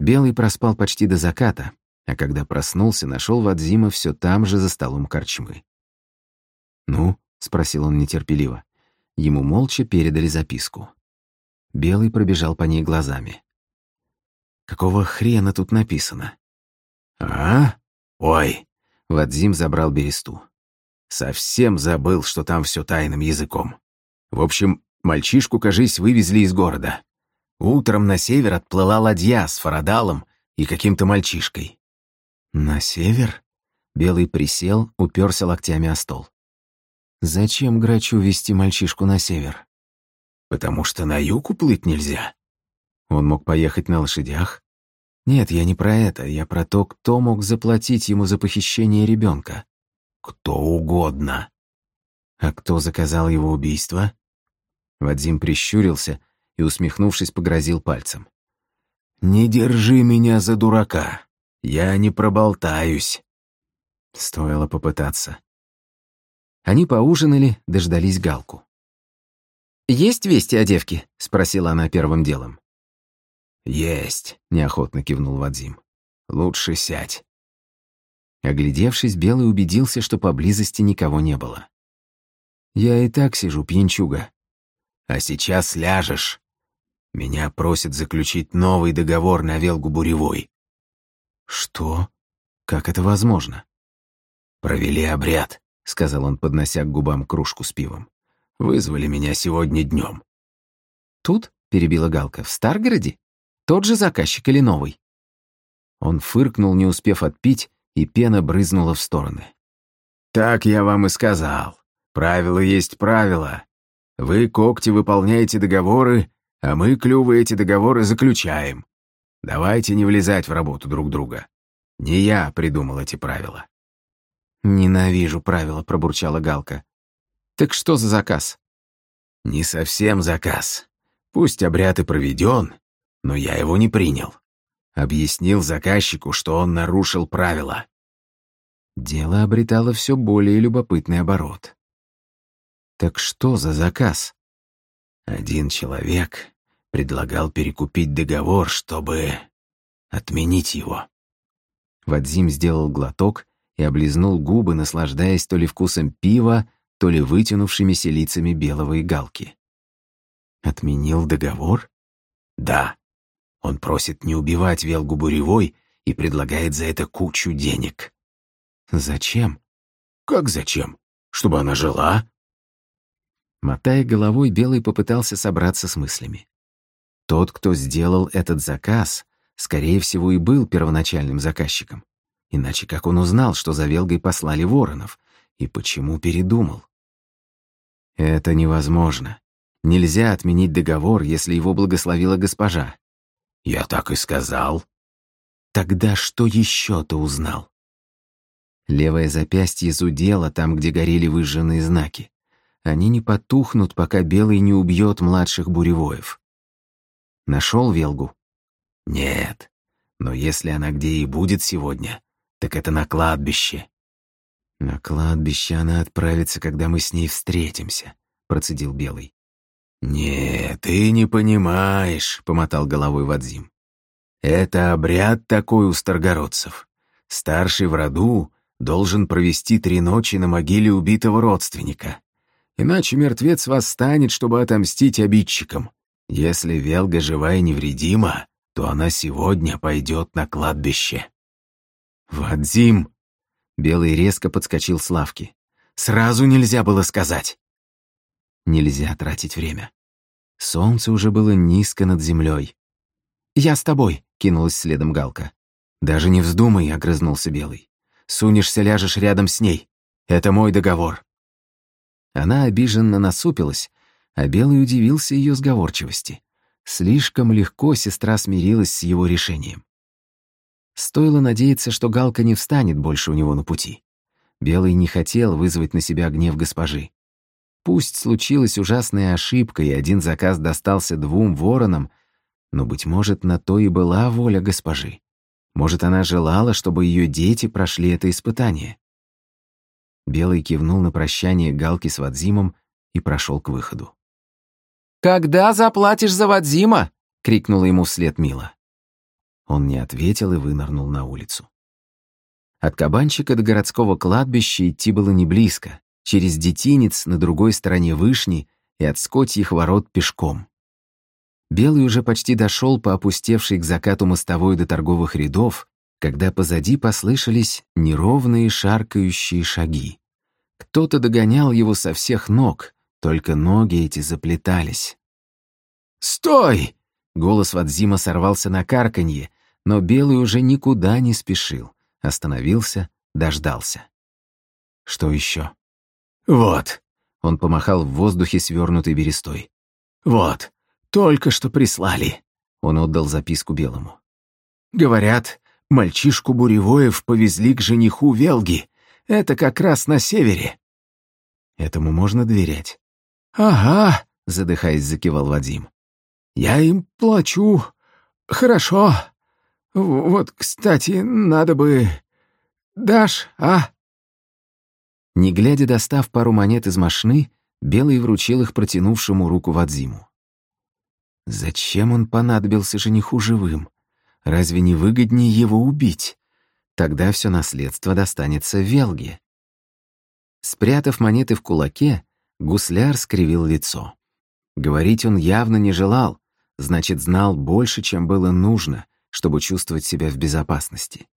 Белый проспал почти до заката, а когда проснулся, нашел Вадзима все там же за столом корчмы. «Ну?» — спросил он нетерпеливо. Ему молча передали записку. Белый пробежал по ней глазами. «Какого хрена тут написано?» «А? Ой!» — Вадзим забрал бересту. «Совсем забыл, что там все тайным языком. В общем, мальчишку, кажись, вывезли из города. Утром на север отплыла ладья с фарадалом и каким-то мальчишкой». «На север?» Белый присел, уперся локтями о стол. «Зачем грачу вести мальчишку на север?» Потому что на юг уплыть нельзя. Он мог поехать на лошадях. Нет, я не про это, я про то, кто мог заплатить ему за похищение ребенка. Кто угодно. А кто заказал его убийство? Вадим прищурился и, усмехнувшись, погрозил пальцем. «Не держи меня за дурака. Я не проболтаюсь». Стоило попытаться. Они поужинали, дождались Галку. «Есть вести о девке?» — спросила она первым делом. «Есть», — неохотно кивнул Вадим. «Лучше сядь». Оглядевшись, Белый убедился, что поблизости никого не было. «Я и так сижу, пьянчуга. А сейчас ляжешь. Меня просят заключить новый договор на Велгу Буревой». «Что? Как это возможно?» «Провели обряд», — сказал он, поднося к губам кружку с пивом. Вызвали меня сегодня днем. «Тут?» — перебила Галка. «В Старгороде? Тот же заказчик или новый?» Он фыркнул, не успев отпить, и пена брызнула в стороны. «Так я вам и сказал. Правило есть правило. Вы, когти, выполняете договоры, а мы, клювы, эти договоры заключаем. Давайте не влезать в работу друг друга. Не я придумал эти правила». «Ненавижу правила», — пробурчала Галка. Так что за заказ? Не совсем заказ. Пусть обряд и проведен, но я его не принял. Объяснил заказчику, что он нарушил правила. Дело обретало все более любопытный оборот. Так что за заказ? Один человек предлагал перекупить договор, чтобы отменить его. Вадзим сделал глоток и облизнул губы, наслаждаясь то ли вкусом пива, то ли вытянувшимися лицами белого и галки. Отменил договор? Да. Он просит не убивать Велгу Буревой и предлагает за это кучу денег. Зачем? Как зачем? Чтобы она жила? Мотая головой, Белый попытался собраться с мыслями. Тот, кто сделал этот заказ, скорее всего, и был первоначальным заказчиком. Иначе как он узнал, что за Велгой послали воронов, и почему передумал? Это невозможно. Нельзя отменить договор, если его благословила госпожа. Я так и сказал. Тогда что еще ты узнал? Левое запястье зудело там, где горели выжженные знаки. Они не потухнут, пока Белый не убьет младших буревоев. Нашел Велгу? Нет. Но если она где и будет сегодня, так это на кладбище. На кладбище она отправится, когда мы с ней встретимся, процедил Белый. «Нет, ты не понимаешь», — помотал головой Вадзим. «Это обряд такой у старгородцев. Старший в роду должен провести три ночи на могиле убитого родственника. Иначе мертвец восстанет, чтобы отомстить обидчикам. Если Велга жива и невредима, то она сегодня пойдет на кладбище». «Вадзим!» Белый резко подскочил с лавки. «Сразу нельзя было сказать!» Нельзя тратить время. Солнце уже было низко над землей. «Я с тобой», — кинулась следом Галка. «Даже не вздумай», — огрызнулся Белый. «Сунешься, ляжешь рядом с ней. Это мой договор». Она обиженно насупилась, а Белый удивился ее сговорчивости. Слишком легко сестра смирилась с его решением. Стоило надеяться, что Галка не встанет больше у него на пути. Белый не хотел вызвать на себя гнев госпожи. Пусть случилась ужасная ошибка, и один заказ достался двум воронам, но, быть может, на то и была воля госпожи. Может, она желала, чтобы ее дети прошли это испытание. Белый кивнул на прощание Галки с Вадзимом и прошел к выходу. «Когда заплатишь за Вадзима?» — крикнула ему вслед Мила. Он не ответил и вынырнул на улицу. От кабанчика до городского кладбища идти было не близко через детинец на другой стороне вышни и от скотьих ворот пешком. Белый уже почти дошел по опустевшей к закату мостовой до торговых рядов, когда позади послышались неровные шаркающие шаги. Кто-то догонял его со всех ног, только ноги эти заплетались. «Стой!» — голос Вадзима сорвался на карканье, но Белый уже никуда не спешил, остановился, дождался. Что еще? «Вот», — он помахал в воздухе свернутой берестой. «Вот, только что прислали», — он отдал записку Белому. «Говорят, мальчишку Буревоев повезли к жениху Велги. Это как раз на севере». «Этому можно доверять?» «Ага», — задыхаясь, закивал Вадим. «Я им плачу. Хорошо. Вот, кстати, надо бы... Дашь, а?» Не глядя, достав пару монет из машины, Белый вручил их протянувшему руку Вадзиму. Зачем он понадобился жениху живым? Разве не выгоднее его убить? Тогда все наследство достанется Велге. Спрятав монеты в кулаке, гусляр скривил лицо. Говорить он явно не желал, значит, знал больше, чем было нужно, чтобы чувствовать себя в безопасности.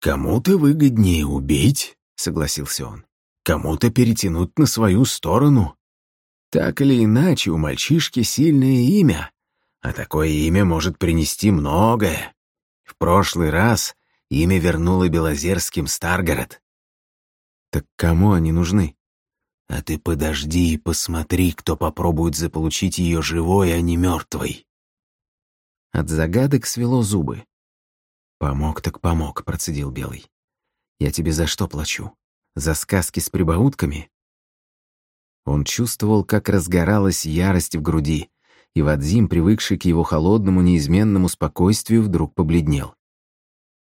«Кому-то выгоднее убить, — согласился он. «Кому-то перетянуть на свою сторону. Так или иначе, у мальчишки сильное имя, а такое имя может принести многое. В прошлый раз имя вернуло Белозерским Старгород». «Так кому они нужны?» «А ты подожди и посмотри, кто попробует заполучить ее живой, а не мертвой». От загадок свело зубы. «Помог так помог», — процедил Белый. Я тебе за что плачу? За сказки с прибаутками?» Он чувствовал, как разгоралась ярость в груди, и Вадзим, привыкший к его холодному, неизменному спокойствию, вдруг побледнел.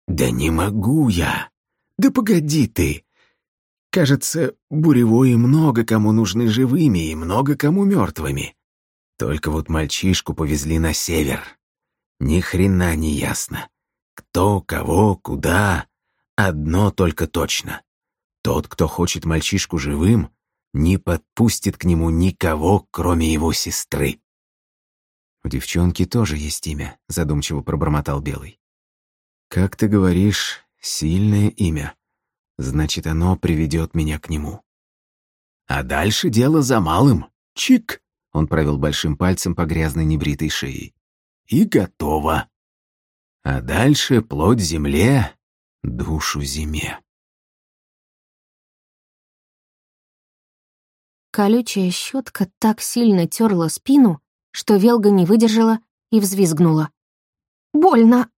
«Да не могу я! Да погоди ты! Кажется, буревое много кому нужны живыми и много кому мертвыми. Только вот мальчишку повезли на север. Ни хрена не ясно. Кто, кого, куда. Одно только точно. Тот, кто хочет мальчишку живым, не подпустит к нему никого, кроме его сестры. «У девчонки тоже есть имя», — задумчиво пробормотал Белый. «Как ты говоришь, сильное имя. Значит, оно приведет меня к нему». «А дальше дело за малым. Чик!» — он провел большим пальцем по грязной небритой шее. «И готово. А дальше плоть земле, душу зиме. Колючая щетка так сильно терла спину, что Велга не выдержала и взвизгнула. больно».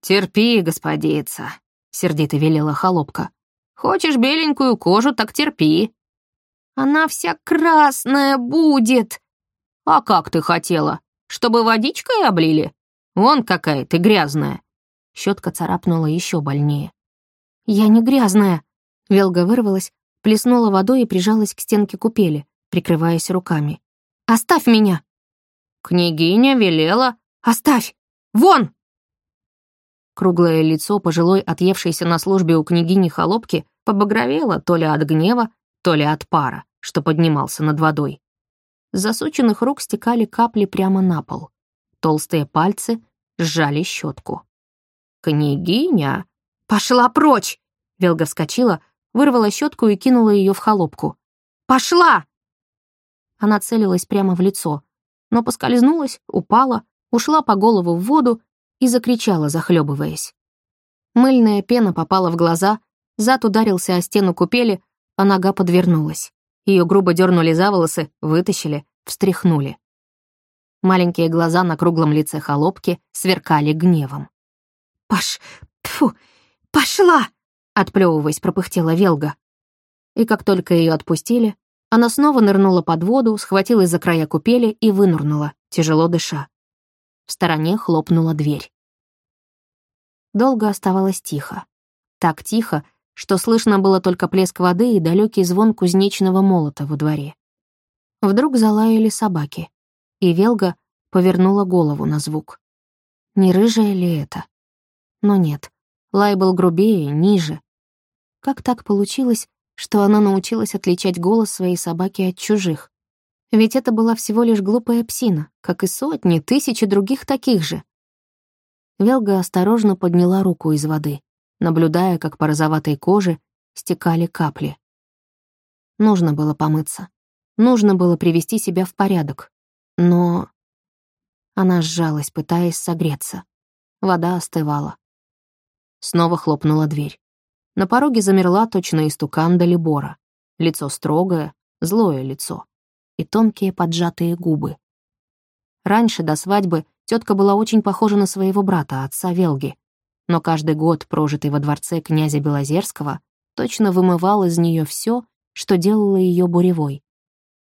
«Терпи, господица», — сердито велела холопка. «Хочешь беленькую кожу, так терпи». «Она вся красная будет». «А как ты хотела? Чтобы водичкой облили? Вон какая ты грязная». Щетка царапнула еще больнее. «Я не грязная». Велга вырвалась, плеснула водой и прижалась к стенке купели, прикрываясь руками. «Оставь меня!» «Княгиня велела...» «Оставь! Вон!» Круглое лицо пожилой, отъевшейся на службе у княгини Холопки, побагровело то ли от гнева, то ли от пара, что поднимался над водой. С засученных рук стекали капли прямо на пол. Толстые пальцы сжали щетку. «Княгиня!» «Пошла прочь!» Велга вскочила, вырвала щетку и кинула ее в холопку. «Пошла!» Она целилась прямо в лицо, но поскользнулась, упала, ушла по голову в воду и закричала, захлебываясь. Мыльная пена попала в глаза, зад ударился о стену купели, а нога подвернулась. Ее грубо дернули за волосы, вытащили, встряхнули. Маленькие глаза на круглом лице холопки сверкали гневом. «Паш... Фу! Пошла!» Отплевываясь, пропыхтела Велга. И как только ее отпустили, она снова нырнула под воду, схватилась за края купели и вынырнула, тяжело дыша. В стороне хлопнула дверь. Долго оставалось тихо. Так тихо, что слышно было только плеск воды и далекий звон кузнечного молота во дворе. Вдруг залаяли собаки, и Велга повернула голову на звук. Не рыжая ли это? Но нет, лай был грубее, ниже. Как так получилось, что она научилась отличать голос своей собаки от чужих? Ведь это была всего лишь глупая псина, как и сотни, тысячи других таких же. Велга осторожно подняла руку из воды наблюдая, как по розоватой коже стекали капли. Нужно было помыться. Нужно было привести себя в порядок. Но... Она сжалась, пытаясь согреться. Вода остывала. Снова хлопнула дверь. На пороге замерла точно истукан Далибора. Лицо строгое, злое лицо. И тонкие поджатые губы. Раньше, до свадьбы, тетка была очень похожа на своего брата, отца Велги но каждый год, прожитый во дворце князя Белозерского, точно вымывал из нее все, что делало ее буревой.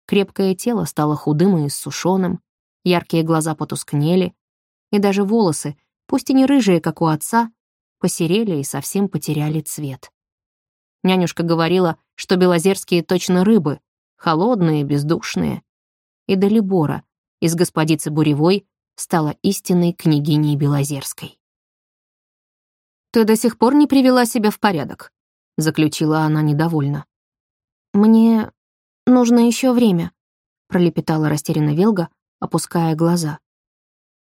Крепкое тело стало худым и иссушенным, яркие глаза потускнели, и даже волосы, пусть и не рыжие, как у отца, посерели и совсем потеряли цвет. Нянюшка говорила, что белозерские точно рыбы, холодные, бездушные. И Далибора из господицы Буревой стала истинной княгиней Белозерской. «Ты до сих пор не привела себя в порядок», — заключила она недовольно. «Мне нужно еще время», — пролепетала растерянно Велга, опуская глаза.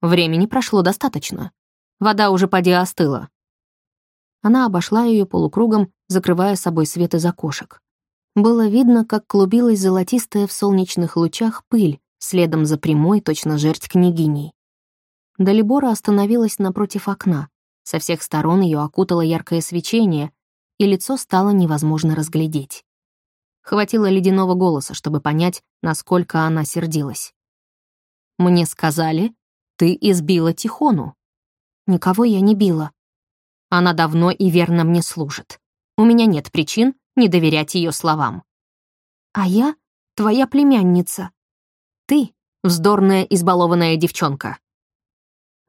«Времени прошло достаточно. Вода уже поди остыла». Она обошла ее полукругом, закрывая собой свет из окошек. Было видно, как клубилась золотистая в солнечных лучах пыль, следом за прямой, точно жерть княгиней. Далибора остановилась напротив окна, со всех сторон ее окутало яркое свечение, и лицо стало невозможно разглядеть. Хватило ледяного голоса, чтобы понять, насколько она сердилась. «Мне сказали, ты избила Тихону». «Никого я не била». «Она давно и верно мне служит. У меня нет причин не доверять ее словам». «А я твоя племянница. Ты — вздорная избалованная девчонка».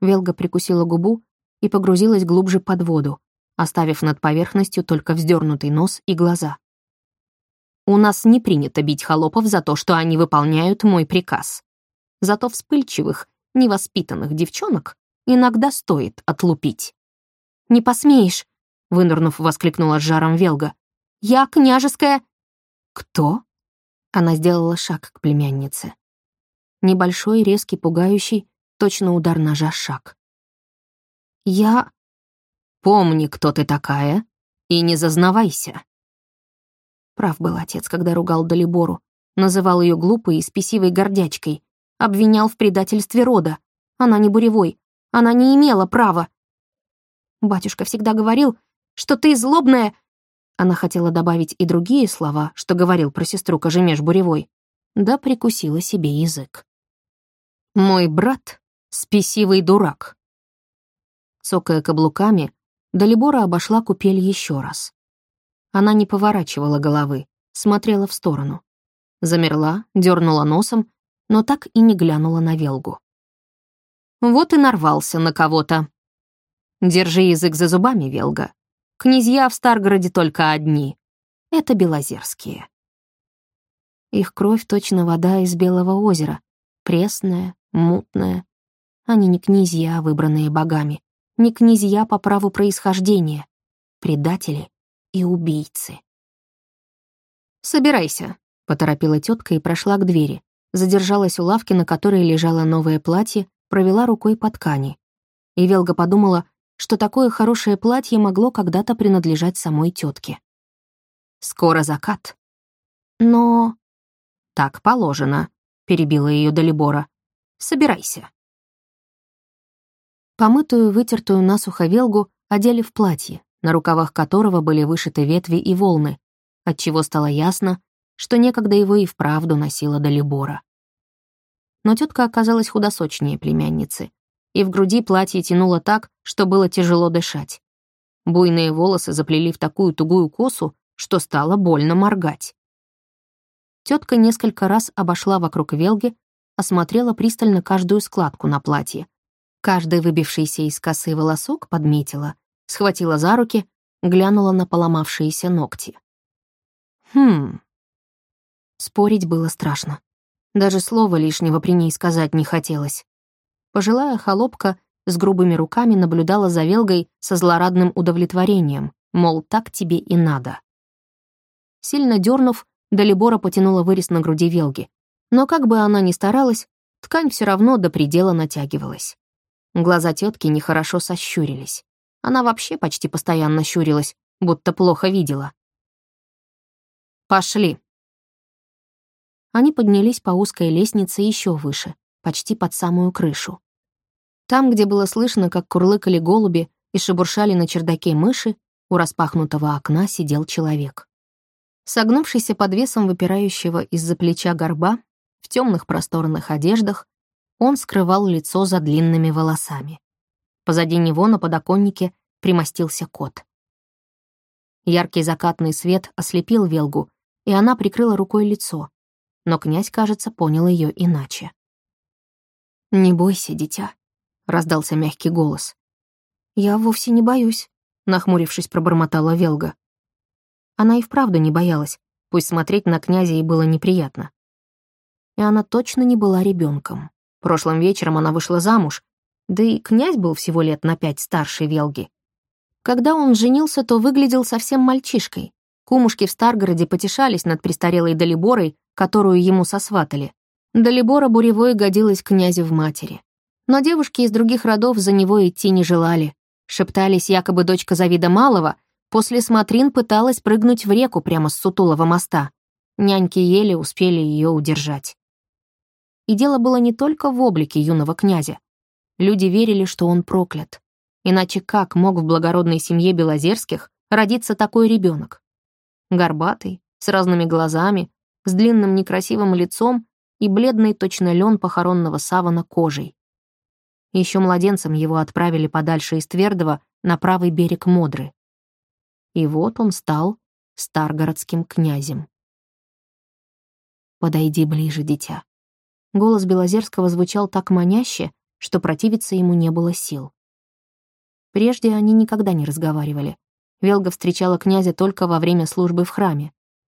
Велга прикусила губу, и погрузилась глубже под воду, оставив над поверхностью только вздернутый нос и глаза. «У нас не принято бить холопов за то, что они выполняют мой приказ. Зато вспыльчивых, невоспитанных девчонок иногда стоит отлупить». «Не посмеешь!» — вынырнув, воскликнула с жаром Велга. «Я княжеская...» «Кто?» Она сделала шаг к племяннице. Небольшой, резкий, пугающий, точно удар ножа шаг. «Я...» «Помни, кто ты такая, и не зазнавайся». Прав был отец, когда ругал Далибору, называл ее глупой и спесивой гордячкой, обвинял в предательстве рода. Она не буревой, она не имела права. Батюшка всегда говорил, что ты злобная... Она хотела добавить и другие слова, что говорил про сестру Кожемеш Буревой, да прикусила себе язык. «Мой брат — спесивый дурак», Цокая каблуками, Далибора обошла купель еще раз. Она не поворачивала головы, смотрела в сторону. Замерла, дернула носом, но так и не глянула на Велгу. Вот и нарвался на кого-то. Держи язык за зубами, Велга. Князья в Старгороде только одни. Это белозерские. Их кровь точно вода из Белого озера. Пресная, мутная. Они не князья, выбранные богами. Не князья по праву происхождения. Предатели и убийцы. «Собирайся», — поторопила тетка и прошла к двери. Задержалась у лавки, на которой лежало новое платье, провела рукой по ткани. И Велга подумала, что такое хорошее платье могло когда-то принадлежать самой тетке. «Скоро закат». «Но...» «Так положено», — перебила ее Далибора. «Собирайся». Помытую, вытертую насухо Велгу одели в платье, на рукавах которого были вышиты ветви и волны, отчего стало ясно, что некогда его и вправду носила Далибора. Но тетка оказалась худосочнее племянницы, и в груди платье тянуло так, что было тяжело дышать. Буйные волосы заплели в такую тугую косу, что стало больно моргать. Тетка несколько раз обошла вокруг Велги, осмотрела пристально каждую складку на платье. Каждый выбившийся из косы волосок подметила, схватила за руки, глянула на поломавшиеся ногти. Хм. Спорить было страшно. Даже слова лишнего при ней сказать не хотелось. Пожилая холопка с грубыми руками наблюдала за Велгой со злорадным удовлетворением, мол, так тебе и надо. Сильно дернув, Далибора потянула вырез на груди Велги. Но как бы она ни старалась, ткань все равно до предела натягивалась. Глаза тетки нехорошо сощурились. Она вообще почти постоянно щурилась, будто плохо видела. «Пошли». Они поднялись по узкой лестнице еще выше, почти под самую крышу. Там, где было слышно, как курлыкали голуби и шебуршали на чердаке мыши, у распахнутого окна сидел человек. Согнувшийся под весом выпирающего из-за плеча горба, в темных просторных одеждах, он скрывал лицо за длинными волосами. Позади него на подоконнике примостился кот. Яркий закатный свет ослепил Велгу, и она прикрыла рукой лицо, но князь, кажется, понял ее иначе. «Не бойся, дитя», — раздался мягкий голос. «Я вовсе не боюсь», — нахмурившись, пробормотала Велга. Она и вправду не боялась, пусть смотреть на князя ей было неприятно. И она точно не была ребенком. Прошлым вечером она вышла замуж, да и князь был всего лет на пять старше Велги. Когда он женился, то выглядел совсем мальчишкой. Кумушки в Старгороде потешались над престарелой Далиборой, которую ему сосватали. Далибора Буревой годилась князю в матери. Но девушки из других родов за него идти не желали. Шептались, якобы дочка Завида Малого после смотрин пыталась прыгнуть в реку прямо с Сутулова моста. Няньки еле успели ее удержать. И дело было не только в облике юного князя. Люди верили, что он проклят. Иначе как мог в благородной семье Белозерских родиться такой ребенок? Горбатый, с разными глазами, с длинным некрасивым лицом и бледной точно лен похоронного савана кожей. Еще младенцем его отправили подальше из Твердого на правый берег Модры. И вот он стал старгородским князем. «Подойди ближе, дитя». Голос Белозерского звучал так маняще, что противиться ему не было сил. Прежде они никогда не разговаривали. Велга встречала князя только во время службы в храме.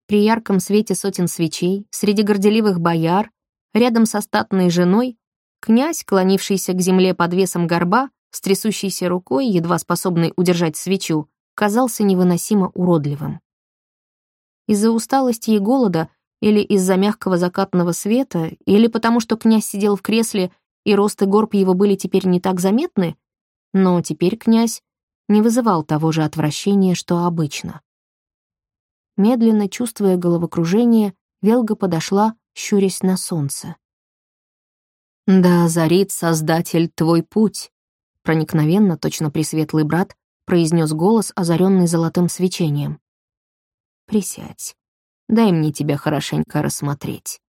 При ярком свете сотен свечей, среди горделивых бояр, рядом со статной женой, князь, клонившийся к земле под весом горба, с трясущейся рукой, едва способный удержать свечу, казался невыносимо уродливым. Из-за усталости и голода, или из-за мягкого закатного света, или потому что князь сидел в кресле, и рост и горб его были теперь не так заметны, но теперь князь не вызывал того же отвращения, что обычно. Медленно чувствуя головокружение, Велга подошла, щурясь на солнце. «Да озарит Создатель твой путь», — проникновенно, точно пресветлый брат, произнес голос, озаренный золотым свечением. «Присядь, дай мне тебя хорошенько рассмотреть».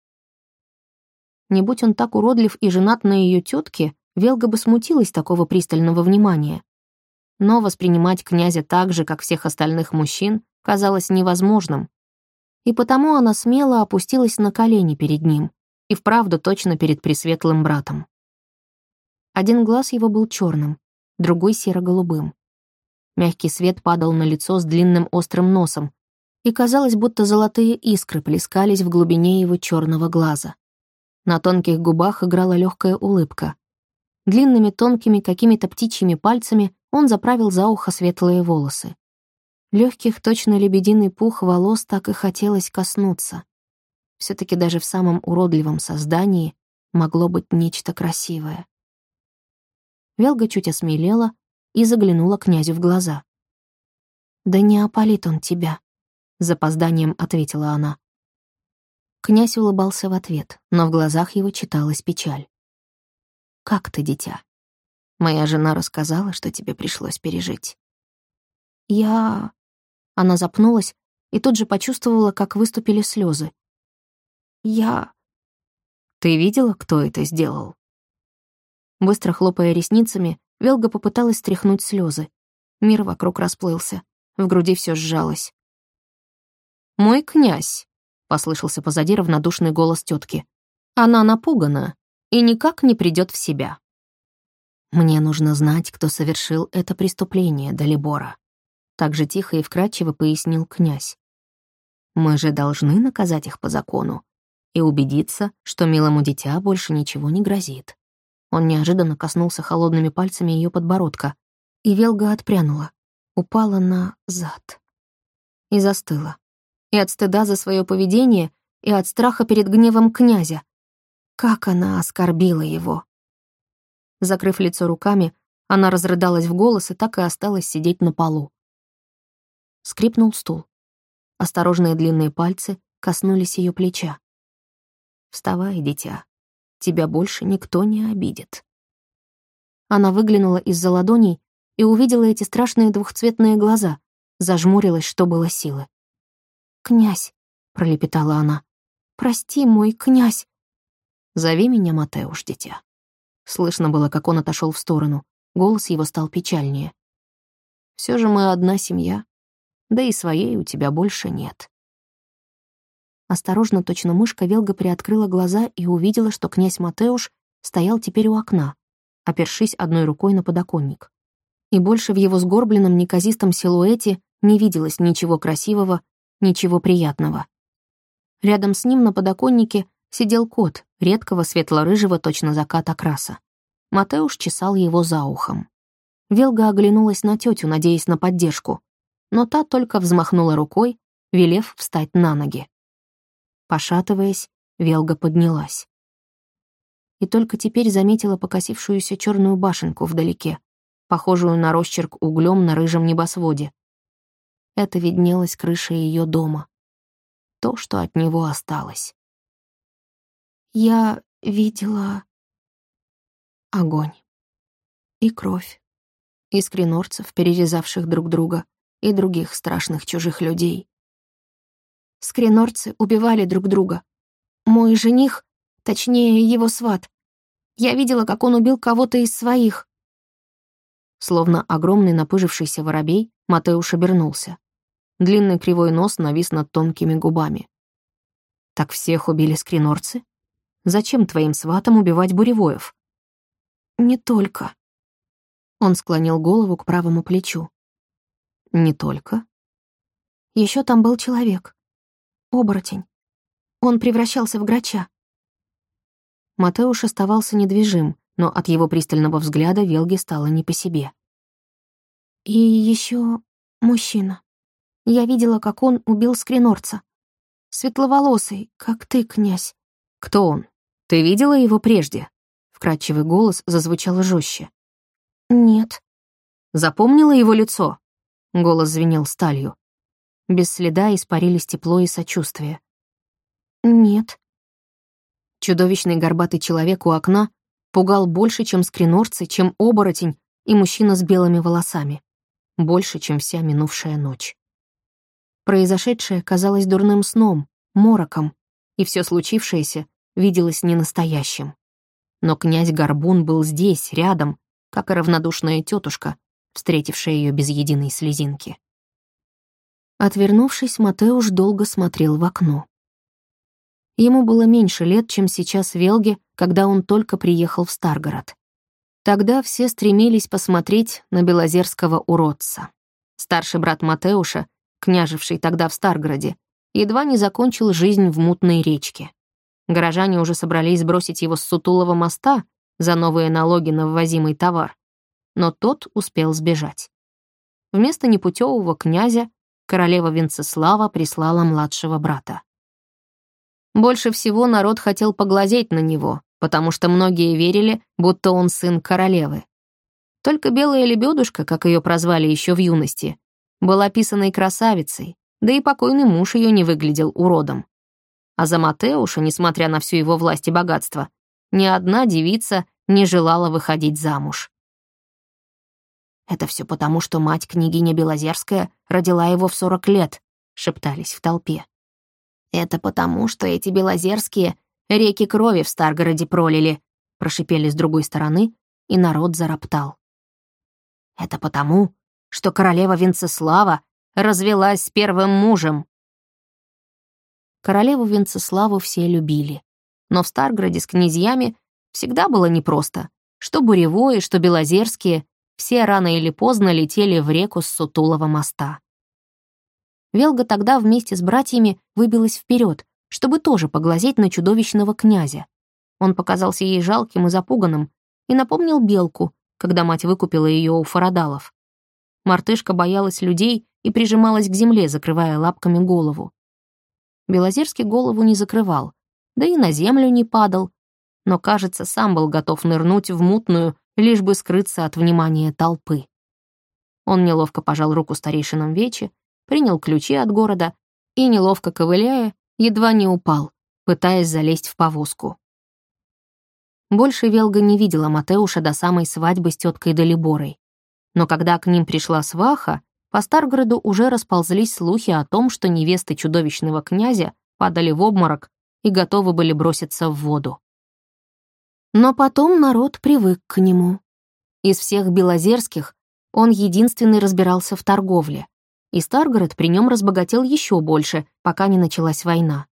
Не будь он так уродлив и женат на ее тетке, Велга бы смутилась такого пристального внимания. Но воспринимать князя так же, как всех остальных мужчин, казалось невозможным. И потому она смело опустилась на колени перед ним, и вправду точно перед пресветлым братом. Один глаз его был черным, другой — серо-голубым. Мягкий свет падал на лицо с длинным острым носом, и казалось, будто золотые искры плескались в глубине его черного глаза. На тонких губах играла легкая улыбка. Длинными тонкими какими-то птичьими пальцами он заправил за ухо светлые волосы. Легких точно лебединый пух волос так и хотелось коснуться. все таки даже в самом уродливом создании могло быть нечто красивое. Велга чуть осмелела и заглянула князю в глаза. «Да не опалит он тебя», — запозданием ответила она. Князь улыбался в ответ, но в глазах его читалась печаль. «Как ты, дитя? Моя жена рассказала, что тебе пришлось пережить». «Я...» Она запнулась и тут же почувствовала, как выступили слезы. «Я...» «Ты видела, кто это сделал?» Быстро хлопая ресницами, Велга попыталась стряхнуть слезы. Мир вокруг расплылся. В груди все сжалось. «Мой князь», — послышался позади равнодушный голос тетки. «Она напугана и никак не придет в себя». «Мне нужно знать, кто совершил это преступление, Далибора», — так же тихо и вкрадчиво пояснил князь. «Мы же должны наказать их по закону и убедиться, что милому дитя больше ничего не грозит». Он неожиданно коснулся холодными пальцами ее подбородка, и Велга отпрянула, упала на зад. И застыла. И от стыда за свое поведение, и от страха перед гневом князя. Как она оскорбила его. Закрыв лицо руками, она разрыдалась в голос и так и осталась сидеть на полу. Скрипнул стул. Осторожные длинные пальцы коснулись ее плеча. «Вставай, дитя», Тебя больше никто не обидит». Она выглянула из-за ладоней и увидела эти страшные двухцветные глаза, зажмурилась, что было силы. «Князь», — пролепетала она, — «прости, мой князь». «Зови меня Матеуш, дитя». Слышно было, как он отошел в сторону, голос его стал печальнее. Все же мы одна семья, да и своей у тебя больше нет». Осторожно, точно мышка, Велга приоткрыла глаза и увидела, что князь Матеуш стоял теперь у окна, опершись одной рукой на подоконник. И больше в его сгорбленном неказистом силуэте не виделось ничего красивого, ничего приятного. Рядом с ним на подоконнике сидел кот, редкого светло-рыжего точно закат окраса. Матеуш чесал его за ухом. Велга оглянулась на тетю, надеясь на поддержку, но та только взмахнула рукой, велев встать на ноги. Пошатываясь, Велга поднялась. И только теперь заметила покосившуюся черную башенку вдалеке, похожую на росчерк углем на рыжем небосводе. Это виднелась крыша ее дома. То, что от него осталось. Я видела огонь и кровь, и скринорцев, перерезавших друг друга, и других страшных чужих людей. Скринорцы убивали друг друга. Мой жених, точнее, его сват. Я видела, как он убил кого-то из своих. Словно огромный напыжившийся воробей, Матеуш обернулся. Длинный кривой нос навис над тонкими губами. «Так всех убили скринорцы? Зачем твоим сватам убивать буревоев?» «Не только». Он склонил голову к правому плечу. «Не только?» Еще там был человек. Оборотень. Он превращался в грача. Матеуш оставался недвижим, но от его пристального взгляда Велге стало не по себе. И еще мужчина. Я видела, как он убил скринорца. Светловолосый, как ты, князь. Кто он? Ты видела его прежде? Вкрадчивый голос зазвучал жестче. Нет. Запомнила его лицо? Голос звенел сталью. Без следа испарились тепло и сочувствие. «Нет». Чудовищный горбатый человек у окна пугал больше, чем скринорцы, чем оборотень и мужчина с белыми волосами. Больше, чем вся минувшая ночь. Произошедшее казалось дурным сном, мороком, и все случившееся виделось ненастоящим. Но князь Горбун был здесь, рядом, как и равнодушная тетушка, встретившая ее без единой слезинки. Отвернувшись, Матеуш долго смотрел в окно. Ему было меньше лет, чем сейчас Велге, когда он только приехал в Старгород. Тогда все стремились посмотреть на белозерского уродца. Старший брат Матеуша, княживший тогда в Старгороде, едва не закончил жизнь в мутной речке. Горожане уже собрались сбросить его с Сутулова моста за новые налоги на ввозимый товар, но тот успел сбежать. Вместо непутевого князя королева Венцеслава прислала младшего брата. Больше всего народ хотел поглазеть на него, потому что многие верили, будто он сын королевы. Только белая лебедушка, как ее прозвали еще в юности, была писаной красавицей, да и покойный муж ее не выглядел уродом. А за Матеуша, несмотря на всю его власть и богатство, ни одна девица не желала выходить замуж. «Это все потому, что мать княгиня Белозерская родила его в сорок лет», — шептались в толпе. «Это потому, что эти Белозерские реки крови в Старгороде пролили», — прошипели с другой стороны, и народ зароптал. «Это потому, что королева Венцеслава развелась с первым мужем». Королеву Венцеславу все любили, но в Старгороде с князьями всегда было непросто. Что Буревое, что Белозерские все рано или поздно летели в реку с Сутулова моста. Велга тогда вместе с братьями выбилась вперед, чтобы тоже поглазеть на чудовищного князя. Он показался ей жалким и запуганным и напомнил белку, когда мать выкупила ее у фарадалов. Мартышка боялась людей и прижималась к земле, закрывая лапками голову. Белозерский голову не закрывал, да и на землю не падал, но, кажется, сам был готов нырнуть в мутную, лишь бы скрыться от внимания толпы. Он неловко пожал руку старейшинам Вечи, принял ключи от города и, неловко ковыляя, едва не упал, пытаясь залезть в повозку. Больше Велга не видела Матеуша до самой свадьбы с теткой Далиборой. Но когда к ним пришла сваха, по Старгороду уже расползлись слухи о том, что невесты чудовищного князя падали в обморок и готовы были броситься в воду. Но потом народ привык к нему. Из всех белозерских он единственный разбирался в торговле, и Старгород при нем разбогател еще больше, пока не началась война.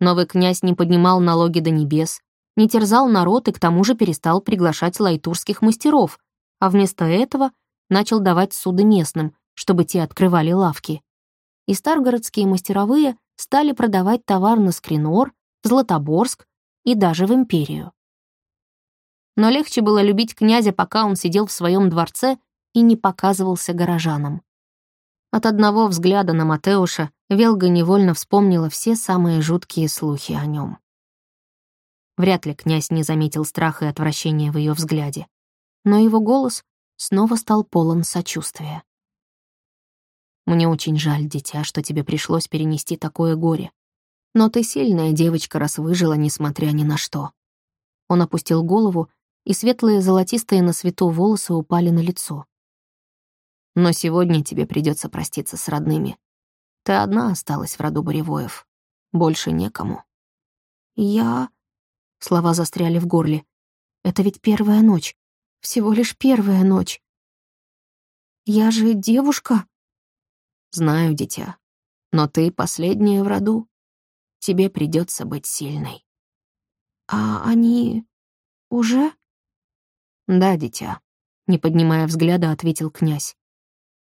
Новый князь не поднимал налоги до небес, не терзал народ и к тому же перестал приглашать лайтурских мастеров, а вместо этого начал давать суды местным, чтобы те открывали лавки. И старгородские мастеровые стали продавать товар на Скринор, Златоборск и даже в Империю но легче было любить князя, пока он сидел в своем дворце и не показывался горожанам. От одного взгляда на Матеуша Велга невольно вспомнила все самые жуткие слухи о нем. Вряд ли князь не заметил страха и отвращения в ее взгляде, но его голос снова стал полон сочувствия. «Мне очень жаль, дитя, что тебе пришлось перенести такое горе. Но ты сильная девочка, раз выжила, несмотря ни на что». Он опустил голову и светлые золотистые на свету волосы упали на лицо. Но сегодня тебе придется проститься с родными. Ты одна осталась в роду Боревоев. Больше некому. Я... Слова застряли в горле. Это ведь первая ночь. Всего лишь первая ночь. Я же девушка. Знаю, дитя. Но ты последняя в роду. Тебе придется быть сильной. А они... уже? «Да, дитя», — не поднимая взгляда, ответил князь.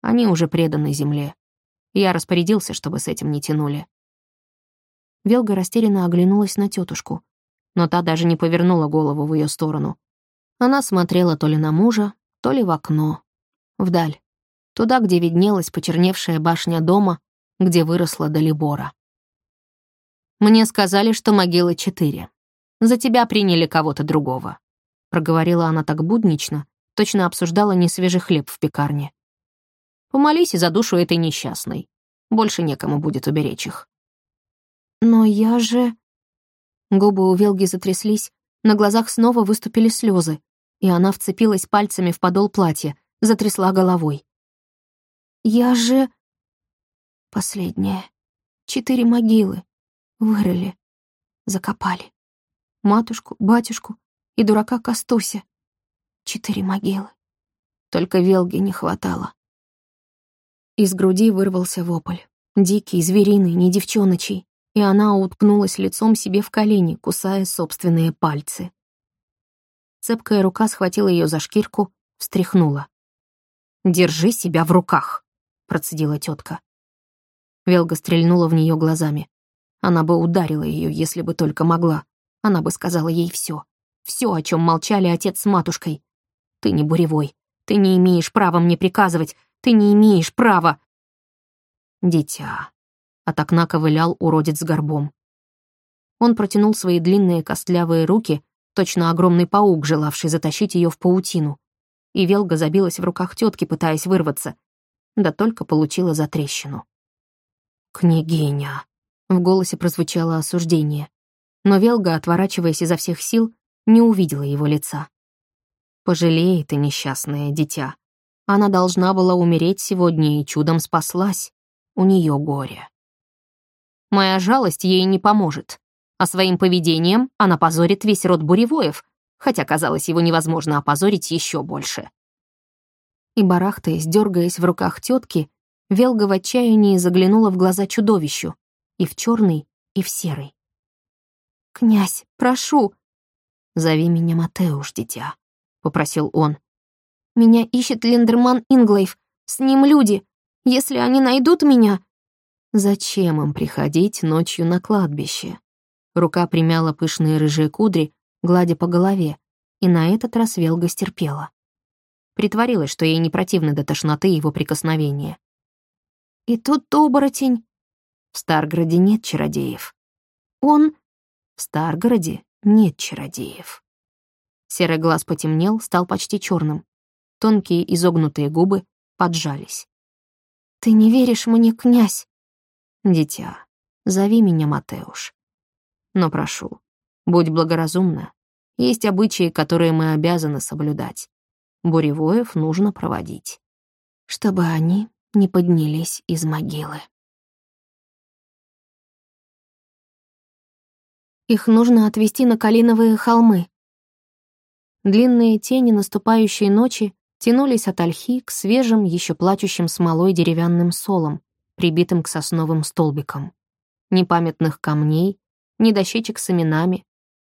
«Они уже преданы земле. Я распорядился, чтобы с этим не тянули». Велга растерянно оглянулась на тетушку, но та даже не повернула голову в ее сторону. Она смотрела то ли на мужа, то ли в окно, вдаль, туда, где виднелась почерневшая башня дома, где выросла Далибора. «Мне сказали, что могилы четыре. За тебя приняли кого-то другого проговорила она так буднично, точно обсуждала несвежий хлеб в пекарне. Помолись за душу этой несчастной. Больше некому будет уберечь их. Но я же... Губы у Велги затряслись, на глазах снова выступили слезы, и она вцепилась пальцами в подол платья, затрясла головой. Я же... Последняя. Четыре могилы. Вырыли. Закопали. Матушку, батюшку, и дурака Кастуся. Четыре могилы. Только Велги не хватало. Из груди вырвался вопль. Дикий, звериный, не девчоночий. И она уткнулась лицом себе в колени, кусая собственные пальцы. Цепкая рука схватила ее за шкирку, встряхнула. «Держи себя в руках», — процедила тетка. Велга стрельнула в нее глазами. Она бы ударила ее, если бы только могла. Она бы сказала ей все. Все, о чем молчали отец с матушкой. Ты не буревой. Ты не имеешь права мне приказывать. Ты не имеешь права. Дитя. От окна ковылял уродец с горбом. Он протянул свои длинные костлявые руки, точно огромный паук, желавший затащить ее в паутину. И Велга забилась в руках тетки, пытаясь вырваться. Да только получила затрещину. «Княгиня!» — в голосе прозвучало осуждение. Но Велга, отворачиваясь изо всех сил, не увидела его лица. «Пожалей ты, несчастное дитя. Она должна была умереть сегодня и чудом спаслась. У нее горе. Моя жалость ей не поможет, а своим поведением она позорит весь род Буревоев, хотя, казалось, его невозможно опозорить еще больше». И барахтаясь, дергаясь в руках тетки, Велга в отчаянии заглянула в глаза чудовищу, и в черный, и в серый. «Князь, прошу!» «Зови меня Матеуш, дитя», — попросил он. «Меня ищет Лендерман Инглейв. С ним люди. Если они найдут меня...» Зачем им приходить ночью на кладбище? Рука примяла пышные рыжие кудри, гладя по голове, и на этот раз Велга стерпела. Притворилась, что ей не противны до тошноты его прикосновения. И тут оборотень. В Старгороде нет чародеев. Он... В Старгороде нет чародеев. Серый глаз потемнел, стал почти черным. Тонкие изогнутые губы поджались. «Ты не веришь мне, князь?» «Дитя, зови меня Матеуш. Но прошу, будь благоразумна. Есть обычаи, которые мы обязаны соблюдать. Буревоев нужно проводить. Чтобы они не поднялись из могилы. Их нужно отвезти на Калиновые холмы. Длинные тени наступающей ночи тянулись от ольхи к свежим, еще плачущим смолой деревянным солам, прибитым к сосновым столбикам. Ни памятных камней, ни дощечек с именами,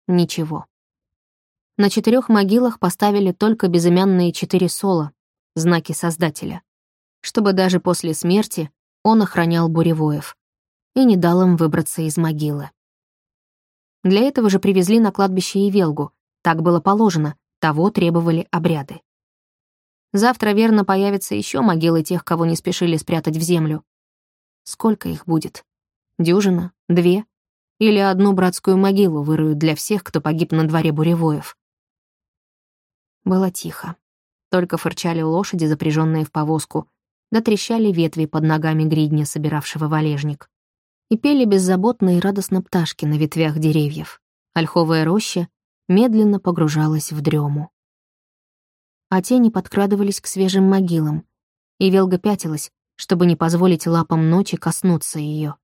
ничего. На четырех могилах поставили только безымянные четыре сола, знаки Создателя чтобы даже после смерти он охранял Буревоев и не дал им выбраться из могилы. Для этого же привезли на кладбище и так было положено, того требовали обряды. Завтра верно появятся еще могилы тех, кого не спешили спрятать в землю. Сколько их будет? Дюжина? Две? Или одну братскую могилу выруют для всех, кто погиб на дворе Буревоев? Было тихо. Только фырчали лошади, запряженные в повозку, да трещали ветви под ногами гридня, собиравшего валежник. И пели беззаботно и радостно пташки на ветвях деревьев. Ольховая роща медленно погружалась в дрему. А тени подкрадывались к свежим могилам, и Велга пятилась, чтобы не позволить лапам ночи коснуться ее.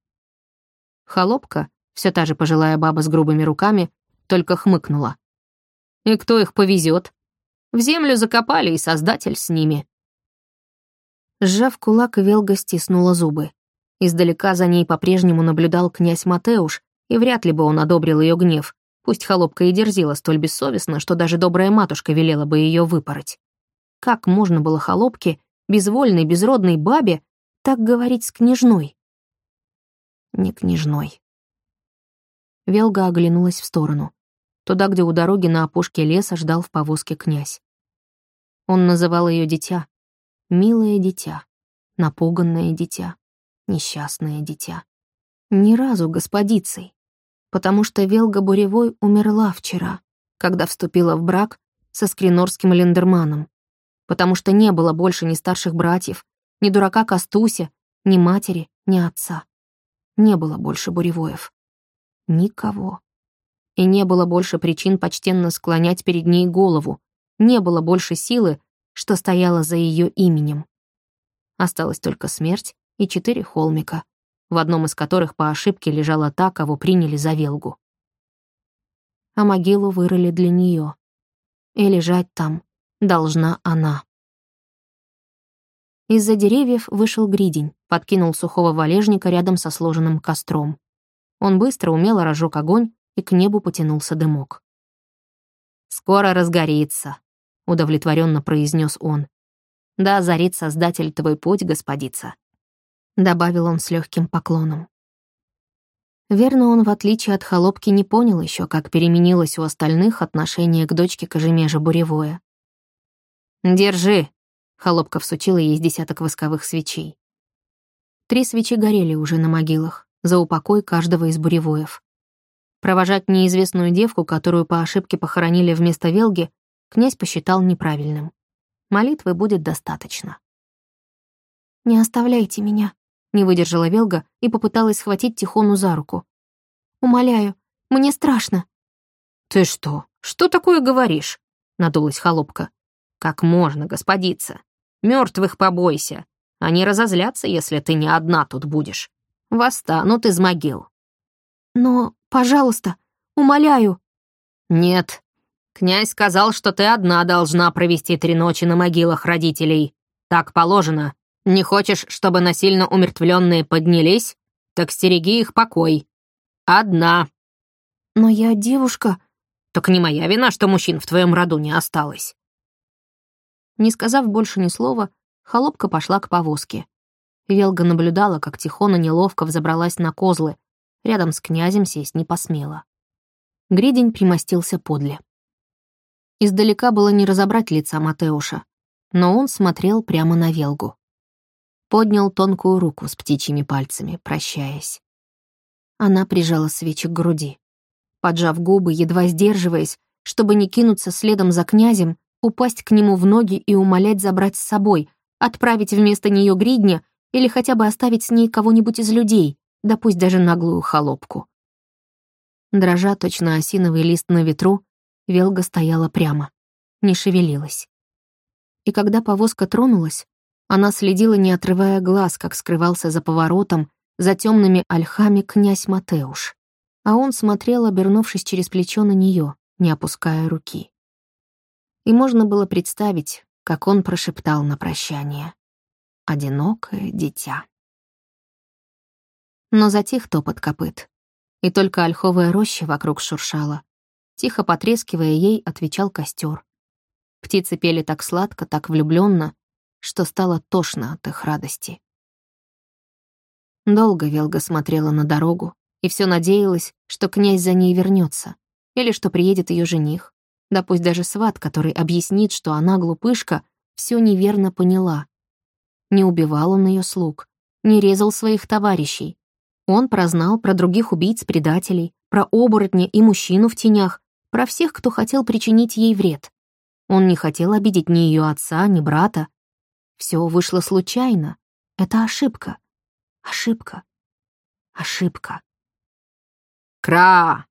Холопка, все та же пожилая баба с грубыми руками, только хмыкнула. «И кто их повезет? В землю закопали, и Создатель с ними. Сжав кулак, Велга стиснула зубы. Издалека за ней по-прежнему наблюдал князь Матеуш, и вряд ли бы он одобрил ее гнев, пусть холопка и дерзила столь бессовестно, что даже добрая матушка велела бы ее выпороть. Как можно было холопке, безвольной, безродной бабе, так говорить с княжной? Не княжной. Велга оглянулась в сторону. Туда, где у дороги на опушке леса ждал в повозке князь. Он называл ее дитя, Милое дитя, напуганное дитя, несчастное дитя. Ни разу господицей, потому что Велга Буревой умерла вчера, когда вступила в брак со скринорским лендерманом, потому что не было больше ни старших братьев, ни дурака Кастуся, ни матери, ни отца. Не было больше Буревоев. Никого. И не было больше причин почтенно склонять перед ней голову, не было больше силы, что стояла за ее именем. Осталась только смерть и четыре холмика, в одном из которых по ошибке лежала та, кого приняли за Велгу. А могилу вырыли для нее. И лежать там должна она. Из-за деревьев вышел гридень, подкинул сухого валежника рядом со сложенным костром. Он быстро, умело разжег огонь, и к небу потянулся дымок. «Скоро разгорится», — удовлетворенно произнес он. «Да озарит Создатель твой путь, господица», — добавил он с легким поклоном. Верно, он, в отличие от холопки, не понял еще, как переменилось у остальных отношение к дочке Кожемежа Буревое. «Держи», — холопка всучила ей десяток восковых свечей. Три свечи горели уже на могилах, за упокой каждого из буревоев. Провожать неизвестную девку, которую по ошибке похоронили вместо Велги, князь посчитал неправильным. Молитвы будет достаточно. «Не оставляйте меня», — не выдержала Велга и попыталась схватить Тихону за руку. «Умоляю, мне страшно». «Ты что? Что такое говоришь?» — надулась холопка. «Как можно, господица? Мертвых побойся. Они разозлятся, если ты не одна тут будешь. Восстанут из могил». «Но Пожалуйста, умоляю». «Нет. Князь сказал, что ты одна должна провести три ночи на могилах родителей. Так положено. Не хочешь, чтобы насильно умертвленные поднялись? Так стереги их покой. Одна». «Но я девушка...» «Так не моя вина, что мужчин в твоем роду не осталось». Не сказав больше ни слова, холопка пошла к повозке. Велга наблюдала, как Тихона неловко взобралась на козлы, Рядом с князем сесть не посмела. Гридень примостился подле. Издалека было не разобрать лица Матеуша, но он смотрел прямо на Велгу. Поднял тонкую руку с птичьими пальцами, прощаясь. Она прижала свечи к груди. Поджав губы, едва сдерживаясь, чтобы не кинуться следом за князем, упасть к нему в ноги и умолять забрать с собой, отправить вместо нее гридня или хотя бы оставить с ней кого-нибудь из людей, да пусть даже наглую холопку. Дрожа точно осиновый лист на ветру, Велга стояла прямо, не шевелилась. И когда повозка тронулась, она следила, не отрывая глаз, как скрывался за поворотом, за темными ольхами князь Матеуш. А он смотрел, обернувшись через плечо на нее, не опуская руки. И можно было представить, как он прошептал на прощание. «Одинокое дитя» но затих топот копыт. И только ольховая роща вокруг шуршала. Тихо потрескивая ей, отвечал костер. Птицы пели так сладко, так влюбленно, что стало тошно от их радости. Долго Велга смотрела на дорогу и все надеялась, что князь за ней вернется, или что приедет ее жених, да пусть даже сват, который объяснит, что она, глупышка, все неверно поняла. Не убивал он ее слуг, не резал своих товарищей, он прознал про других убийц-предателей, про оборотня и мужчину в тенях, про всех, кто хотел причинить ей вред. Он не хотел обидеть ни ее отца, ни брата. Все вышло случайно. Это ошибка. Ошибка. Ошибка. «Кра!»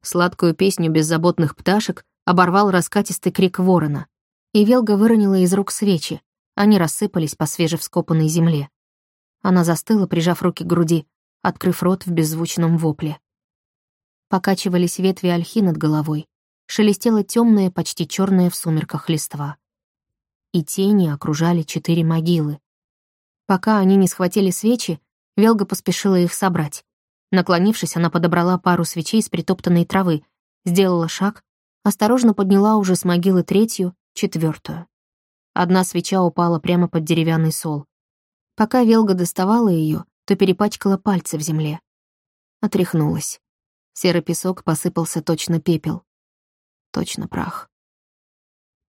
Сладкую песню беззаботных пташек оборвал раскатистый крик ворона, и Велга выронила из рук свечи. Они рассыпались по свежевскопанной земле. Она застыла, прижав руки к груди, открыв рот в беззвучном вопле. Покачивались ветви ольхи над головой, шелестело темное, почти черное в сумерках листва. И тени окружали четыре могилы. Пока они не схватили свечи, Велга поспешила их собрать. Наклонившись, она подобрала пару свечей с притоптанной травы, сделала шаг, осторожно подняла уже с могилы третью, четвертую. Одна свеча упала прямо под деревянный сол. Пока Велга доставала ее, то перепачкала пальцы в земле. Отряхнулась. Серый песок посыпался точно пепел. Точно прах.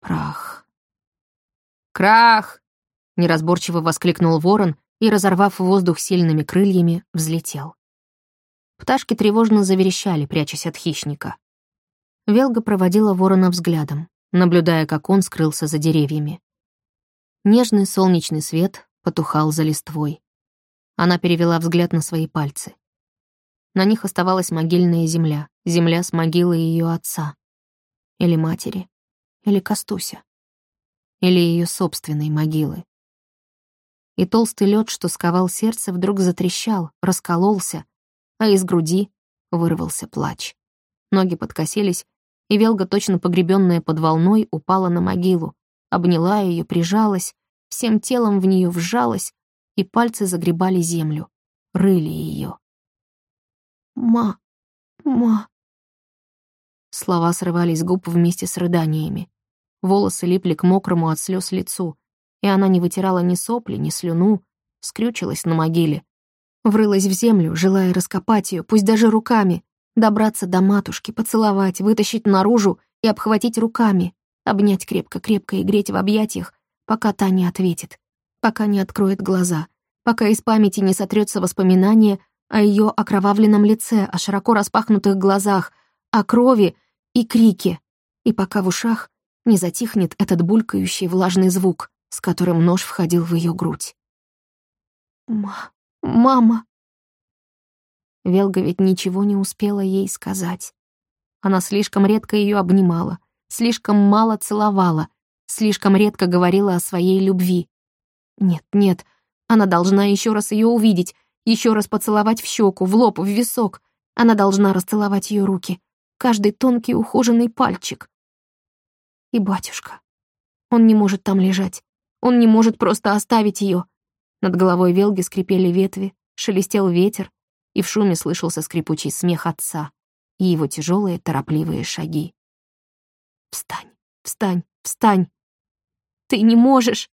Прах. «Крах!» — неразборчиво воскликнул ворон и, разорвав воздух сильными крыльями, взлетел. Пташки тревожно заверещали, прячась от хищника. Велга проводила ворона взглядом, наблюдая, как он скрылся за деревьями. Нежный солнечный свет потухал за листвой. Она перевела взгляд на свои пальцы. На них оставалась могильная земля, земля с могилы ее отца. Или матери, или Костуся. Или ее собственной могилы. И толстый лед, что сковал сердце, вдруг затрещал, раскололся, а из груди вырвался плач. Ноги подкосились, и Велга, точно погребенная под волной, упала на могилу, обняла ее, прижалась всем телом в нее вжалась, и пальцы загребали землю, рыли ее. «Ма, ма...» Слова срывались с губ вместе с рыданиями. Волосы липли к мокрому от слез лицу, и она не вытирала ни сопли, ни слюну, скрючилась на могиле. Врылась в землю, желая раскопать ее, пусть даже руками, добраться до матушки, поцеловать, вытащить наружу и обхватить руками, обнять крепко-крепко и греть в объятиях, пока та не ответит, пока не откроет глаза, пока из памяти не сотрется воспоминание о ее окровавленном лице, о широко распахнутых глазах, о крови и крике, и пока в ушах не затихнет этот булькающий влажный звук, с которым нож входил в ее грудь. «Ма... мама...» Велга ведь ничего не успела ей сказать. Она слишком редко ее обнимала, слишком мало целовала, слишком редко говорила о своей любви. Нет, нет, она должна еще раз ее увидеть, еще раз поцеловать в щеку, в лоб, в висок. Она должна расцеловать ее руки, каждый тонкий ухоженный пальчик. И батюшка. Он не может там лежать. Он не может просто оставить ее. Над головой Велги скрипели ветви, шелестел ветер, и в шуме слышался скрипучий смех отца и его тяжелые торопливые шаги. «Встань, встань, встань! Ты не можешь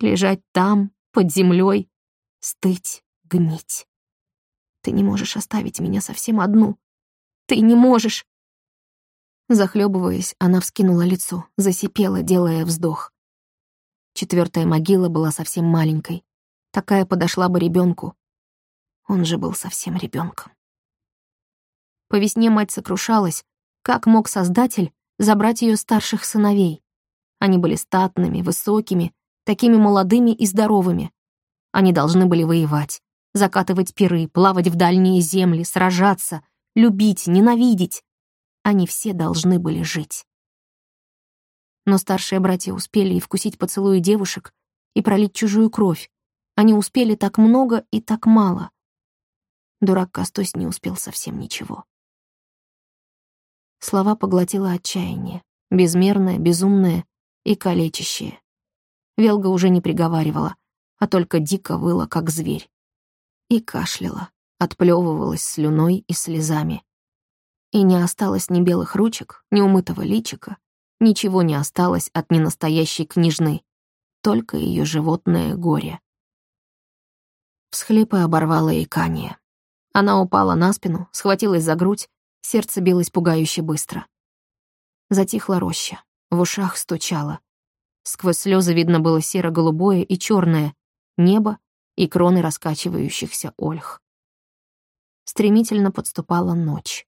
лежать там, под землей, стыть, гнить. Ты не можешь оставить меня совсем одну. Ты не можешь!» Захлебываясь, она вскинула лицо, засипела, делая вздох. Четвертая могила была совсем маленькой. Такая подошла бы ребенку. Он же был совсем ребенком. По весне мать сокрушалась, как мог Создатель забрать ее старших сыновей. Они были статными, высокими, такими молодыми и здоровыми. Они должны были воевать, закатывать пиры, плавать в дальние земли, сражаться, любить, ненавидеть. Они все должны были жить. Но старшие братья успели и вкусить поцелуи девушек, и пролить чужую кровь. Они успели так много и так мало. Дурак Костось не успел совсем ничего. Слова поглотило отчаяние, безмерное, безумное и калечащее. Велга уже не приговаривала, а только дико выла, как зверь. И кашляла, отплевывалась слюной и слезами. И не осталось ни белых ручек, ни умытого личика, ничего не осталось от ненастоящей княжны, только ее животное горе. Всхлипы оборвало икание. Она упала на спину, схватилась за грудь, сердце билось пугающе быстро. Затихла роща, в ушах стучало. Сквозь слезы видно было серо-голубое и черное небо и кроны раскачивающихся ольх. Стремительно подступала ночь.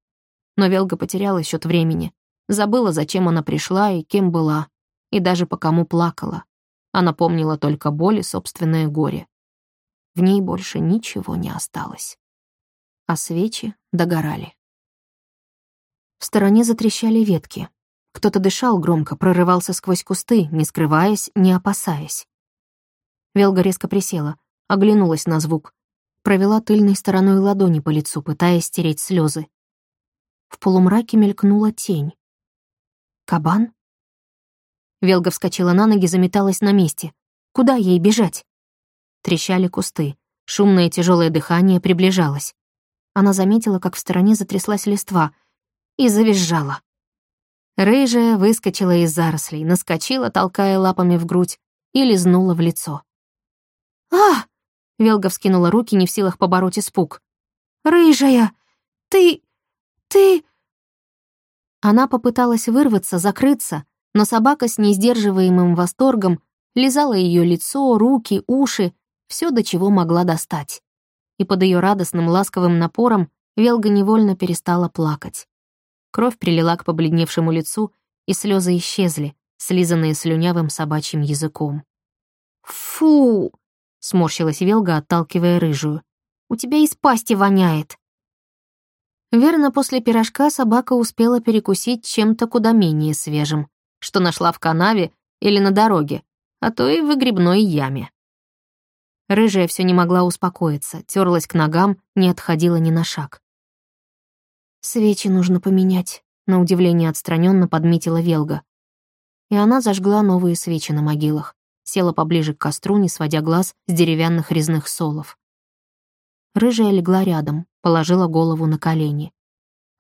Но Велга потеряла счет времени, забыла, зачем она пришла и кем была, и даже по кому плакала. Она помнила только боль и собственное горе. В ней больше ничего не осталось а свечи догорали. В стороне затрещали ветки. Кто-то дышал громко, прорывался сквозь кусты, не скрываясь, не опасаясь. Велга резко присела, оглянулась на звук, провела тыльной стороной ладони по лицу, пытаясь стереть слезы. В полумраке мелькнула тень. «Кабан?» Велга вскочила на ноги, заметалась на месте. Куда ей бежать? Трещали кусты. Шумное тяжелое дыхание приближалось. Она заметила, как в стороне затряслась листва, и завизжала. Рыжая выскочила из зарослей, наскочила, толкая лапами в грудь, и лизнула в лицо. «А!» — Велга вскинула руки, не в силах побороть испуг. «Рыжая! Ты... ты...» Она попыталась вырваться, закрыться, но собака с несдерживаемым восторгом лизала ее лицо, руки, уши, все, до чего могла достать и под ее радостным ласковым напором Велга невольно перестала плакать. Кровь прилила к побледневшему лицу, и слезы исчезли, слизанные слюнявым собачьим языком. «Фу!» — сморщилась Велга, отталкивая рыжую. «У тебя из пасти воняет!» Верно, после пирожка собака успела перекусить чем-то куда менее свежим, что нашла в канаве или на дороге, а то и в выгребной яме. Рыжая все не могла успокоиться, терлась к ногам, не отходила ни на шаг. «Свечи нужно поменять», — на удивление отстраненно подметила Велга. И она зажгла новые свечи на могилах, села поближе к костру, не сводя глаз с деревянных резных солов. Рыжая легла рядом, положила голову на колени.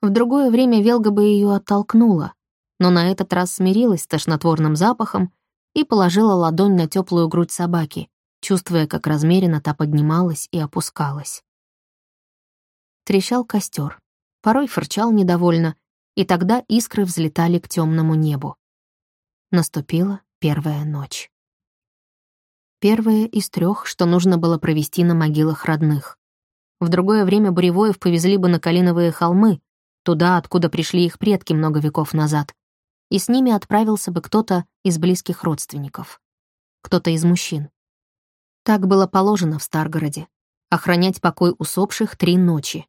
В другое время Велга бы ее оттолкнула, но на этот раз смирилась с тошнотворным запахом и положила ладонь на теплую грудь собаки, чувствуя, как размеренно та поднималась и опускалась. Трещал костер, порой фырчал недовольно, и тогда искры взлетали к темному небу. Наступила первая ночь. Первая из трех, что нужно было провести на могилах родных. В другое время Буревоев повезли бы на Калиновые холмы, туда, откуда пришли их предки много веков назад, и с ними отправился бы кто-то из близких родственников, кто-то из мужчин. Так было положено в Старгороде — охранять покой усопших три ночи.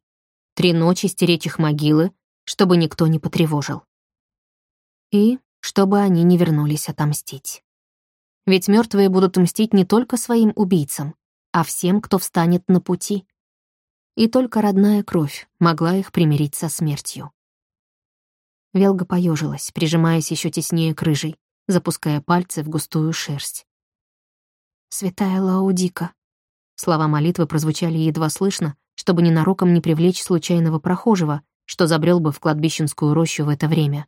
Три ночи стеречь их могилы, чтобы никто не потревожил. И чтобы они не вернулись отомстить. Ведь мертвые будут мстить не только своим убийцам, а всем, кто встанет на пути. И только родная кровь могла их примирить со смертью. Велга поежилась, прижимаясь еще теснее к рыжей, запуская пальцы в густую шерсть. «Святая Лаудика». Слова молитвы прозвучали едва слышно, чтобы ненароком не привлечь случайного прохожего, что забрел бы в кладбищенскую рощу в это время.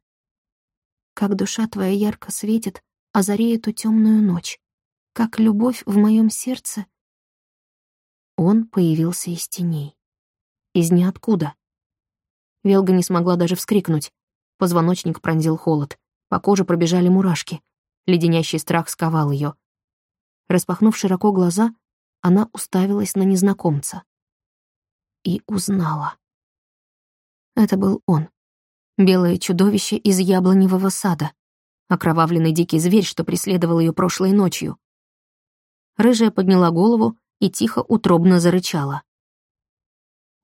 «Как душа твоя ярко светит, озари эту темную ночь, как любовь в моем сердце». Он появился из теней. Из ниоткуда. Велга не смогла даже вскрикнуть. Позвоночник пронзил холод. По коже пробежали мурашки. Леденящий страх сковал ее. Распахнув широко глаза, она уставилась на незнакомца. И узнала. Это был он. Белое чудовище из яблоневого сада. Окровавленный дикий зверь, что преследовал ее прошлой ночью. Рыжая подняла голову и тихо утробно зарычала.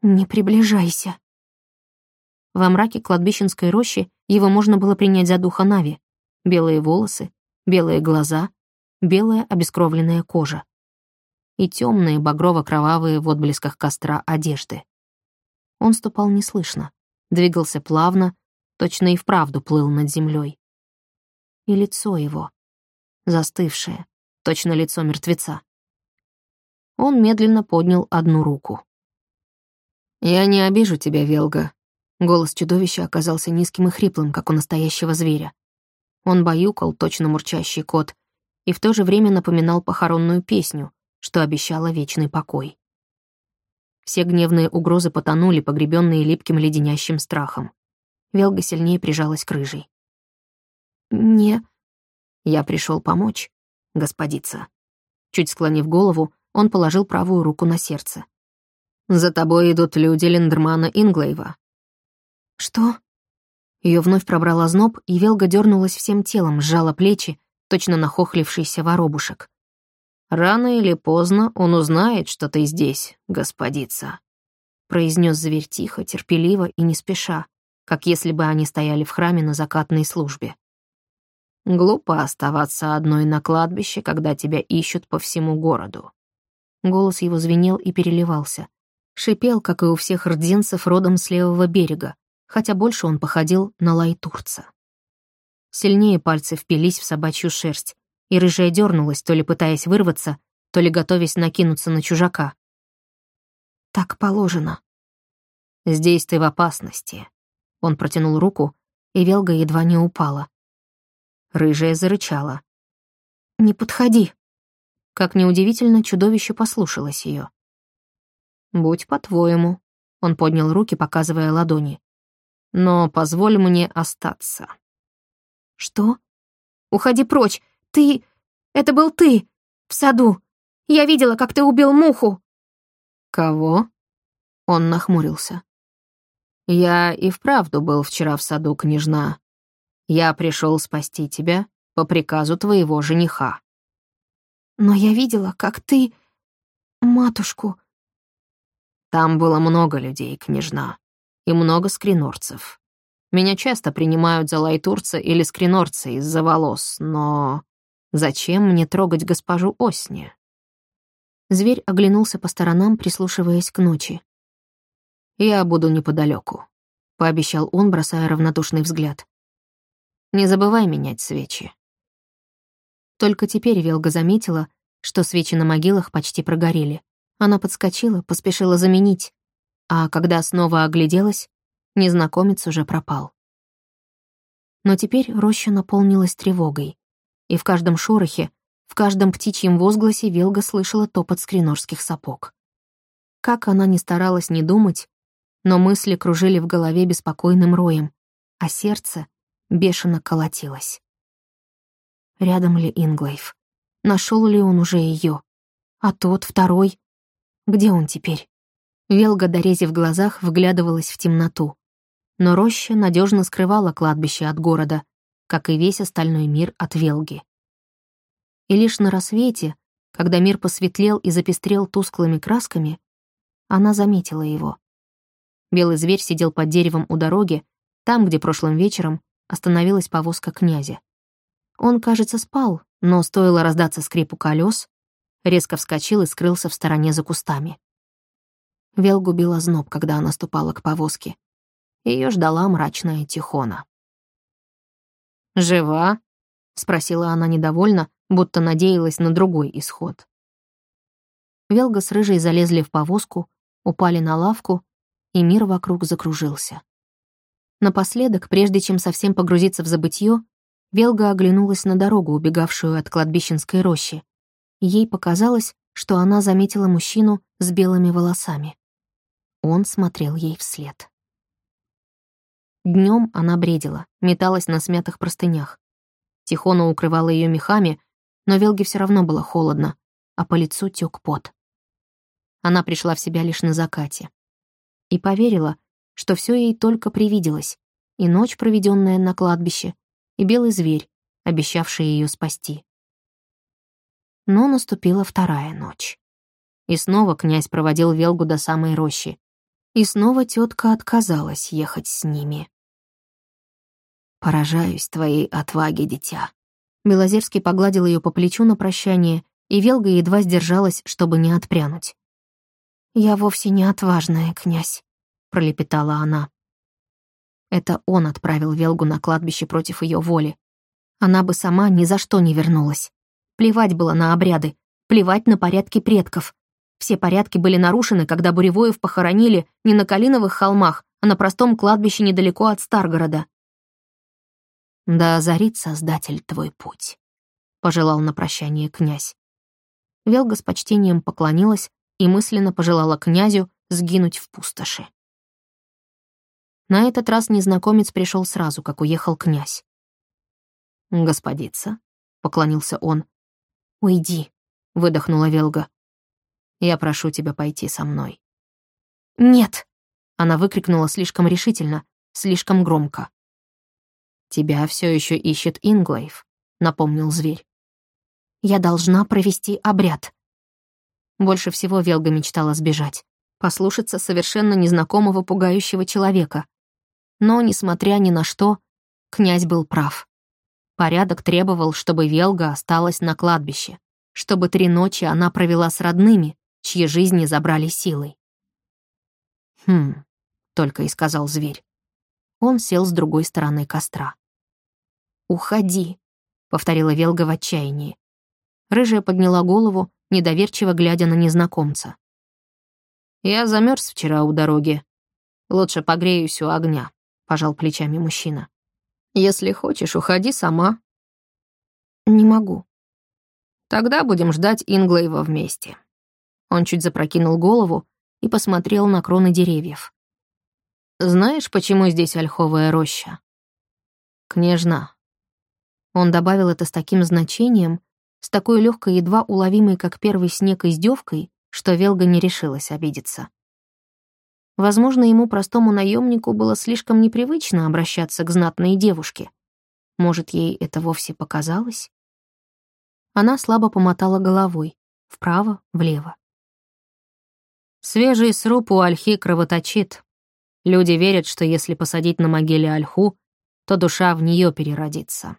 «Не приближайся», во мраке кладбищенской рощи его можно было принять за духа Нави. Белые волосы, белые глаза, белая обескровленная кожа. И темные багрово-кровавые в отблесках костра одежды. Он ступал неслышно, двигался плавно, точно и вправду плыл над землей. И лицо его, застывшее, точно лицо мертвеца. Он медленно поднял одну руку. «Я не обижу тебя, Велга», Голос чудовища оказался низким и хриплым, как у настоящего зверя. Он баюкал, точно мурчащий кот, и в то же время напоминал похоронную песню, что обещала вечный покой. Все гневные угрозы потонули, погребенные липким леденящим страхом. Велга сильнее прижалась к рыжей. «Не...» «Я пришел помочь, господица». Чуть склонив голову, он положил правую руку на сердце. «За тобой идут люди Лендермана Инглейва, «Что?» Ее вновь пробрала зноб, и Велга дернулась всем телом, сжала плечи, точно нахохлившийся воробушек. «Рано или поздно он узнает, что ты здесь, господица», произнес зверь тихо, терпеливо и не спеша, как если бы они стояли в храме на закатной службе. «Глупо оставаться одной на кладбище, когда тебя ищут по всему городу». Голос его звенел и переливался. Шипел, как и у всех рдзенцев родом с левого берега, хотя больше он походил на лайтурца. Сильнее пальцы впились в собачью шерсть, и рыжая дернулась, то ли пытаясь вырваться, то ли готовясь накинуться на чужака. «Так положено». «Здесь ты в опасности». Он протянул руку, и Велга едва не упала. Рыжая зарычала. «Не подходи». Как неудивительно, чудовище послушалось ее. «Будь по-твоему», — он поднял руки, показывая ладони но позволь мне остаться». «Что? Уходи прочь! Ты... Это был ты! В саду! Я видела, как ты убил муху!» «Кого?» Он нахмурился. «Я и вправду был вчера в саду, княжна. Я пришел спасти тебя по приказу твоего жениха». «Но я видела, как ты... матушку...» «Там было много людей, княжна и много скринорцев. Меня часто принимают за лайтурца или скринорца из-за волос, но зачем мне трогать госпожу Осни? Зверь оглянулся по сторонам, прислушиваясь к ночи. «Я буду неподалеку», — пообещал он, бросая равнодушный взгляд. «Не забывай менять свечи». Только теперь Велга заметила, что свечи на могилах почти прогорели. Она подскочила, поспешила заменить, а когда снова огляделась, незнакомец уже пропал. Но теперь роща наполнилась тревогой, и в каждом шорохе, в каждом птичьем возгласе Велга слышала топот скринорских сапог. Как она ни старалась не думать, но мысли кружили в голове беспокойным роем, а сердце бешено колотилось. Рядом ли Инглейв? Нашел ли он уже ее? А тот, второй? Где он теперь? Велга, дорезив глазах, вглядывалась в темноту. Но роща надежно скрывала кладбище от города, как и весь остальной мир от Велги. И лишь на рассвете, когда мир посветлел и запестрел тусклыми красками, она заметила его. Белый зверь сидел под деревом у дороги, там, где прошлым вечером остановилась повозка князя. Он, кажется, спал, но стоило раздаться скрипу колес, резко вскочил и скрылся в стороне за кустами. Велгу била зноб, когда она ступала к повозке. Ее ждала мрачная Тихона. «Жива?» — спросила она недовольно, будто надеялась на другой исход. Велга с Рыжей залезли в повозку, упали на лавку, и мир вокруг закружился. Напоследок, прежде чем совсем погрузиться в забытье, Велга оглянулась на дорогу, убегавшую от кладбищенской рощи. Ей показалось, что она заметила мужчину с белыми волосами. Он смотрел ей вслед. Днем она бредила, металась на смятых простынях. Тихона укрывала ее мехами, но Велге все равно было холодно, а по лицу тек пот. Она пришла в себя лишь на закате. И поверила, что все ей только привиделось, и ночь, проведенная на кладбище, и белый зверь, обещавший ее спасти. Но наступила вторая ночь. И снова князь проводил Велгу до самой рощи. И снова тетка отказалась ехать с ними. «Поражаюсь твоей отваге, дитя». Белозерский погладил ее по плечу на прощание, и Велга едва сдержалась, чтобы не отпрянуть. «Я вовсе не отважная, князь», — пролепетала она. Это он отправил Велгу на кладбище против ее воли. Она бы сама ни за что не вернулась. Плевать было на обряды, плевать на порядки предков. Все порядки были нарушены, когда Буревоев похоронили не на Калиновых холмах, а на простом кладбище недалеко от Старгорода. «Да озарит Создатель твой путь», — пожелал на прощание князь. Велга с почтением поклонилась и мысленно пожелала князю сгинуть в пустоши. На этот раз незнакомец пришел сразу, как уехал князь. «Господица», — поклонился он. «Уйди», — выдохнула Велга. «Я прошу тебя пойти со мной». «Нет», — она выкрикнула слишком решительно, слишком громко. «Тебя все еще ищет Инглейв», — напомнил зверь. «Я должна провести обряд». Больше всего Велга мечтала сбежать, послушаться совершенно незнакомого пугающего человека, но, несмотря ни на что, князь был прав. Порядок требовал, чтобы Велга осталась на кладбище, чтобы три ночи она провела с родными, чьи жизни забрали силой. «Хм», — только и сказал зверь. Он сел с другой стороны костра. «Уходи», — повторила Велга в отчаянии. Рыжая подняла голову, недоверчиво глядя на незнакомца. «Я замерз вчера у дороги. Лучше погреюсь у огня», пожал плечами мужчина. Если хочешь, уходи сама. Не могу. Тогда будем ждать Инглейва вместе. Он чуть запрокинул голову и посмотрел на кроны деревьев. Знаешь, почему здесь ольховая роща? Княжна. Он добавил это с таким значением, с такой легкой, едва уловимой, как первый снег, издевкой, что Велга не решилась обидеться. Возможно, ему, простому наемнику, было слишком непривычно обращаться к знатной девушке. Может, ей это вовсе показалось? Она слабо помотала головой, вправо, влево. Свежий сруб у ольхи кровоточит. Люди верят, что если посадить на могиле ольху, то душа в нее переродится.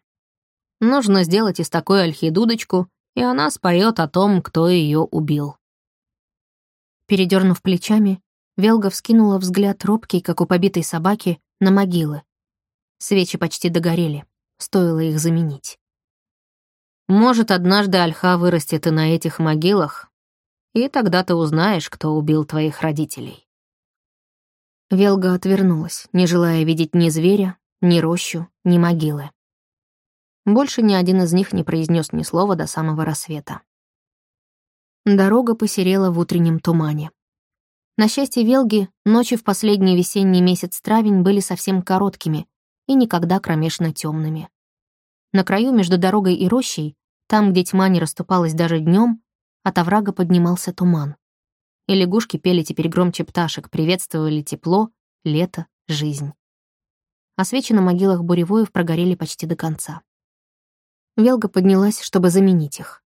Нужно сделать из такой ольхи дудочку, и она споет о том, кто ее убил. Передернув плечами, Велга вскинула взгляд робкий, как у побитой собаки, на могилы. Свечи почти догорели, стоило их заменить. Может, однажды ольха вырастет и на этих могилах, и тогда ты узнаешь, кто убил твоих родителей». Велга отвернулась, не желая видеть ни зверя, ни рощу, ни могилы. Больше ни один из них не произнес ни слова до самого рассвета. Дорога посерела в утреннем тумане. На счастье Велги, ночи в последний весенний месяц травень были совсем короткими и никогда кромешно темными. На краю между дорогой и рощей, там, где тьма не расступалась даже днем, от оврага поднимался туман. И лягушки пели теперь громче пташек, приветствовали тепло, лето, жизнь. А свечи на могилах буревоев прогорели почти до конца. Велга поднялась, чтобы заменить их.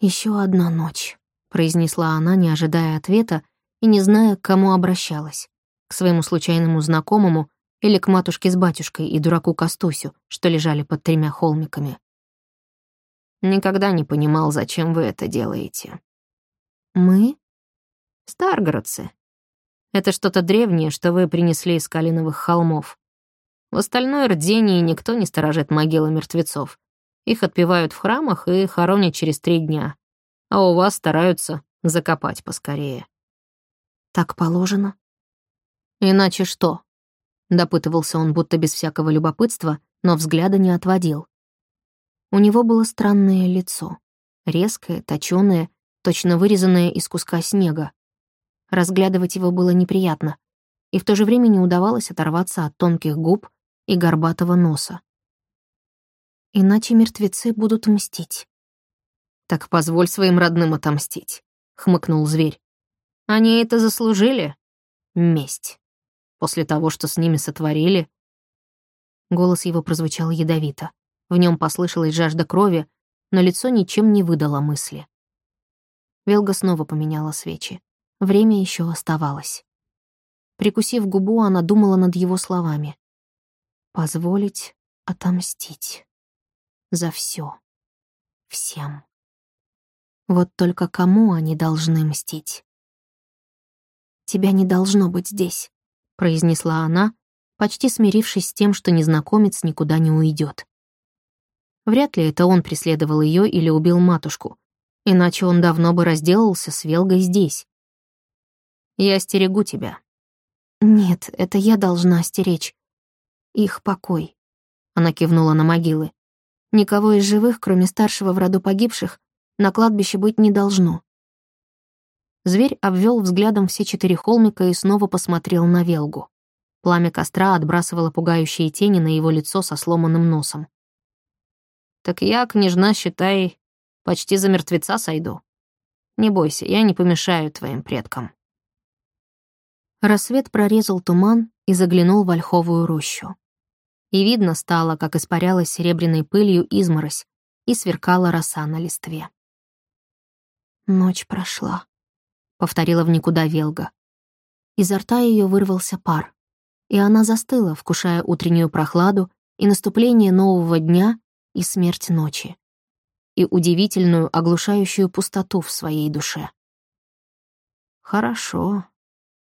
Еще одна ночь», — произнесла она, не ожидая ответа и не зная, к кому обращалась. К своему случайному знакомому или к матушке с батюшкой и дураку Костусю, что лежали под тремя холмиками. Никогда не понимал, зачем вы это делаете. Мы? Старгородцы. Это что-то древнее, что вы принесли из Калиновых холмов. В остальной Рдении никто не сторожит могилы мертвецов. Их отпевают в храмах и хоронят через три дня. А у вас стараются закопать поскорее. Так положено. Иначе что? Допытывался он будто без всякого любопытства, но взгляда не отводил. У него было странное лицо. Резкое, точёное, точно вырезанное из куска снега. Разглядывать его было неприятно, и в то же время не удавалось оторваться от тонких губ и горбатого носа. Иначе мертвецы будут мстить. «Так позволь своим родным отомстить», — хмыкнул зверь. «Они это заслужили? Месть. После того, что с ними сотворили...» Голос его прозвучал ядовито. В нем послышалась жажда крови, но лицо ничем не выдало мысли. Велга снова поменяла свечи. Время еще оставалось. Прикусив губу, она думала над его словами. «Позволить отомстить. За все. Всем. Вот только кому они должны мстить?» «Тебя не должно быть здесь», — произнесла она, почти смирившись с тем, что незнакомец никуда не уйдет. Вряд ли это он преследовал ее или убил матушку, иначе он давно бы разделался с Велгой здесь. «Я стерегу тебя». «Нет, это я должна стеречь. Их покой». Она кивнула на могилы. «Никого из живых, кроме старшего в роду погибших, на кладбище быть не должно». Зверь обвел взглядом все четыре холмика и снова посмотрел на Велгу. Пламя костра отбрасывало пугающие тени на его лицо со сломанным носом. Так я, княжна, считай, почти за мертвеца сойду. Не бойся, я не помешаю твоим предкам». Рассвет прорезал туман и заглянул в ольховую рощу. И видно стало, как испарялась серебряной пылью изморозь и сверкала роса на листве. «Ночь прошла», — повторила в никуда Велга. Изо рта ее вырвался пар, и она застыла, вкушая утреннюю прохладу и наступление нового дня и смерть ночи, и удивительную оглушающую пустоту в своей душе. «Хорошо».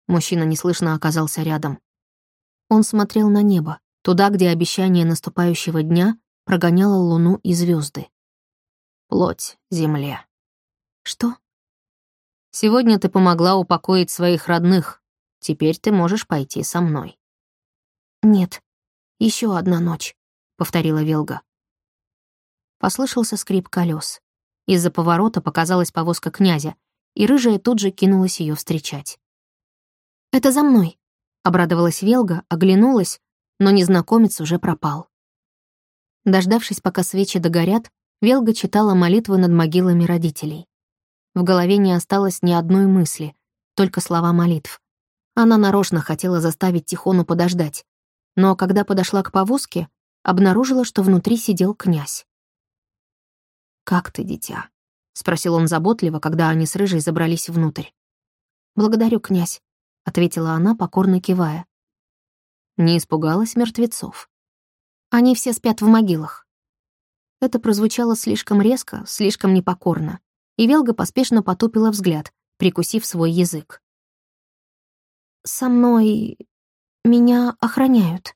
Мужчина неслышно оказался рядом. Он смотрел на небо, туда, где обещание наступающего дня прогоняло луну и звезды. Плоть земле. «Что?» «Сегодня ты помогла упокоить своих родных. Теперь ты можешь пойти со мной». «Нет, еще одна ночь», — повторила Велга. Послышался скрип колес. Из-за поворота показалась повозка князя, и рыжая тут же кинулась ее встречать. «Это за мной!» — обрадовалась Велга, оглянулась, но незнакомец уже пропал. Дождавшись, пока свечи догорят, Велга читала молитвы над могилами родителей. В голове не осталось ни одной мысли, только слова молитв. Она нарочно хотела заставить Тихону подождать, но когда подошла к повозке, обнаружила, что внутри сидел князь. «Как ты, дитя?» — спросил он заботливо, когда они с Рыжей забрались внутрь. «Благодарю, князь», — ответила она, покорно кивая. Не испугалась мертвецов. Они все спят в могилах. Это прозвучало слишком резко, слишком непокорно, и Велга поспешно потупила взгляд, прикусив свой язык. «Со мной... меня охраняют».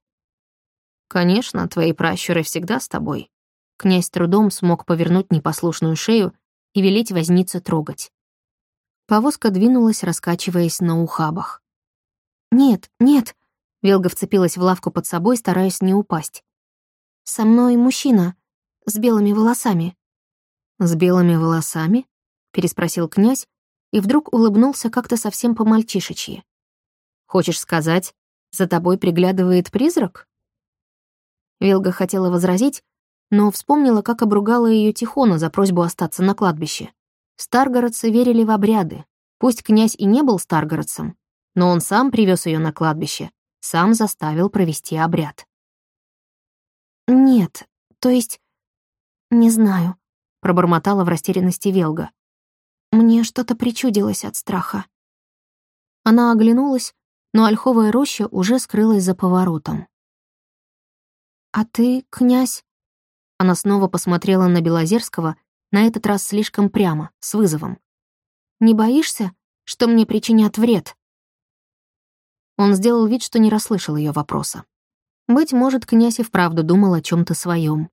«Конечно, твои пращуры всегда с тобой. Князь трудом смог повернуть непослушную шею и велеть вознице трогать. Повозка двинулась, раскачиваясь на ухабах. «Нет, нет!» — Велга вцепилась в лавку под собой, стараясь не упасть. «Со мной мужчина с белыми волосами». «С белыми волосами?» — переспросил князь и вдруг улыбнулся как-то совсем по-мальчишечьи. «Хочешь сказать, за тобой приглядывает призрак?» Велга хотела возразить, но вспомнила, как обругала ее Тихона за просьбу остаться на кладбище. Старгородцы верили в обряды. Пусть князь и не был старгородцем, но он сам привез ее на кладбище, сам заставил провести обряд. «Нет, то есть... не знаю», — пробормотала в растерянности Велга. «Мне что-то причудилось от страха». Она оглянулась, но ольховая роща уже скрылась за поворотом. «А ты, князь?» Она снова посмотрела на Белозерского, на этот раз слишком прямо, с вызовом. «Не боишься, что мне причинят вред?» Он сделал вид, что не расслышал ее вопроса. Быть может, князь и вправду думал о чем то своем.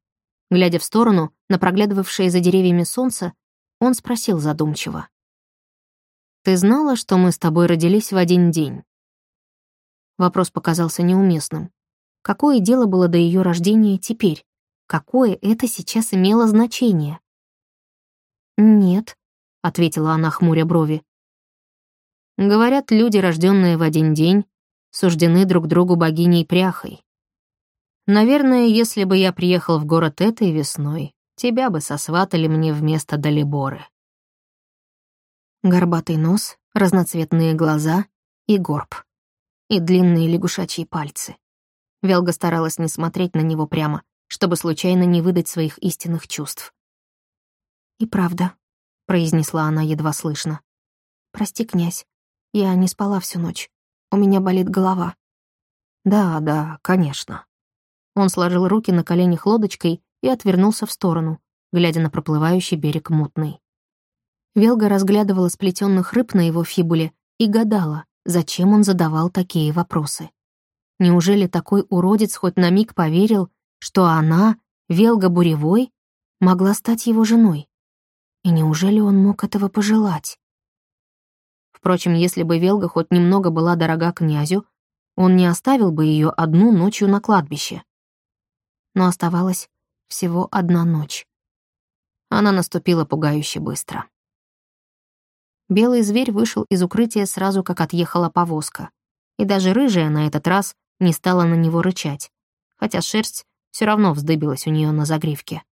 Глядя в сторону, на проглядывавшее за деревьями солнце, он спросил задумчиво. «Ты знала, что мы с тобой родились в один день?» Вопрос показался неуместным. Какое дело было до ее рождения теперь? Какое это сейчас имело значение? «Нет», — ответила она, хмуря брови. «Говорят, люди, рожденные в один день, суждены друг другу богиней пряхой. Наверное, если бы я приехал в город этой весной, тебя бы сосватали мне вместо Далиборы». Горбатый нос, разноцветные глаза и горб. И длинные лягушачьи пальцы. Велга старалась не смотреть на него прямо, чтобы случайно не выдать своих истинных чувств. «И правда», — произнесла она едва слышно. «Прости, князь, я не спала всю ночь. У меня болит голова». «Да, да, конечно». Он сложил руки на коленях лодочкой и отвернулся в сторону, глядя на проплывающий берег мутный. Велга разглядывала сплетенных рыб на его фибуле и гадала, зачем он задавал такие вопросы. Неужели такой уродец хоть на миг поверил, что она, Велга Буревой, могла стать его женой? И неужели он мог этого пожелать? Впрочем, если бы Велга хоть немного была дорога князю, он не оставил бы ее одну ночью на кладбище. Но оставалась всего одна ночь. Она наступила пугающе быстро. Белый зверь вышел из укрытия сразу, как отъехала повозка. И даже рыжая на этот раз не стала на него рычать, хотя шерсть все равно вздыбилась у нее на загривке.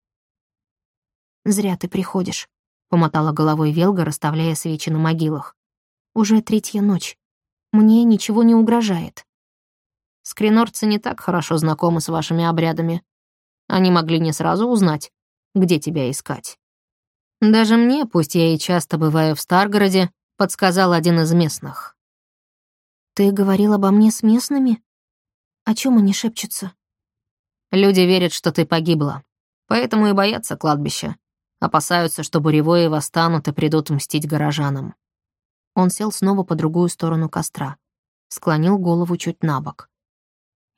«Зря ты приходишь», — помотала головой Велга, расставляя свечи на могилах. «Уже третья ночь. Мне ничего не угрожает». Скринорцы не так хорошо знакомы с вашими обрядами. Они могли не сразу узнать, где тебя искать. Даже мне, пусть я и часто бываю в Старгороде, подсказал один из местных. «Ты говорил обо мне с местными? О чем они шепчутся?» «Люди верят, что ты погибла, поэтому и боятся кладбища. Опасаются, что буревое восстанут и придут мстить горожанам». Он сел снова по другую сторону костра, склонил голову чуть на бок.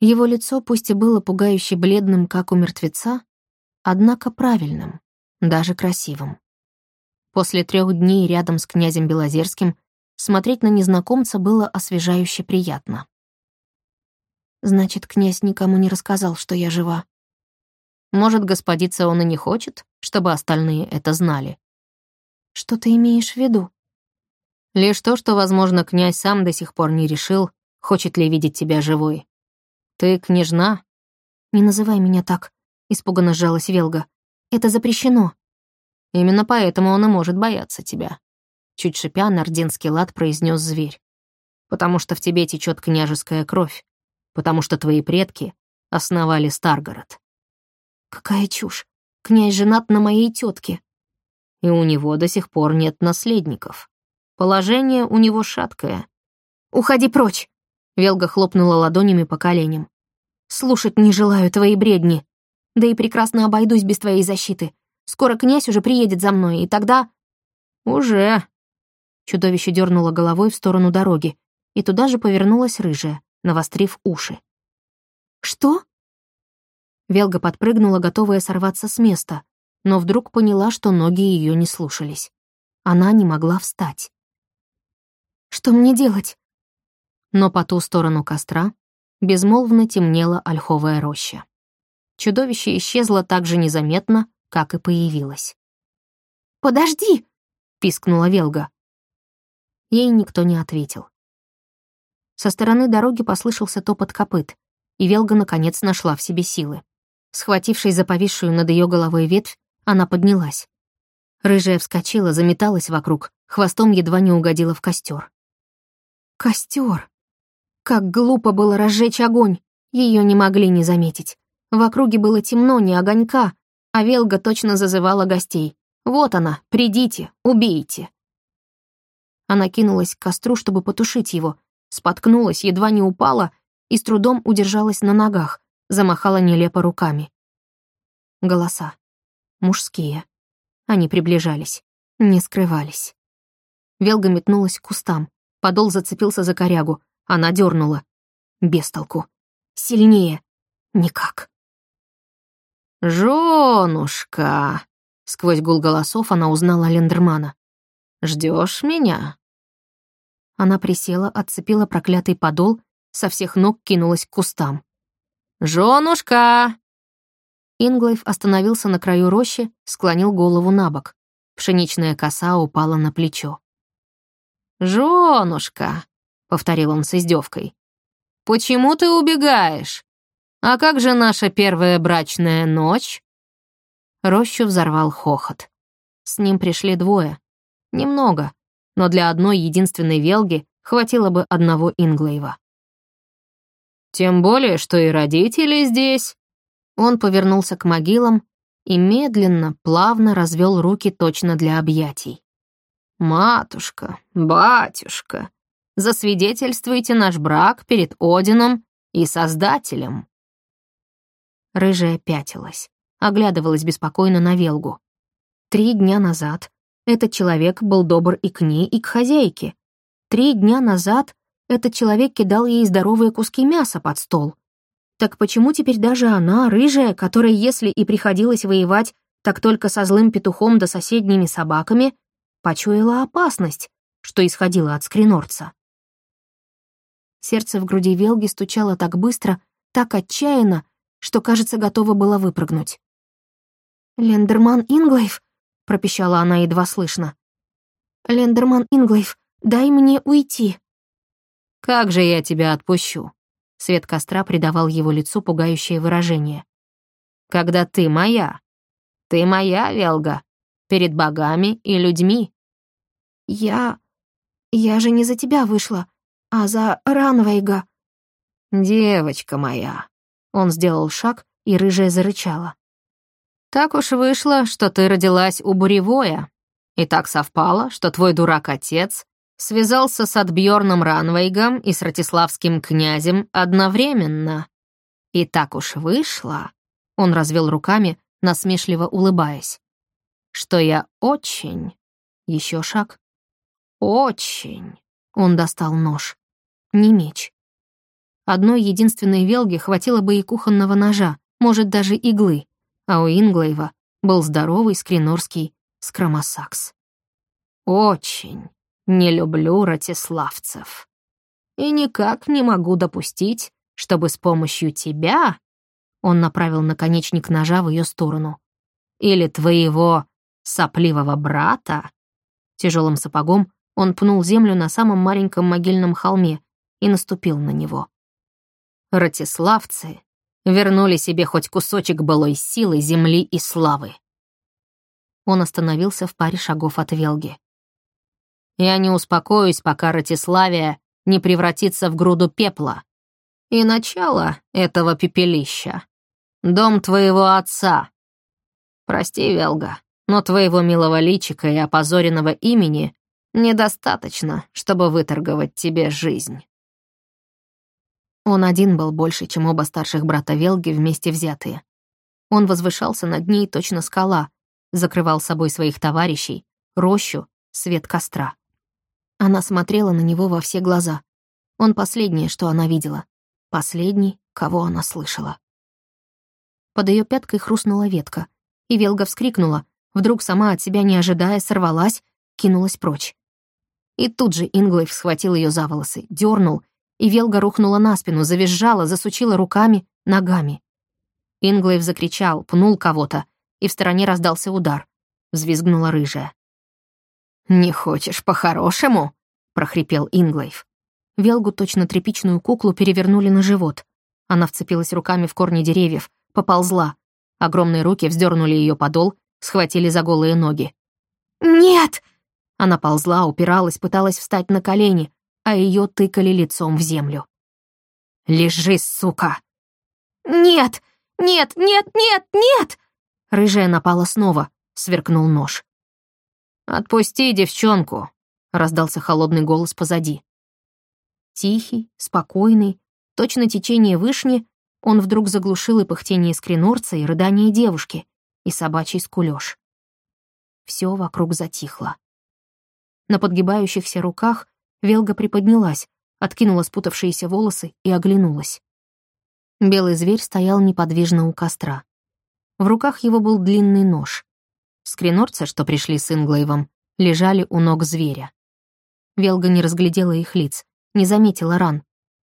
Его лицо, пусть и было пугающе бледным, как у мертвеца, однако правильным, даже красивым. После трех дней рядом с князем Белозерским смотреть на незнакомца было освежающе приятно. Значит, князь никому не рассказал, что я жива. Может, господица он и не хочет, чтобы остальные это знали. Что ты имеешь в виду? Лишь то, что, возможно, князь сам до сих пор не решил, хочет ли видеть тебя живой. Ты княжна? Не называй меня так, испуганно сжалась Велга. Это запрещено. Именно поэтому он и может бояться тебя. Чуть шипя, нардинский лад произнес зверь. Потому что в тебе течет княжеская кровь. Потому что твои предки основали Старгород. Какая чушь. Князь женат на моей тетке. И у него до сих пор нет наследников. Положение у него шаткое. «Уходи прочь!» Велга хлопнула ладонями по коленям. «Слушать не желаю твои бредни. Да и прекрасно обойдусь без твоей защиты. Скоро князь уже приедет за мной, и тогда...» «Уже...» Чудовище дернуло головой в сторону дороги, и туда же повернулась рыжая, навострив уши. «Что?» Велга подпрыгнула, готовая сорваться с места, но вдруг поняла, что ноги ее не слушались. Она не могла встать. «Что мне делать?» Но по ту сторону костра безмолвно темнела ольховая роща. Чудовище исчезло так же незаметно, как и появилось. «Подожди!» — пискнула Велга. Ей никто не ответил. Со стороны дороги послышался топот копыт, и Велга наконец нашла в себе силы. Схватившись за повисшую над ее головой ветвь, она поднялась. Рыжая вскочила, заметалась вокруг, хвостом едва не угодила в костер. Костер! Как глупо было разжечь огонь! Ее не могли не заметить. В округе было темно, не огонька, а Велга точно зазывала гостей. «Вот она, придите, убейте!» Она кинулась к костру, чтобы потушить его, споткнулась, едва не упала и с трудом удержалась на ногах, замахала нелепо руками. Голоса. Мужские. Они приближались, не скрывались. Велга метнулась к кустам. Подол зацепился за корягу. Она дернула. Без толку. Сильнее. Никак. «Жёнушка!» Сквозь гул голосов она узнала Лендермана. Ждешь меня?» Она присела, отцепила проклятый подол, со всех ног кинулась к кустам. «Жёнушка!» Инглайв остановился на краю рощи, склонил голову на бок. Пшеничная коса упала на плечо. «Жёнушка!» — повторил он с издевкой. «Почему ты убегаешь? А как же наша первая брачная ночь?» Рощу взорвал хохот. С ним пришли двое. Немного, но для одной единственной Велги хватило бы одного Инглейва. «Тем более, что и родители здесь». Он повернулся к могилам и медленно, плавно развел руки точно для объятий. «Матушка, батюшка, засвидетельствуйте наш брак перед Одином и Создателем». Рыжая пятилась, оглядывалась беспокойно на Велгу. Три дня назад этот человек был добр и к ней, и к хозяйке. Три дня назад этот человек кидал ей здоровые куски мяса под стол. Так почему теперь даже она, рыжая, которая, если и приходилось воевать, так только со злым петухом да соседними собаками, почуяла опасность, что исходила от скринорца? Сердце в груди Велги стучало так быстро, так отчаянно, что, кажется, готово было выпрыгнуть. «Лендерман Инглейв?» — пропищала она едва слышно. «Лендерман Инглейв, дай мне уйти». «Как же я тебя отпущу?» Свет костра придавал его лицу пугающее выражение. «Когда ты моя. Ты моя, Велга, перед богами и людьми». «Я... я же не за тебя вышла, а за Ранвейга». «Девочка моя». Он сделал шаг, и рыжая зарычала. Так уж вышло, что ты родилась у Буревоя. И так совпало, что твой дурак-отец связался с Отбьорном Ранвейгом и с Ратиславским князем одновременно. И так уж вышло, он развел руками, насмешливо улыбаясь, что я очень... Еще шаг. Очень... Он достал нож. Не меч. Одной единственной велги хватило бы и кухонного ножа, может, даже иглы а у Инглейва был здоровый скринорский скромосакс. Очень не люблю ратиславцев. И никак не могу допустить, чтобы с помощью тебя он направил наконечник ножа в ее сторону. Или твоего сопливого брата. Тяжелым сапогом он пнул землю на самом маленьком могильном холме и наступил на него. Ратиславцы вернули себе хоть кусочек былой силы, земли и славы. Он остановился в паре шагов от Велги. «Я не успокоюсь, пока Ратиславия не превратится в груду пепла. И начало этого пепелища — дом твоего отца. Прости, Велга, но твоего милого личика и опозоренного имени недостаточно, чтобы выторговать тебе жизнь». Он один был больше, чем оба старших брата Велги вместе взятые. Он возвышался над ней точно скала, закрывал собой своих товарищей, рощу, свет костра. Она смотрела на него во все глаза. Он последнее, что она видела. Последний, кого она слышала. Под ее пяткой хрустнула ветка, и Велга вскрикнула, вдруг сама от себя не ожидая сорвалась, кинулась прочь. И тут же Инглейв схватил ее за волосы, дернул, и Велга рухнула на спину, завизжала, засучила руками, ногами. Инглейв закричал, пнул кого-то, и в стороне раздался удар. Взвизгнула рыжая. «Не хочешь по-хорошему?» — прохрипел Инглейв. Велгу точно тряпичную куклу перевернули на живот. Она вцепилась руками в корни деревьев, поползла. Огромные руки вздернули ее подол, схватили за голые ноги. «Нет!» Она ползла, упиралась, пыталась встать на колени, а ее тыкали лицом в землю. «Лежи, сука!» «Нет! Нет! Нет! Нет! Нет!» Рыжая напала снова, сверкнул нож. «Отпусти девчонку!» — раздался холодный голос позади. Тихий, спокойный, точно течение вышни, он вдруг заглушил и пыхтение скринорца, и рыдание девушки, и собачий скулёж. Все вокруг затихло. На подгибающихся руках Велга приподнялась, откинула спутавшиеся волосы и оглянулась. Белый зверь стоял неподвижно у костра. В руках его был длинный нож. Скринорцы, что пришли с Инглейвом, лежали у ног зверя. Велга не разглядела их лиц, не заметила ран,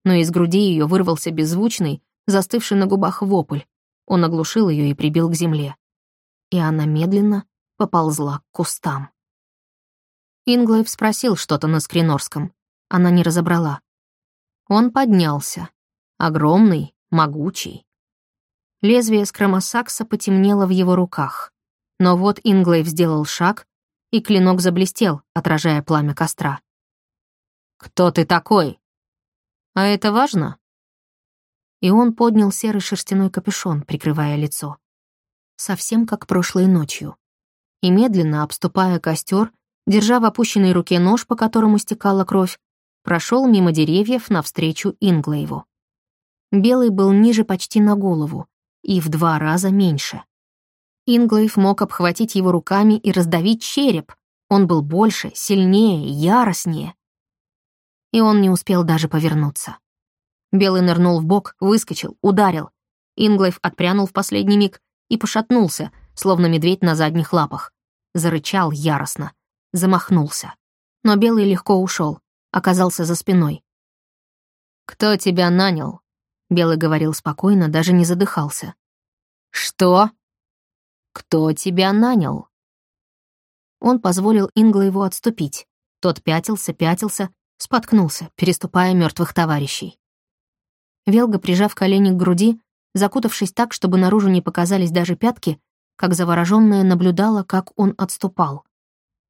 но из груди ее вырвался беззвучный, застывший на губах вопль. Он оглушил ее и прибил к земле. И она медленно поползла к кустам. Инглейв спросил что-то на скринорском. Она не разобрала. Он поднялся. Огромный, могучий. Лезвие скромосакса потемнело в его руках. Но вот Инглейв сделал шаг, и клинок заблестел, отражая пламя костра. «Кто ты такой?» «А это важно?» И он поднял серый шерстяной капюшон, прикрывая лицо. Совсем как прошлой ночью. И медленно, обступая костер, держа в опущенной руке нож, по которому стекала кровь, прошел мимо деревьев навстречу Инглейву. Белый был ниже почти на голову и в два раза меньше. Инглейв мог обхватить его руками и раздавить череп. Он был больше, сильнее, яростнее и он не успел даже повернуться. Белый нырнул в бок, выскочил, ударил. Инглайф отпрянул в последний миг и пошатнулся, словно медведь на задних лапах. Зарычал яростно, замахнулся. Но Белый легко ушел, оказался за спиной. «Кто тебя нанял?» Белый говорил спокойно, даже не задыхался. «Что?» «Кто тебя нанял?» Он позволил Инглайву отступить. Тот пятился, пятился, Споткнулся, переступая мертвых товарищей. Велга, прижав колени к груди, закутавшись так, чтобы наружу не показались даже пятки, как заворожённая наблюдала, как он отступал.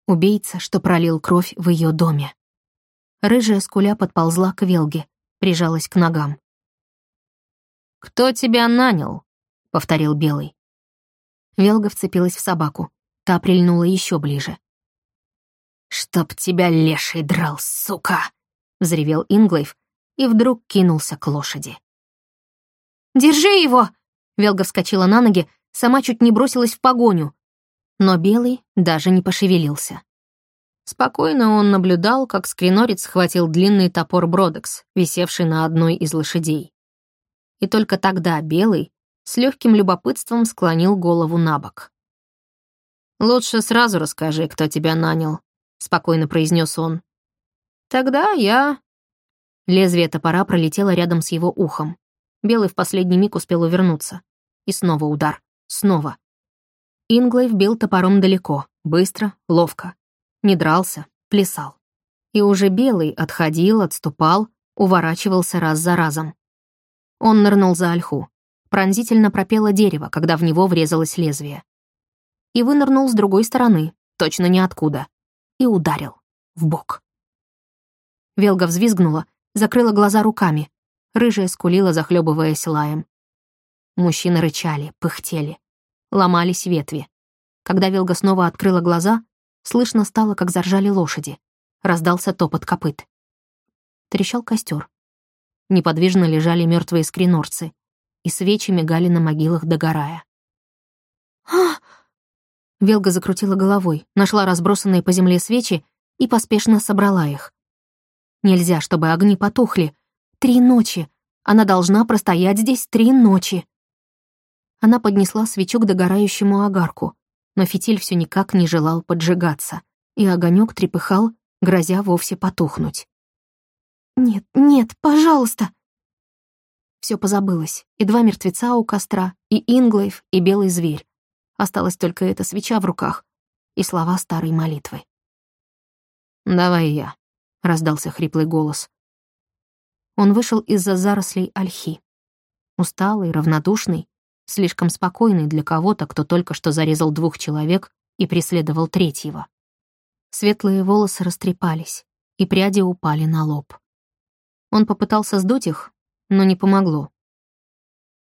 Убийца, что пролил кровь в ее доме. Рыжая скуля подползла к Велге, прижалась к ногам. «Кто тебя нанял?» — повторил Белый. Велга вцепилась в собаку. Та прильнула еще ближе. «Чтоб тебя леший драл, сука!» — взревел Инглейв и вдруг кинулся к лошади. «Держи его!» — Велга вскочила на ноги, сама чуть не бросилась в погоню. Но Белый даже не пошевелился. Спокойно он наблюдал, как скринорец схватил длинный топор Бродекс, висевший на одной из лошадей. И только тогда Белый с легким любопытством склонил голову на бок. «Лучше сразу расскажи, кто тебя нанял», спокойно произнес он. Тогда я... Лезвие топора пролетело рядом с его ухом. Белый в последний миг успел увернуться. И снова удар. Снова. Инглейв бил топором далеко, быстро, ловко. Не дрался, плясал. И уже Белый отходил, отступал, уворачивался раз за разом. Он нырнул за ольху. Пронзительно пропело дерево, когда в него врезалось лезвие. И вынырнул с другой стороны, точно ниоткуда и ударил. В бок. Велга взвизгнула, закрыла глаза руками. Рыжая скулила, захлебываясь лаем. Мужчины рычали, пыхтели. Ломались ветви. Когда Велга снова открыла глаза, слышно стало, как заржали лошади. Раздался топот копыт. Трещал костер. Неподвижно лежали мертвые скринорцы, и свечи мигали на могилах догорая. «Ах!» Велга закрутила головой, нашла разбросанные по земле свечи и поспешно собрала их. Нельзя, чтобы огни потухли. Три ночи. Она должна простоять здесь три ночи. Она поднесла свечу к догорающему огарку, но фитиль все никак не желал поджигаться, и огонек трепыхал, грозя вовсе потухнуть. «Нет, нет, пожалуйста!» Все позабылось, и два мертвеца у костра, и Инглейв, и белый зверь. Осталась только эта свеча в руках и слова старой молитвы. «Давай я», — раздался хриплый голос. Он вышел из-за зарослей ольхи. Усталый, равнодушный, слишком спокойный для кого-то, кто только что зарезал двух человек и преследовал третьего. Светлые волосы растрепались, и пряди упали на лоб. Он попытался сдуть их, но не помогло.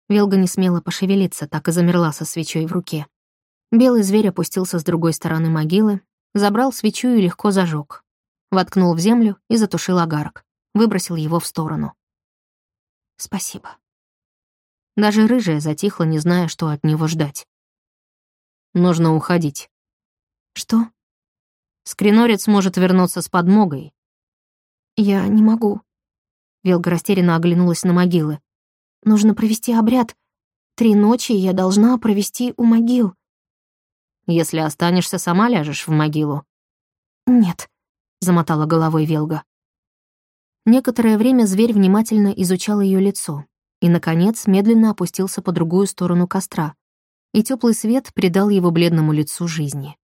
Велга не смела пошевелиться, так и замерла со свечой в руке. Белый зверь опустился с другой стороны могилы, забрал свечу и легко зажег. Воткнул в землю и затушил огарок, выбросил его в сторону. «Спасибо», даже рыжая затихла, не зная, что от него ждать. Нужно уходить. Что? Скринорец может вернуться с подмогой. Я не могу. Велга растерянно оглянулась на могилы. Нужно провести обряд. Три ночи я должна провести у могил. Если останешься, сама ляжешь в могилу. Нет, замотала головой Велга. Некоторое время зверь внимательно изучал ее лицо, и, наконец, медленно опустился по другую сторону костра, и теплый свет придал его бледному лицу жизни.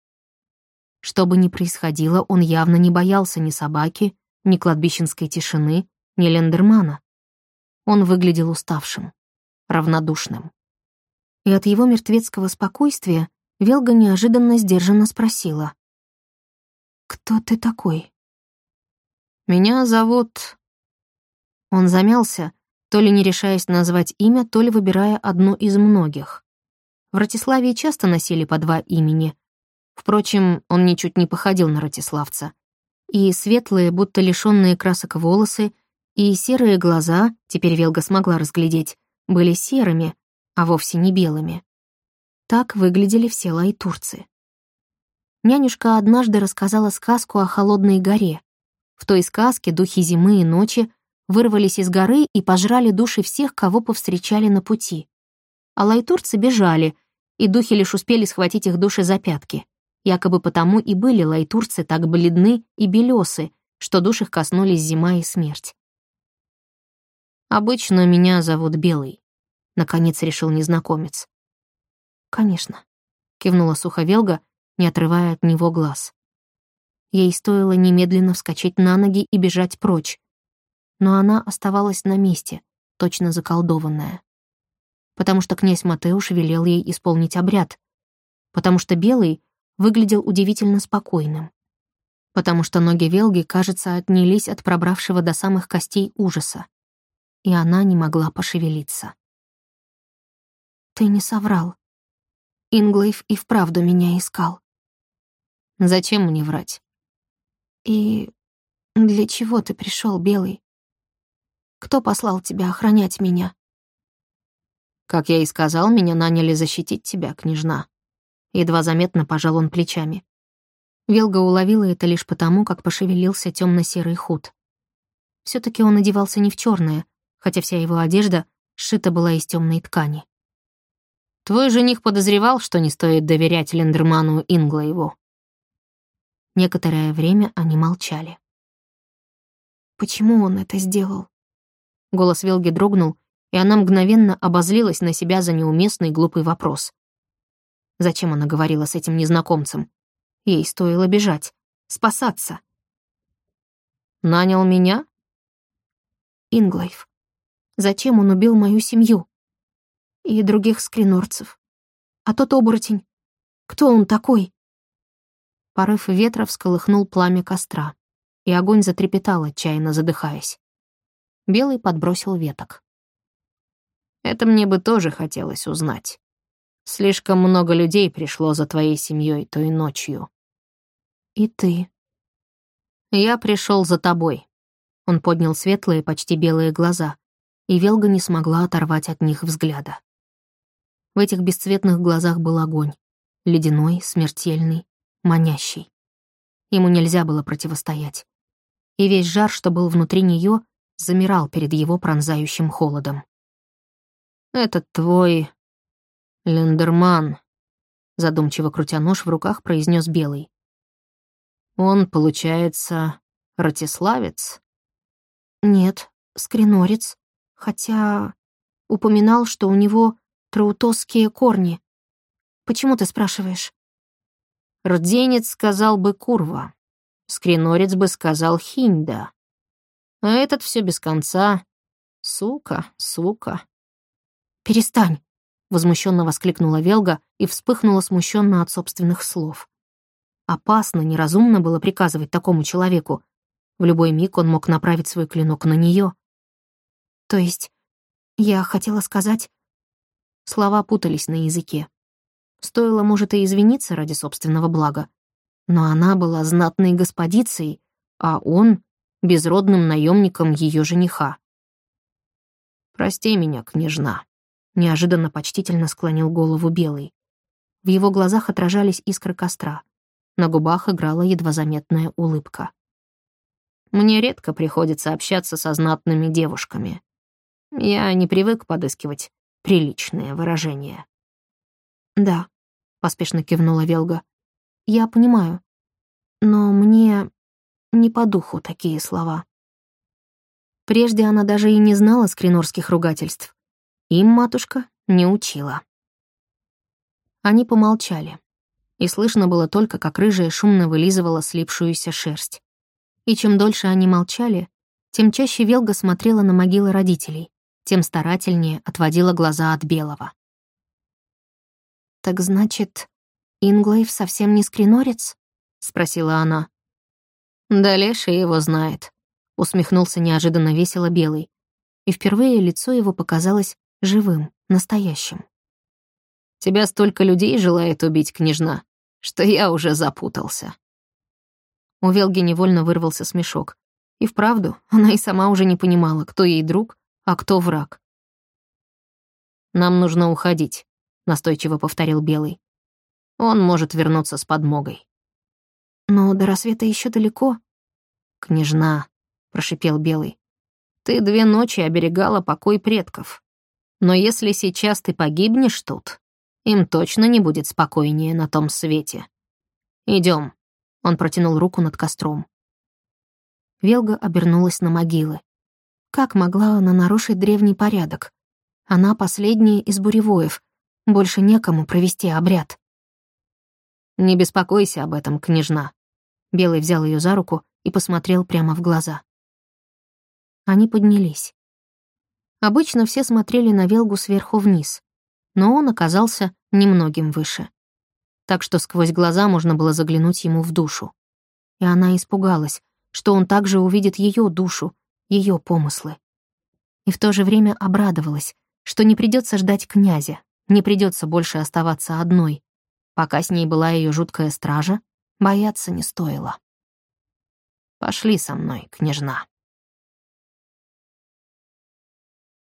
Что бы ни происходило, он явно не боялся ни собаки, ни кладбищенской тишины, ни Лендермана. Он выглядел уставшим, равнодушным. И от его мертвецкого спокойствия Велга неожиданно сдержанно спросила. «Кто ты такой?» «Меня зовут...» Он замялся, то ли не решаясь назвать имя, то ли выбирая одну из многих. В Ратиславии часто носили по два имени. Впрочем, он ничуть не походил на ратиславца. И светлые, будто лишённые красок волосы, и серые глаза, теперь Велга смогла разглядеть, были серыми, а вовсе не белыми. Так выглядели все лайтурцы. Нянюшка однажды рассказала сказку о холодной горе. В той сказке духи зимы и ночи вырвались из горы и пожрали души всех, кого повстречали на пути. А лайтурцы бежали, и духи лишь успели схватить их души за пятки. Якобы потому и были лайтурцы так бледны и белесы, что душ их коснулись зима и смерть. «Обычно меня зовут Белый», — наконец решил незнакомец. «Конечно», — кивнула Суховелга, не отрывая от него глаз. Ей стоило немедленно вскочить на ноги и бежать прочь, но она оставалась на месте, точно заколдованная. Потому что князь Матеуш велел ей исполнить обряд, потому что Белый выглядел удивительно спокойным, потому что ноги Велги, кажется, отнялись от пробравшего до самых костей ужаса, и она не могла пошевелиться. «Ты не соврал. Инглейв и вправду меня искал». «Зачем мне врать?» «И для чего ты пришел, Белый? Кто послал тебя охранять меня?» «Как я и сказал, меня наняли защитить тебя, княжна». Едва заметно пожал он плечами. Велга уловила это лишь потому, как пошевелился темно серый худ. все таки он одевался не в черное, хотя вся его одежда сшита была из темной ткани. «Твой жених подозревал, что не стоит доверять Лендерману Инглоеву». Некоторое время они молчали. «Почему он это сделал?» Голос Велги дрогнул, и она мгновенно обозлилась на себя за неуместный глупый вопрос. Зачем она говорила с этим незнакомцем? Ей стоило бежать, спасаться. «Нанял меня?» Инглайф. Зачем он убил мою семью? И других скринорцев. А тот оборотень. Кто он такой? Порыв ветра всколыхнул пламя костра, и огонь затрепетал, отчаянно задыхаясь. Белый подбросил веток. «Это мне бы тоже хотелось узнать. Слишком много людей пришло за твоей семьей той ночью». «И ты?» «Я пришел за тобой». Он поднял светлые, почти белые глаза, и Велга не смогла оторвать от них взгляда. В этих бесцветных глазах был огонь. Ледяной, смертельный, манящий. Ему нельзя было противостоять. И весь жар, что был внутри нее, замирал перед его пронзающим холодом. «Этот твой... Лендерман, задумчиво крутя нож в руках, произнес Белый. Он, получается, ратиславец? Нет, скринорец. Хотя упоминал, что у него траутосские корни. Почему ты спрашиваешь? Рденец сказал бы Курва, скринорец бы сказал Хинда. А этот все без конца. Сука, сука. «Перестань!» — возмущенно воскликнула Велга и вспыхнула смущенно от собственных слов. Опасно, неразумно было приказывать такому человеку. В любой миг он мог направить свой клинок на нее. То есть, я хотела сказать... Слова путались на языке. Стоило, может, и извиниться ради собственного блага. Но она была знатной господицей, а он — безродным наемником ее жениха. «Прости меня, княжна», — неожиданно почтительно склонил голову Белый. В его глазах отражались искры костра. На губах играла едва заметная улыбка. «Мне редко приходится общаться со знатными девушками. Я не привык подыскивать приличные выражения». «Да», — поспешно кивнула Велга. «Я понимаю. Но мне не по духу такие слова». Прежде она даже и не знала скринорских ругательств. Им матушка не учила. Они помолчали, и слышно было только, как рыжая шумно вылизывала слипшуюся шерсть. И чем дольше они молчали, тем чаще Велга смотрела на могилы родителей, тем старательнее отводила глаза от белого. «Так значит, Инглейв совсем не скринорец?» — спросила она. «Да Леша его знает», — усмехнулся неожиданно весело Белый. И впервые лицо его показалось живым, настоящим. «Тебя столько людей желает убить, княжна, что я уже запутался». У Велги невольно вырвался смешок. И вправду, она и сама уже не понимала, кто ей друг, а кто враг. «Нам нужно уходить», настойчиво повторил Белый. Он может вернуться с подмогой. Но до рассвета еще далеко. Княжна, прошипел Белый. Ты две ночи оберегала покой предков. Но если сейчас ты погибнешь тут, им точно не будет спокойнее на том свете. Идем. Он протянул руку над костром. Велга обернулась на могилы. Как могла она нарушить древний порядок? Она последняя из буревоев, больше некому провести обряд. «Не беспокойся об этом, княжна». Белый взял ее за руку и посмотрел прямо в глаза. Они поднялись. Обычно все смотрели на Велгу сверху вниз, но он оказался немногим выше. Так что сквозь глаза можно было заглянуть ему в душу. И она испугалась, что он также увидит ее душу, ее помыслы. И в то же время обрадовалась, что не придется ждать князя, не придется больше оставаться одной. Пока с ней была ее жуткая стража, бояться не стоило. «Пошли со мной, княжна».